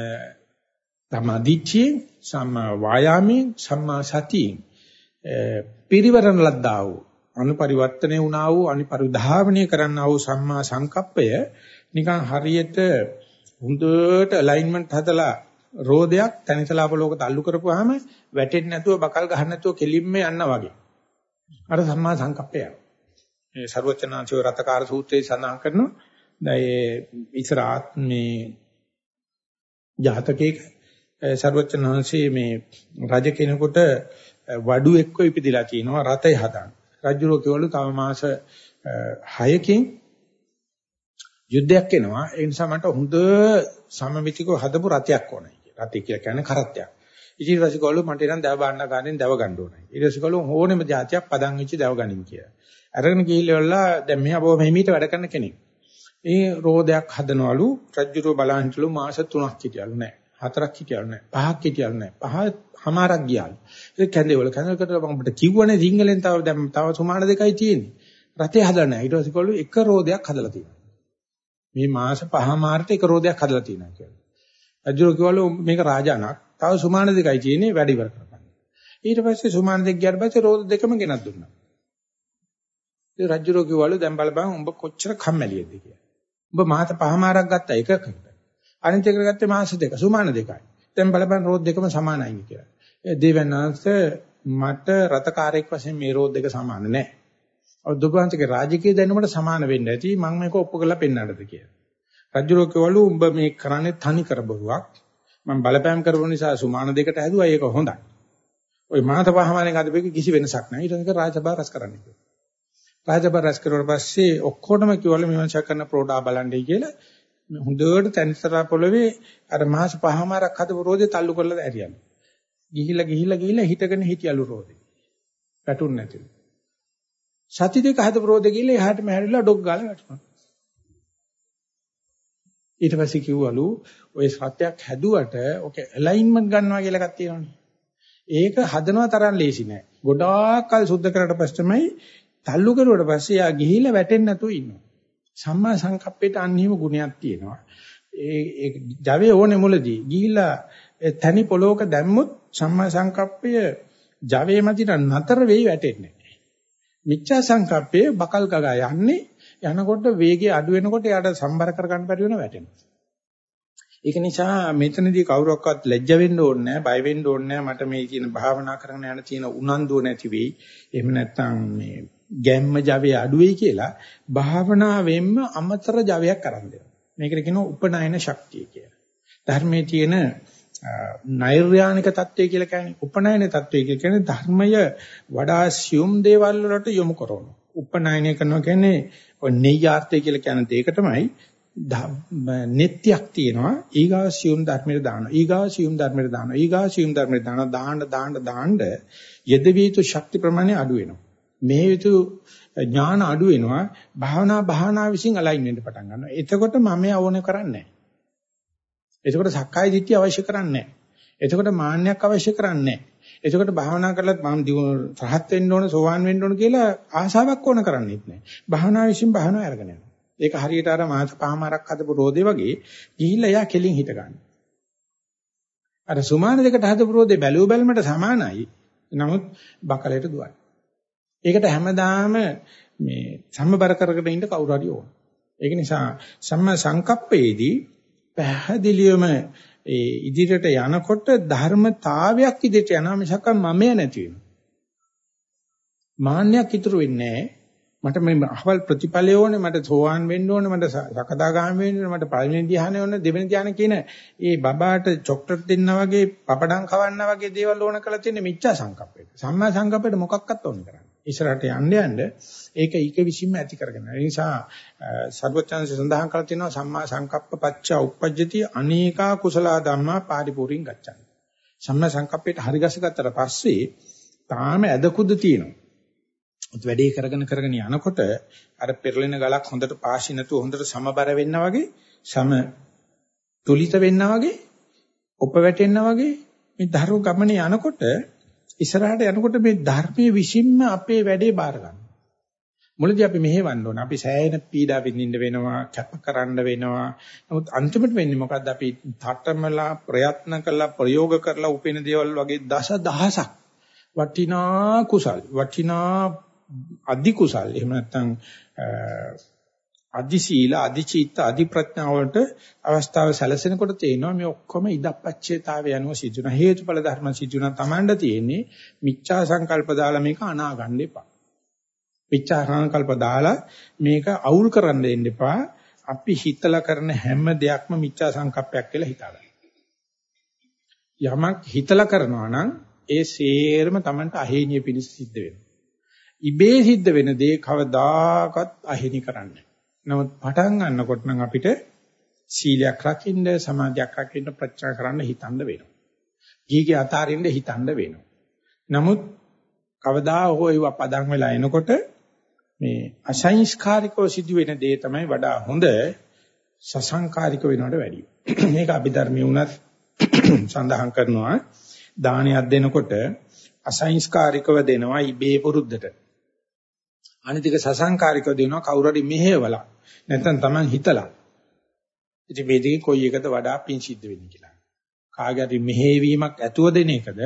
සම්මාදිච්චේ සම්මා වායාමේ සම්මා සතියේ පිරිවරණ ලද්දා වූ අනුපරිවර්තනය වුණා වූ අනිපරිධාවණය කරන්නා වූ සම්මා සංකප්පය නිකන් හරියට හොඳට ඇලයින්මන්ට් හදලා රෝදයක් තනිතලාප ලෝකත අල්ලු කරපුවාම වැටෙන්නේ නැතුව බකල් ගහන්න නැතුව කෙලින්ම යනවා වගේ. අර සම්මා සංකප්පය. මේ ਸਰවචනාංශෝ රතකාර සූත්‍රයේ සඳහන් කරනවා. දැන් ඉස්සර ආත්මේ ජාතකයේ ਸਰවචනාංශයේ මේ රජ කෙනෙකුට වඩුවෙක්ව ඉපදිලා තිනවා රතේ හදන. රජුරෝ කියවලු තව මාස 6කින් යුද්ධයක් එනවා. ඒ නිසා මට හොඳ සමමිතිකව හදපු රතයක් ඕනයි කියලා. රතේ කියලා කියන්නේ කරත්තයක්. ඉතින් ඊට පස්සේ ගෝලු මට එනම් දැව බාන්න ගන්න දැව ගන්න ඕනයි. ඊට පස්සේ ගෝලු ඕනෙම જાතියක් පදන් වෙච්ච දැව ගනින් කියලා. අරගෙන ගිහිල්ලා දැන් මෙහා බෝ මෙහිමීට වැඩ කරන කෙනෙක්. ඒ රෝදයක් හදනවලු රජ්ජුරෝ බලහන්ටලු මාස 3ක් හිටියලු නෑ. හතරක් හිටියලු නෑ. පහක් හිටියලු නෑ. පහ හමාරක් ගියාලු. ඒක කැඳේවල කැඳකට මම ඔබට කිව්වනේ සිංහලෙන් තව දැන් තව සුමාන දෙකයි තියෙන්නේ. රතේ හදලා නෑ. ඊට පස්සේ ගෝලු එක රෝදයක් හදලා තියෙනවා. මේ මාස පහමාරට එක රෝදයක් හදලා තියෙනවා කියලා. රජුරෝ කිව්වලු මේක රාජානක්. තව සුමාන දෙකයි තියෙන්නේ වැඩ ඉවර කරගන්න. ඊට පස්සේ සුමාන දෙක ගියාට පස්සේ රෝද දෙකම ගෙනත් දුන්නා. ඒ රජුරෝ කිව්වලු දැන් බලපන් උඹ කොච්චර කම්මැලියද කියලා. උඹ මාස පහමාරක් ගත්තා එකකට. අනිත් එකට ගත්තේ මාස දෙක සුමාන දෙකයි. දැන් බලපන් රෝද දෙකම සමානයි කියලා. ඒ දෙවනාංශ මට රතකාරයෙක් වශයෙන් මේ රෝද දෙක සමාන නැහැ. අවුදුබාන්තගේ රාජකීය දැනුමට සමාන වෙන්න ඇති මම මේක ඔප්පු කරලා පෙන්නන්නද කියලා. රජුරෝ කිව්වලු උඹ මේ කරන්නේ තනි කරබරුවක්. මම බලපෑම් කරපු නිසා සුමාන දෙකට හැදුවා ඒක හොඳයි. ওই මාත පහමානේ ගඳපෙක කිසි වෙනසක් නැහැ. ඊට පස්සේ රාජසභාව රැස් කරන්න කිව්වා. රාජසභාව රැස් කරුවාට පස්සේ ඔක්කොටම කිව්වලු මීමන්සා කරන ප්‍රෝඩා බලන්නයි කියලා. හොඳට තනිතරා පොළවේ අර මාස පහමාරක් හදපු රෝදේ තල්ලු කරලා ඇරියලු. ගිහිලා ගිහිලා ගිහිලා හිටගෙන හිටියලු රෝදේ. පැටුන් නැතිලු. සති දෙක හදපු රෝදේ ගිහිල්ලා එහාට මෙහාටලා ඩොග් ගාලා වැටුණා. ඊට පස්සේ කිව්වලු ඔය සත්‍යයක් හැදුවට ඔකේ ඇලයින්මන්ට් ගන්නවා කියලා එකක් තියෙනවනේ. ඒක හදනවා තරම් ලේසි නෑ. ගොඩාක් කල් සුද්ධ කරලා පස්සේ තමයි තල්ලු කරුවට පස්සේ යා ගිහිල්ලා වැටෙන්නේ නැතුව ඉන්නවා. සම්මා සංකප්පේට අන්හිම ගුණයක් තියෙනවා. ඒ ඒ Java ඕනේ මුලදී ගිහිල්ලා තනි පොලෝක දැම්මොත් සම්මා සංකප්පය Java මතිට නතර වෙයි වැටෙන්නේ. මිච්ඡා සංකප්පය බකල් ගගා යන්නේ යනකොට වේගය අඩු වෙනකොට එයාට සම්බර කරගන්න බැරි වෙන වැටෙනවා. ඒක නිසා මෙතනදී කවුරක්වත් ලැජ්ජ වෙන්න ඕනේ නැහැ, බය වෙන්න ඕනේ නැහැ. මට මේ කියන භාවනා කරන යන තියෙන උනන්දුව නැති වෙයි. එහෙම නැත්නම් මේ ගැම්ම Java අඩුවේ කියලා භාවනාවෙන්ම අමතර Javaක් අරන් දෙනවා. මේකට කියනවා උපනයන ශක්තිය කියලා. ධර්මයේ තියෙන නෛර්යානික தত্ত্বය කියලා කියන්නේ උපනයන தত্ত্বය කියලා කියන්නේ ධර්මය වඩා සියුම් දේවල් වලට යොමු කරනවා. උපනයනය කරනවා කියන්නේ ඔය නෙය්‍යාර්ථය කියලා කියන දෙයක තමයි නෙත්‍යක් තියෙනවා ඊගා සියුම් ධර්මයට දානවා ඊගා සියුම් ධර්මයට දානවා ඊගා සියුම් ධර්මයට දානවා දාහන දාහන දාහන යදවිතු ශක්ති ප්‍රමාණය අඩු වෙනවා මේ යුතු ඥාන අඩු වෙනවා භාවනා භාවනා විසින් අලයින් වෙන්න පටන් ගන්නවා එතකොට මම ඕනේ කරන්නේ නැහැ එතකොට සක්කාය දිට්ඨිය අවශ්‍ය කරන්නේ නැහැ එතකොට මාන්නයක් අවශ්‍ය කරන්නේ නැහැ එතකොට භාවනා කරලත් මම රහත් වෙන්න ඕන සෝවාන් වෙන්න ඕන කියලා ආශාවක් ඕන කරන්නේත් නැහැ භාවනා විසින් භාවනාව අරගෙන යනවා ඒක හරියට අර මාස පහමාරක් හදපු රෝදේ වගේ ගිහිල්ලා එයා කෙලින් හිට ගන්න. අර සුමාන දෙකට හදපු රෝදේ බැලුව බැලමට සමානයි. නමුත් බකලයට දුවයි. ඒකට හැමදාම මේ සම්බර කරගෙන ඉන්න කවුරු හරි ඕන. ඒක නිසා සම්ම සංකප්පයේදී පැහැදිලිවම ඒ ඉදිරියට යනකොට ධර්මතාවයක් ඉදිරියට යනවා මිසක් මමය නැති වෙනවා. මාන්නයක් ඉතුරු වෙන්නේ නැහැ. මට මේ අහවල් ප්‍රතිඵලය ඕනේ මට සෝවාන් වෙන්න ඕනේ මට සකදාගාමී වෙන්න ඕනේ මට පළවෙනි ධ්‍යානෙ ඕනේ දෙවෙනි ධ්‍යානෙ කියන ඒ බබාට චොක්ලට් දෙන්නා වගේ පපඩම් කවන්නා වගේ දේවල් ඕන කරලා තියෙන මිච්ඡා සංකප්පයට සම්මා සංකප්පයට මොකක්වත් ඕනේ කරන්නේ ඉස්සරහට යන්න යන්න ඒක ඊක විසින්ම ඇති කරගෙන. ඒ නිසා සර්වචන්ස සඳහන් කරලා තියෙනවා සම්මා සංකප්ප පච්චා උප්පජ්ජති අනේකා කුසල ධම්මා පාරිපූර්ණං ගච්ඡanti සම්මා සංකප්පයට හරි ගස ගත්තට පස්සේ තාම ඇදකුද තියෙනවා. වැඩේ කරගෙන කරගෙන යනකොට අර පෙරලෙන ගලක් හොඳට පාෂි නැතුව හොඳට සමබර වෙන්නා වගේ සම තුලිත වෙන්නා වගේ ඔප වැටෙන්නා වගේ මේ ධර්ම ගමනේ යනකොට ඉස්සරහට යනකොට මේ ධර්මයේ විසින්ම අපේ වැඩේ බාර ගන්නවා. මුලදී අපි මෙහෙවන්න ඕන. අපි සෑහෙන පීඩා විඳින්න වෙනවා, කැප කරන්න වෙනවා. නමුත් අන්තිමට වෙන්නේ මොකද්ද? අපි තටමලා ප්‍රයත්න කළා, ප්‍රයෝග කරලා උපෙන දේවල් වගේ දස දහසක් වටිනා කුසල්, වටිනා අධි කුසල් එහෙම නැත්නම් අදි සීල, අදි චිත්ත, අදි ප්‍රඥාව වලට අවස්ථාව සැලසෙනකොට තේනවා මේ ඔක්කොම ඉදප්පච්චේතාවය යනවා සිදුන හේතුඵල ධර්ම සිදුන තමන්ට තියෙන්නේ මිච්ඡා සංකල්ප දාලා මේක අනා ගන්න එපා. මිච්ඡා සංකල්ප දාලා මේක අවුල් කරන්න දෙන්න එපා. අපි හිතලා කරන හැම දෙයක්ම මිච්ඡා සංකප්පයක් කියලා හිතාගන්න. යමක් හිතලා කරනවා නම් ඒ සේරම Tamanට අහේනිය පිණිස සිද්ධ වෙනවා. ඉබේ සිද්ධ වෙන දේ කවදාකවත් අහේනි කරන්නේ නමුත් පටන් ගන්නකොට නම් අපිට සීලයක් රකින්න, සමාධියක් රකින්න ප්‍රචාර කරන්න හිතන්න වෙනවා. ගීගේ අතාරින්න හිතන්න වෙනවා. නමුත් කවදා හෝ ඒව පදන් වෙලා එනකොට මේ අසංස්කාරිකව සිදුවෙන දේ තමයි වඩා හොඳ සසංකාරික වෙනවට වැඩිය. මේක අභිධර්මයේ උනත් සඳහන් කරනවා දානයක් දෙනකොට අසංස්කාරිකව දෙනවා ඉබේ පුරුද්දට. අනිතික සසංකාරිකව දෙනවා කවුරු හරි මෙහෙवला. නැත්නම් Taman හිතලා. ඉතින් මේ දෙකේ කොයි එකද වඩා පිං සිද්ධ වෙන්නේ කියලා. කාගේ හරි මෙහෙවීමක් ඇතුව දෙන එකද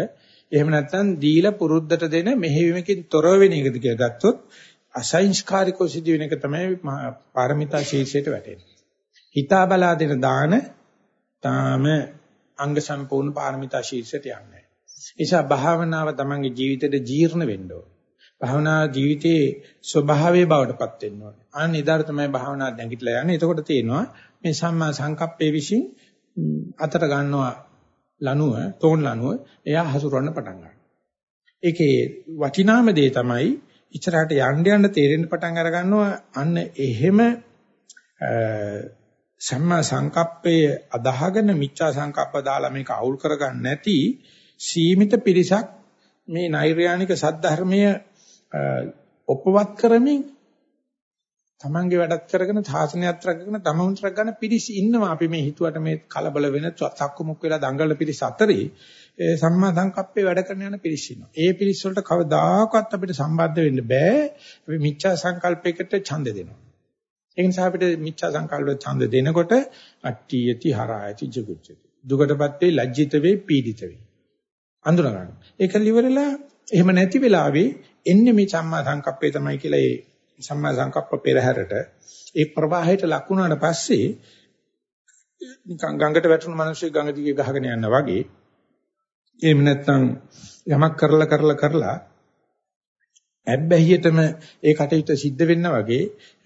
එහෙම නැත්නම් දීලා පුරුද්දට දෙන මෙහෙවීමකින් තොරව වෙන එකද කියලා ගත්තොත් අසංස්කාරිකව සිදු වෙන එක තමයි පාරමිතා ශීර්ෂයට වැටෙන්නේ. හිතා බලා දෙන දාන තාම අංග සම්පූර්ණ පාරමිතා ශීර්ෂයට යන්නේ. නිසා භාවනාව තමන්ගේ ජීවිතේට ජීර්ණ වෙන්න ඕන. භාවනා ජීවිතයේ ස්වභාවයේ බවටපත් වෙන්න ඕන. අන්න ඉදාර තමයි භාවනා දැඟිట్లా යන්නේ. එතකොට තේනවා මේ සම්මා සංකප්පේ විසින් අතට ගන්නවා ලනුව, තෝන් ලනුව එයා හසුරවන්න පටන් ගන්නවා. ඒකේ වටිනාම දේ තමයි ඉස්සරහට යන්න යන්න තේරෙන්න පටන් අර ගන්නවා අන්න එහෙම සම්මා සංකප්පයේ අදහගෙන මිච්ඡා සංකප්ප දාලා මේක අවුල් කරගන්න නැති සීමිත පිරිසක් මේ නෛර්යානික සද්ධර්මය ඔපවත් කරමින් තමන්ගේ වැඩත් කරගෙන සාසනයත් රැකගෙන තමන්ත් රැක ගන්න පිරිස ඉන්නවා අපි මේ හිතුවට මේ කලබල වෙන සක්කුමුක් වෙලා දඟලන පිරිස අතරේ සම්මා සංකප්පේ වැඩ කරන යන පිරිස ඉන්නවා. ඒ පිරිස වලට කවදාකවත් අපිට සම්බන්ධ වෙන්න බෑ. අපි මිච්ඡා සංකල්පයකට ඡන්ද දෙනවා. ඒ නිසා අපිට මිච්ඡා සංකල්ප ඡන්ද දෙනකොට අට්ඨියති හරායති ජගුච්චති. දුකටපත් වෙයි, ලැජ්ජිත වෙයි, පීඩිත වෙයි. අඳුර ගන්න. ඒක liverලා එහෙම නැති වෙලාවේ එන්නේ මේ සම්මා සංකප්පේ තමයි කියලා ඒ සම්මා සංකප්ප පෙරහැරට ඒ ප්‍රවාහයට ලකුණාට පස්සේ නිකන් ගඟට වැටුණු මිනිස්සු ගඟ දිගේ ගහගෙන යනවා වගේ. එහෙම නැත්නම් යමක් කරලා කරලා කරලා ඇබ්බැහියටම ඒ කටයුත්ත සිද්ධ වෙන්න වගේ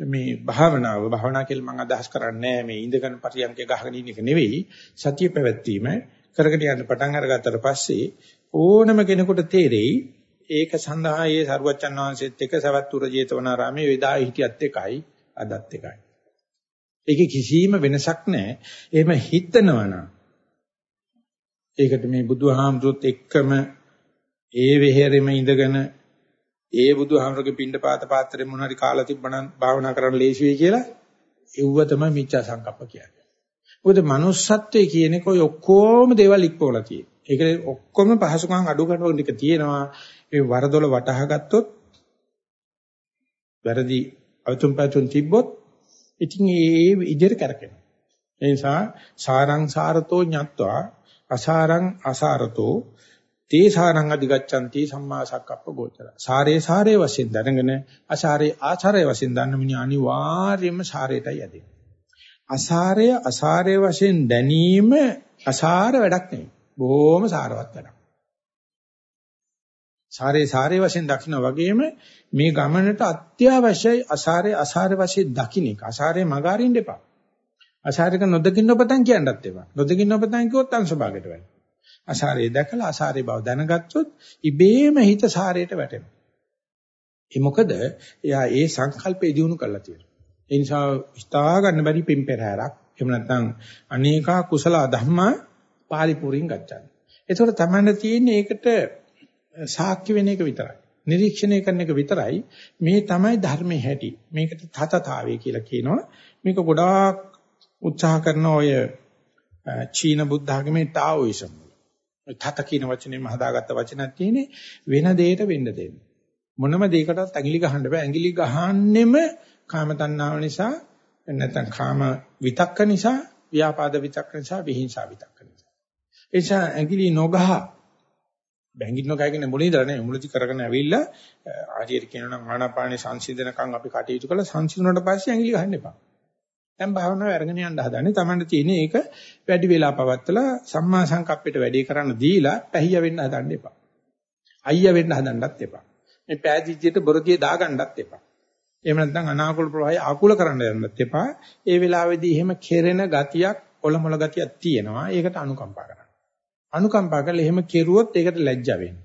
මේ භාවනාව භාවනා කියලා මම අදහස් කරන්නේ මේ ඉඳගෙන පරියන්කේ ගහගෙන ඉන්න එක නෙවෙයි. සතිය පැවැත්වීම කරගෙන යන්න පටන් අරගත්තට පස්සේ ඕනම කෙනෙකුට තේරෙයි ඒක සඳහා ඒ සරුවච්චන් වහන්සේත් එක්ක සවැත්තුර ජේතවනාරාමේ වේදා හිටියත් එකයි අදත් එකයි. ඒකේ කිසිම වෙනසක් නැහැ. එහෙම හිතනවනම් ඒකට මේ බුදුහාමුදුරුත් එක්කම ඒ වෙහෙරෙම ඉඳගෙන ඒ බුදුහාමුදුරගේ පින්ඩපාත පාත්‍රේ මොන හරි කාලා තිබ්බනම් භාවනා කරන්න ලේසි වෙයි කියලා එව්ව තමයි මිච්ඡා සංකප්ප කියන්නේ. මොකද manussත්වයේ කියන්නේ කොයි ඔක්කොම දේවල් ඉක්පෝලා තියෙන්නේ. ඒක ඔක්කොම පහසුකම් අඩු කරන ටික තියෙනවා. ඒ වරදොල වටහා ගත්තොත් වැරදි අවතුම් පැතුම් තිබ්බොත් ඉතින් ඒ විදිහට කරකිනවා. ඒ නිසා සාරං සාරතෝ ඤත්වා අසාරං අසාරතෝ තේ සාරං අධිගච්ඡanti සම්මා සක්කප්ප ගෝචර. සාරේ සාරේ වශයෙන් දැනගෙන අසාරේ ආචාරයේ වශයෙන් දන්න මිනිහ අනිවාර්යයෙන්ම සාරේටයි යදින්නේ. අසාරය අසාරය වශයෙන් දැනීම අසාර වැඩක් නෙවෙයි. බොහොම සාරවත් වැඩක්. සාරේ සාරේ වශයෙන් දකින්න වගේම මේ ගමනට අත්‍යවශ්‍යයි අසාරේ අසාරේ වශයෙන් දකින්න එක. අසාරේ මගහරින්න එපා. අසාරේක නොදකින්න ඔබතන් කියන්නත් එපා. නොදකින්න ඔබතන් කිව්වොත් අංශභාගයට වැටෙනවා. අසාරේ දැකලා අසාරේ බව දැනගත්තොත් ඉබේම හිත සාරයට වැටෙනවා. ඒ මොකද එයා ඒ සංකල්පය දිනු කරලා තියෙනවා. ඒ නිසා හිතා ගන්න බැරි පිම්පෙරහැරක් එහෙම නැත්නම් අනේකා කුසල ධම්මා පාරිපූර්ණ ගච්ඡන්න. ඒතකොට තමයි තියෙන්නේ ඒකට සාක්ෂි වෙන එක විතරයි. නිරීක්ෂණය කරන එක විතරයි මේ තමයි ධර්මයේ හැටි. මේකට තතතාවය කියලා කියනවා. මේක ගොඩාක් උත්සාහ කරන ඔය චීන බුද්ධ ආගමේ ටාઓයිසම් වල. තත කියන වචනේම හදාගත්ත වචනක් තියෙන්නේ වෙන දෙයකට වෙන්න දෙන්න. මොනම දෙයකටත් ඇඟිලි ගහන්න බෑ. ඇඟිලි ගහන්නෙම කාම තණ්හාව නිසා නැත්නම් කාම විතක්ක නිසා, ව්‍යාපාද විතක්ක නිසා, විහිංසා විතක්ක නිසා. ඒ නිසා ඇඟිලි නොගහ බැංගින් නොගහගෙන මුලින් ඉඳලා නේ මුලදි කරගෙන ඇවිල්ලා ආදියට කියනවා නම් ආනාපානේ සංසිඳනකම් අපි කටයුතු කළා සංසිඳුණාට පස්සේ ඇඟිලි ගහන්න එපා. දැන් භාවනාව අරගෙන යන්න හදන්නේ. Tamanට තියෙන්නේ ඒක වැඩි වෙලා පවත්තලා සම්මා සංකප්පයට වැඩි කරන්න දීලා පැහිය වෙන්න හදන්න එපා. අයියා වෙන්න හදන්නත් එපා. මේ පෑදීජියට බොරදියේ දාගන්නත් එපා. එහෙම නැත්නම් අනාකූල ප්‍රවාහය ආකූල කරන්න යන්නත් එපා. ඒ වෙලාවේදී එහෙම කෙරෙන ගතියක් ඔලොමොල ගතියක් තියෙනවා. ඒකට අනුකම්පා කරන්න. අනුකම්පා කරලා එහෙම කෙරුවොත් ඒකට ලැජ්ජා වෙන්න.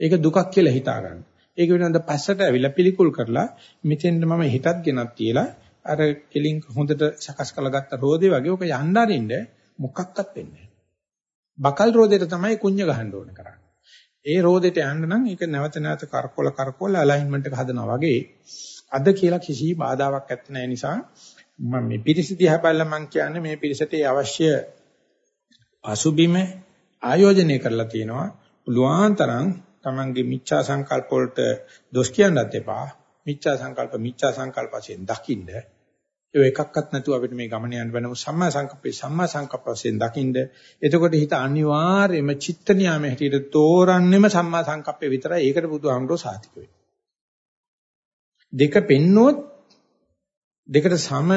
ඒක දුකක් කියලා හිතා ගන්න. ඒක වෙනඳ පස්සට ඇවිල්ලා පිළිකුල් කරලා මෙතෙන්ද මම හිතත් ගෙනත් තියලා අර කෙලින් හොඳට සකස් කරලා ගත්ත රෝදේ වගේ ඔක යන්න අරින්න මොකක්වත් වෙන්නේ නැහැ. බකල් රෝදේට තමයි කුඤ්ඤ ගහන්න ඕන කරන්නේ. ඒ රෝදෙට යන්න නම් ඒක නැවත නැවත කරකොල කරකොල අලයින්මන්ට් එක හදනවා වගේ අද කියලා කිසි බාධාවක් නැත්නම් නිසා මම මේ පිරිස දිහා බලලා මම කියන්නේ මේ පිරිසට අවශ්‍ය පසුබිම ආයෝජනය කරලා තියෙනවා. පුළුවන් තරම් Tamange මිච්ඡා සංකල්ප වලට දොස් කියන්නත් එපා. මිච්ඡා සංකල්ප මිච්ඡා සංකල්ප වශයෙන් දකින්න ඒ එකක්වත් නැතුව අපිට මේ ගමන යන්න වෙනම සම්මා සංකප්පේ සම්මා සංකප්ප වශයෙන් දකින්න එතකොට හිත අනිවාර්යයෙන්ම චිත්ත නියාමයේ හැටියට තෝරන්නෙම සම්මා සංකප්පේ විතරයි. ඒකට බුදුහාමුදුරෝ සාතික වෙන්නේ දෙක පෙන්නොත් දෙකට සම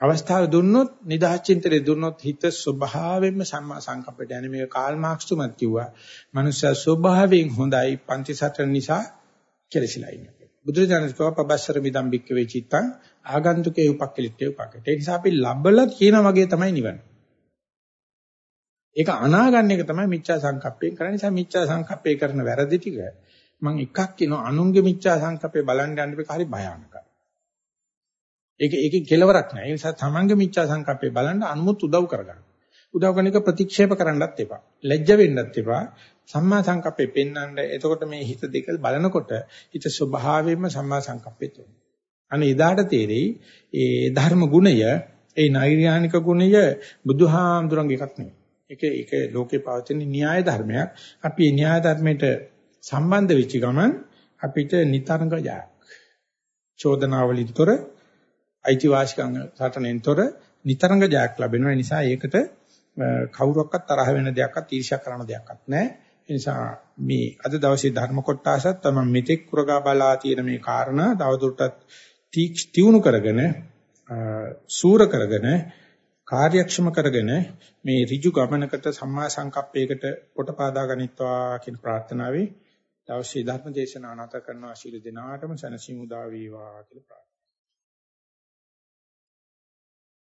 අවස්ථාව දුන්නොත් නිදහස් චින්තනය දුන්නොත් හිත ස්වභාවයෙන්ම සම්මා සංකප්පයට යන්නේ මේක කාල් මාක්ස් තුමත් කිව්වා. මනුෂ්‍ය ස්වභාවයෙන් හොඳයි පන්ති සතර නිසා කෙලසිලා ඉන්නේ. බුදුරජාණන් වහන්සේ පබස්සර මිදම් බික්ක වේ චිත්තං ආගන්තුකේ උපක්කලිටේ උපකට. ඒ නිසා අපි ලබලා කියන වගේ තමයි නිවන. ඒක අනාගන්න එක තමයි මිච්ඡා සංකප්පයෙන් කරන්නේ. නිසා මිච්ඡා සංකප්පේ කරන වැරදි ටික මම එකක් කියනවා අනුන්ගේ මිච්ඡා සංකප්පේ බලන්න යන්න බෑ හරි භයානකයි. ඒක ඒකේ කෙලවරක් නැහැ. ඒ නිසා තමන්ගේ මිච්ඡා සංකප්පේ බලන්න අනුමුත් උදව් කරගන්න. උදව් කරන එක ප්‍රතික්ෂේප කරන්නත් එපා. ලැජ්ජ වෙන්නත් එපා. සම්මා සංකප්පේ පෙන්වන්න. එතකොට මේ හිත දෙක බලනකොට හිත ස්වභාවයෙන්ම සම්මා සංකප්පේ තුන. අනේ එදාට තේරෙයි ඒ ධර්ම ගුණය, ඒ නෛර්යානික ගුණය බුදුහාමුදුරන්ගේ එකක් නෙවෙයි. ඒක ඒක ලෝකේ පවතින න්‍යාය ධර්මයක්. අපි න්‍යාය ධර්මයට සම්බන්ධ වෙච්ච ගමන් අපිට නිතරංග ජයක්. චෝදනාවලින්තර අයිතිවාසිකම් සටනෙන්තර නිතරංග ජයක් ලැබෙනවා. ඒ නිසා ඒකට කවුරක්වත් තරහ වෙන දෙයක්වත් ඊර්ෂ්‍යා කරන දෙයක්වත් නැහැ. ඒ නිසා මේ අද දවසේ ධර්ම කොටසත් තමයි මෙතෙක් කුරගා බලා තියෙන මේ කාරණා තවදුරටත් තියුණු කරගෙන සූර කරගෙන කාර්යක්ෂම කරගෙන මේ ඍජු ගමනකට සම්මා සංකප්පයකට කොට පාදා ගනිත්වා කියන ප්‍රාර්ථනාවයි දවසේ ධර්ම දේශනාව නැත කරනවා ශීල දිනාටම සනසිමු දා වේවා කියලා